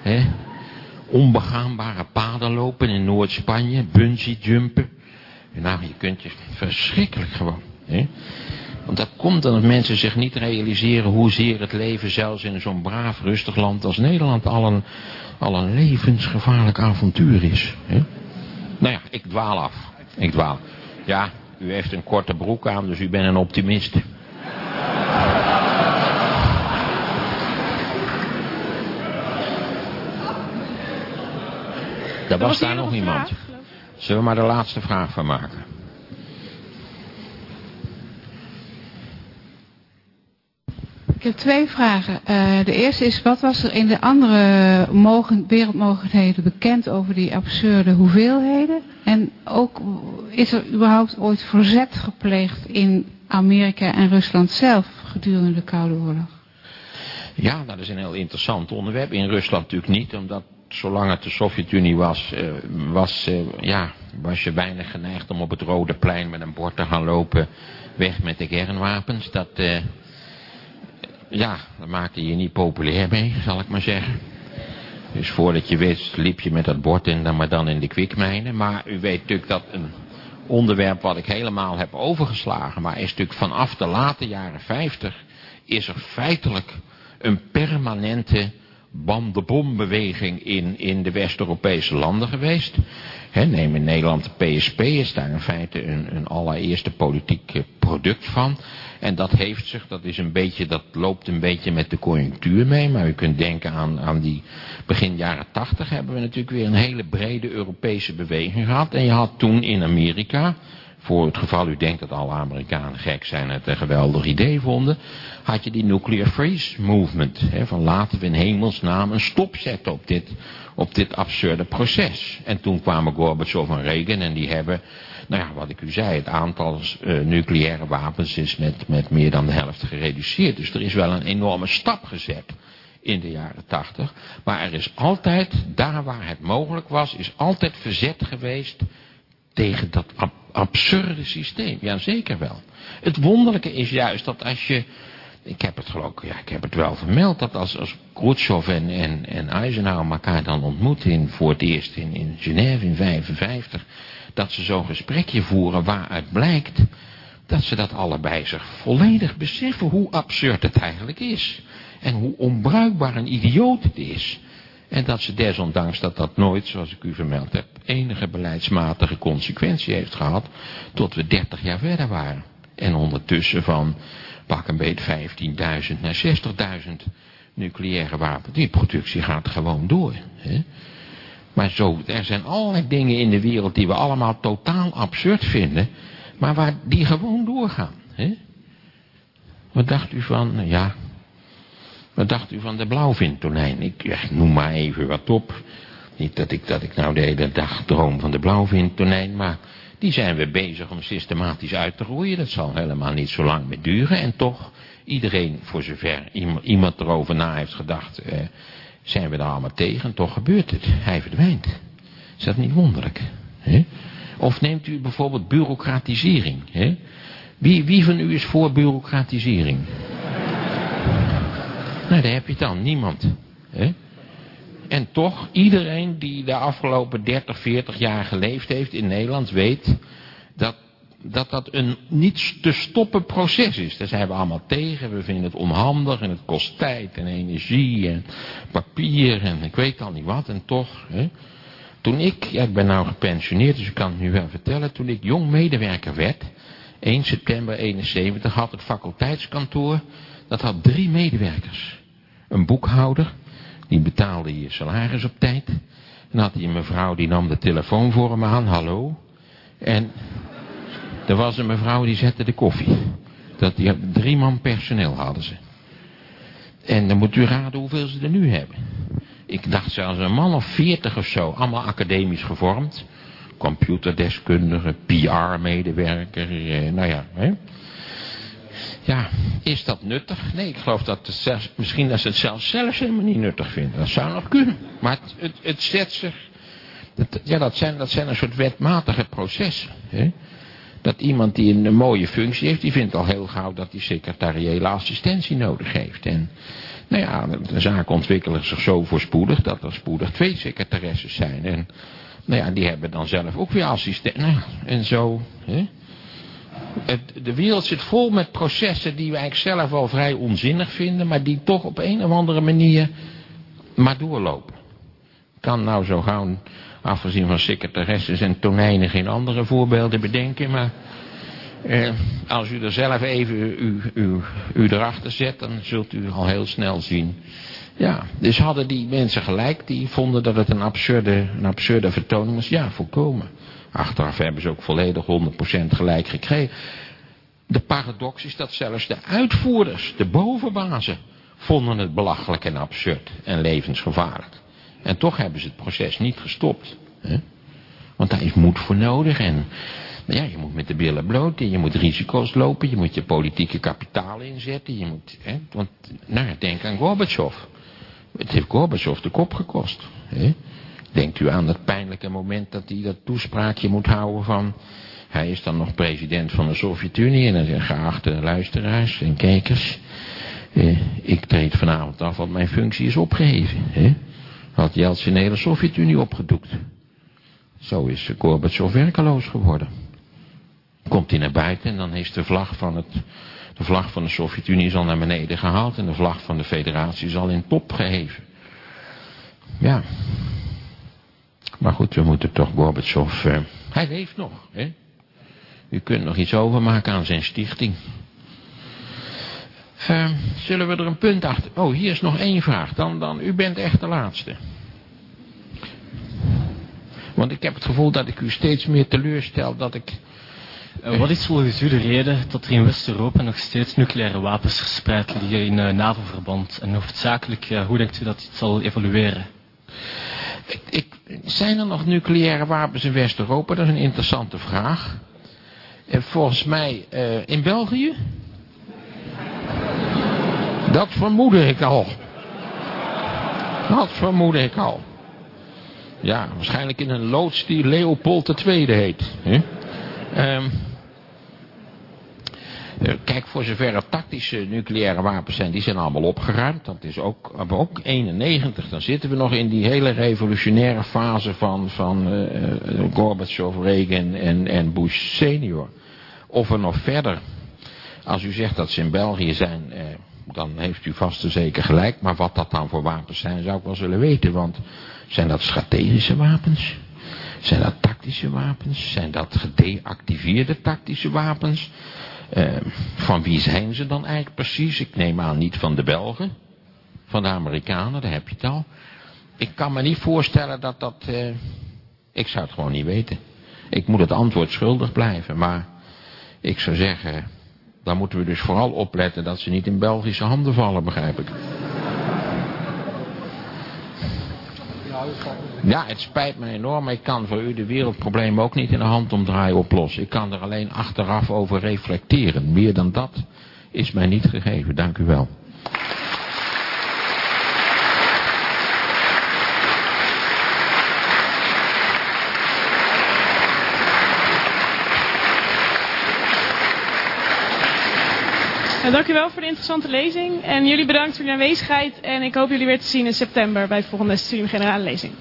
Hè? Onbegaanbare paden lopen in Noord-Spanje, bungee jumpen. Nou, je kunt je verschrikkelijk gewoon. Hè? Want dat komt omdat mensen zich niet realiseren hoezeer het leven zelfs in zo'n braaf rustig land als Nederland al een, al een levensgevaarlijk avontuur is. Hè? Nou ja, ik dwaal af. Ik dwaal. Ja, u heeft een korte broek aan, dus u bent een optimist. Er was, daar nog iemand. Zullen we maar de laatste vraag van maken? Ik heb twee vragen. Uh, de eerste is, wat was er in de andere mogen, wereldmogendheden bekend over die absurde hoeveelheden? En ook, is er überhaupt ooit verzet gepleegd in Amerika en Rusland zelf gedurende de Koude Oorlog? Ja, dat is een heel interessant onderwerp. In Rusland natuurlijk niet, omdat zolang het de Sovjet-Unie was, uh, was, uh, ja, was je weinig geneigd om op het Rode Plein met een bord te gaan lopen. Weg met de kernwapens. Dat, ja, daar maakte je niet populair mee, zal ik maar zeggen. Dus voordat je wist, liep je met dat bord in, dan maar dan in de kwikmijnen. Maar u weet natuurlijk dat een onderwerp wat ik helemaal heb overgeslagen, maar is natuurlijk vanaf de late jaren 50, is er feitelijk een permanente bam-de-bom-beweging in, in de West-Europese landen geweest. neem in Nederland de PSP, is daar in feite een, een allereerste politiek product van. En dat heeft zich, dat is een beetje, dat loopt een beetje met de conjunctuur mee. Maar u kunt denken aan, aan die begin jaren tachtig hebben we natuurlijk weer een hele brede Europese beweging gehad. En je had toen in Amerika, voor het geval u denkt dat alle Amerikanen gek zijn en het een geweldig idee vonden, had je die nuclear freeze movement. Hè, van laten we in hemelsnaam een stop zetten op dit, op dit absurde proces. En toen kwamen Gorbachev en Reagan en die hebben nou ja, wat ik u zei, het aantal uh, nucleaire wapens is met, met meer dan de helft gereduceerd. Dus er is wel een enorme stap gezet in de jaren tachtig. Maar er is altijd, daar waar het mogelijk was, is altijd verzet geweest tegen dat ab absurde systeem. Ja, zeker wel. Het wonderlijke is juist dat als je, ik heb het geloof ja, ik heb het wel vermeld, dat als, als Khrushchev en, en, en Eisenhower elkaar dan ontmoeten voor het eerst in, in Genève in 55, dat ze zo'n gesprekje voeren waaruit blijkt dat ze dat allebei zich volledig beseffen hoe absurd het eigenlijk is. En hoe onbruikbaar een idioot het is. En dat ze desondanks dat dat nooit, zoals ik u vermeld heb, enige beleidsmatige consequentie heeft gehad, tot we 30 jaar verder waren. En ondertussen van pak een beetje 15.000 naar 60.000 nucleaire wapens. Die productie gaat gewoon door. Hè? Maar zo, er zijn allerlei dingen in de wereld die we allemaal totaal absurd vinden. Maar waar die gewoon doorgaan. Hè? Wat dacht u van, nou ja, wat dacht u van de blauwvintonijn? Ik, noem maar even wat op. Niet dat ik, dat ik nou de hele dag droom van de blauwvintonijn, maar die zijn we bezig om systematisch uit te roeien. Dat zal helemaal niet zo lang meer duren. En toch, iedereen, voor zover iemand erover na heeft gedacht, eh, zijn we daar allemaal tegen, toch gebeurt het. Hij verdwijnt. Is dat niet wonderlijk? He? Of neemt u bijvoorbeeld bureaucratisering? He? Wie, wie van u is voor bureaucratisering? nou, daar heb je het dan. Niemand. He? En toch, iedereen die de afgelopen 30, 40 jaar geleefd heeft in Nederland weet dat dat dat een niet te stoppen proces is. Daar zijn we allemaal tegen. We vinden het onhandig en het kost tijd en energie en papier en ik weet al niet wat. En toch, hè, toen ik, ja ik ben nou gepensioneerd dus ik kan het nu wel vertellen. Toen ik jong medewerker werd, 1 september 71 had het faculteitskantoor, dat had drie medewerkers. Een boekhouder, die betaalde je salaris op tijd. En had hij een mevrouw die nam de telefoon voor hem aan, hallo. En er was een mevrouw die zette de koffie. Dat die, drie man personeel hadden ze. En dan moet u raden hoeveel ze er nu hebben. Ik dacht zelfs een man of veertig of zo. Allemaal academisch gevormd. Computerdeskundige, PR-medewerker. Eh, nou ja, hè. Ja, is dat nuttig? Nee, ik geloof dat het misschien dat ze het zelfs zelfs helemaal niet nuttig vinden. Dat zou nog kunnen. Maar het, het, zet zich... Dat, ja, dat zijn, dat zijn een soort wetmatige processen. Hè? Dat iemand die een, mooie functie heeft, die vindt al heel gauw dat hij secretariële assistentie nodig heeft. En nou ja, de zaken ontwikkelen zich zo voorspoedig dat er spoedig twee secretaresses zijn. En nou ja, die hebben dan zelf ook weer assistent. Nou, en zo. Hè? Het, de wereld zit vol met processen die wij eigenlijk zelf wel vrij onzinnig vinden, maar die toch op een of andere manier maar doorlopen. Kan nou zo gauw Afgezien van secretaresses en tonijnen geen andere voorbeelden bedenken. Maar eh, als u er zelf even u, u, u erachter zet, dan zult u al heel snel zien. Ja, dus hadden die mensen gelijk, die vonden dat het een absurde, een absurde vertoning was. Ja, volkomen. Achteraf hebben ze ook volledig 100% gelijk gekregen. De paradox is dat zelfs de uitvoerders, de bovenbazen, vonden het belachelijk en absurd en levensgevaarlijk. En toch hebben ze het proces niet gestopt. Hè? Want daar is moed voor nodig. En ja, je moet met de billen bloot. Je moet risico's lopen. Je moet je politieke kapitaal inzetten. Je moet, hè? Want, nou, denk aan Gorbachev. Het heeft Gorbachev de kop gekost. Hè? Denkt u aan dat pijnlijke moment dat hij dat toespraakje moet houden van... Hij is dan nog president van de Sovjet-Unie. En dan zegt, geachte luisteraars en kijkers... Eh, ik treed vanavond af, want mijn functie is opgeheven. Hè? had Jeltsin de hele Sovjet-Unie opgedoekt. Zo is Gorbachev werkeloos geworden. Komt hij naar buiten en dan is de vlag van, het, de vlag van de Sovjet-Unie al naar beneden gehaald en de vlag van de federatie is al in top geheven. Ja. Maar goed, we moeten toch Gorbachev... Uh, hij leeft nog, hè. U kunt nog iets overmaken aan zijn stichting. Uh, zullen we er een punt achter... Oh, hier is nog één vraag. Dan, dan, u bent echt de laatste. Want ik heb het gevoel dat ik u steeds meer teleurstel dat ik... Uh, wat is volgens u de reden dat er in West-Europa nog steeds nucleaire wapens verspreid liggen in uh, NAVO-verband? En hoofdzakelijk, hoe denkt u dat dit zal evolueren? Ik, zijn er nog nucleaire wapens in West-Europa? Dat is een interessante vraag. En volgens mij in België... Dat vermoedde ik al. Dat vermoedde ik al. Ja, waarschijnlijk in een loods die Leopold II heet. Hè? Um, kijk, voor zover er tactische nucleaire wapens zijn, die zijn allemaal opgeruimd. Dat is ook, maar ook 91. Dan zitten we nog in die hele revolutionaire fase van, van uh, Gorbachev, Reagan en, en Bush senior. Of er nog verder, als u zegt dat ze in België zijn, dan heeft u vast en zeker gelijk. Maar wat dat dan voor wapens zijn, zou ik wel zullen weten. Want zijn dat strategische wapens? Zijn dat tactische wapens? Zijn dat gedeactiveerde tactische wapens? Uh, van wie zijn ze dan eigenlijk precies? Ik neem aan niet van de Belgen. Van de Amerikanen, daar heb je het al. Ik kan me niet voorstellen dat dat... Uh, ik zou het gewoon niet weten. Ik moet het antwoord schuldig blijven. Maar ik zou zeggen... Dan moeten we dus vooral opletten dat ze niet in Belgische handen vallen, begrijp ik. Ja, het spijt me enorm, ik kan voor u de wereldproblemen ook niet in de hand omdraaien oplossen. Ik kan er alleen achteraf over reflecteren. Meer dan dat is mij niet gegeven. Dank u wel. Nou, dank u wel voor de interessante lezing. En jullie bedankt voor jullie aanwezigheid. En ik hoop jullie weer te zien in september bij de volgende Studium Generale lezing.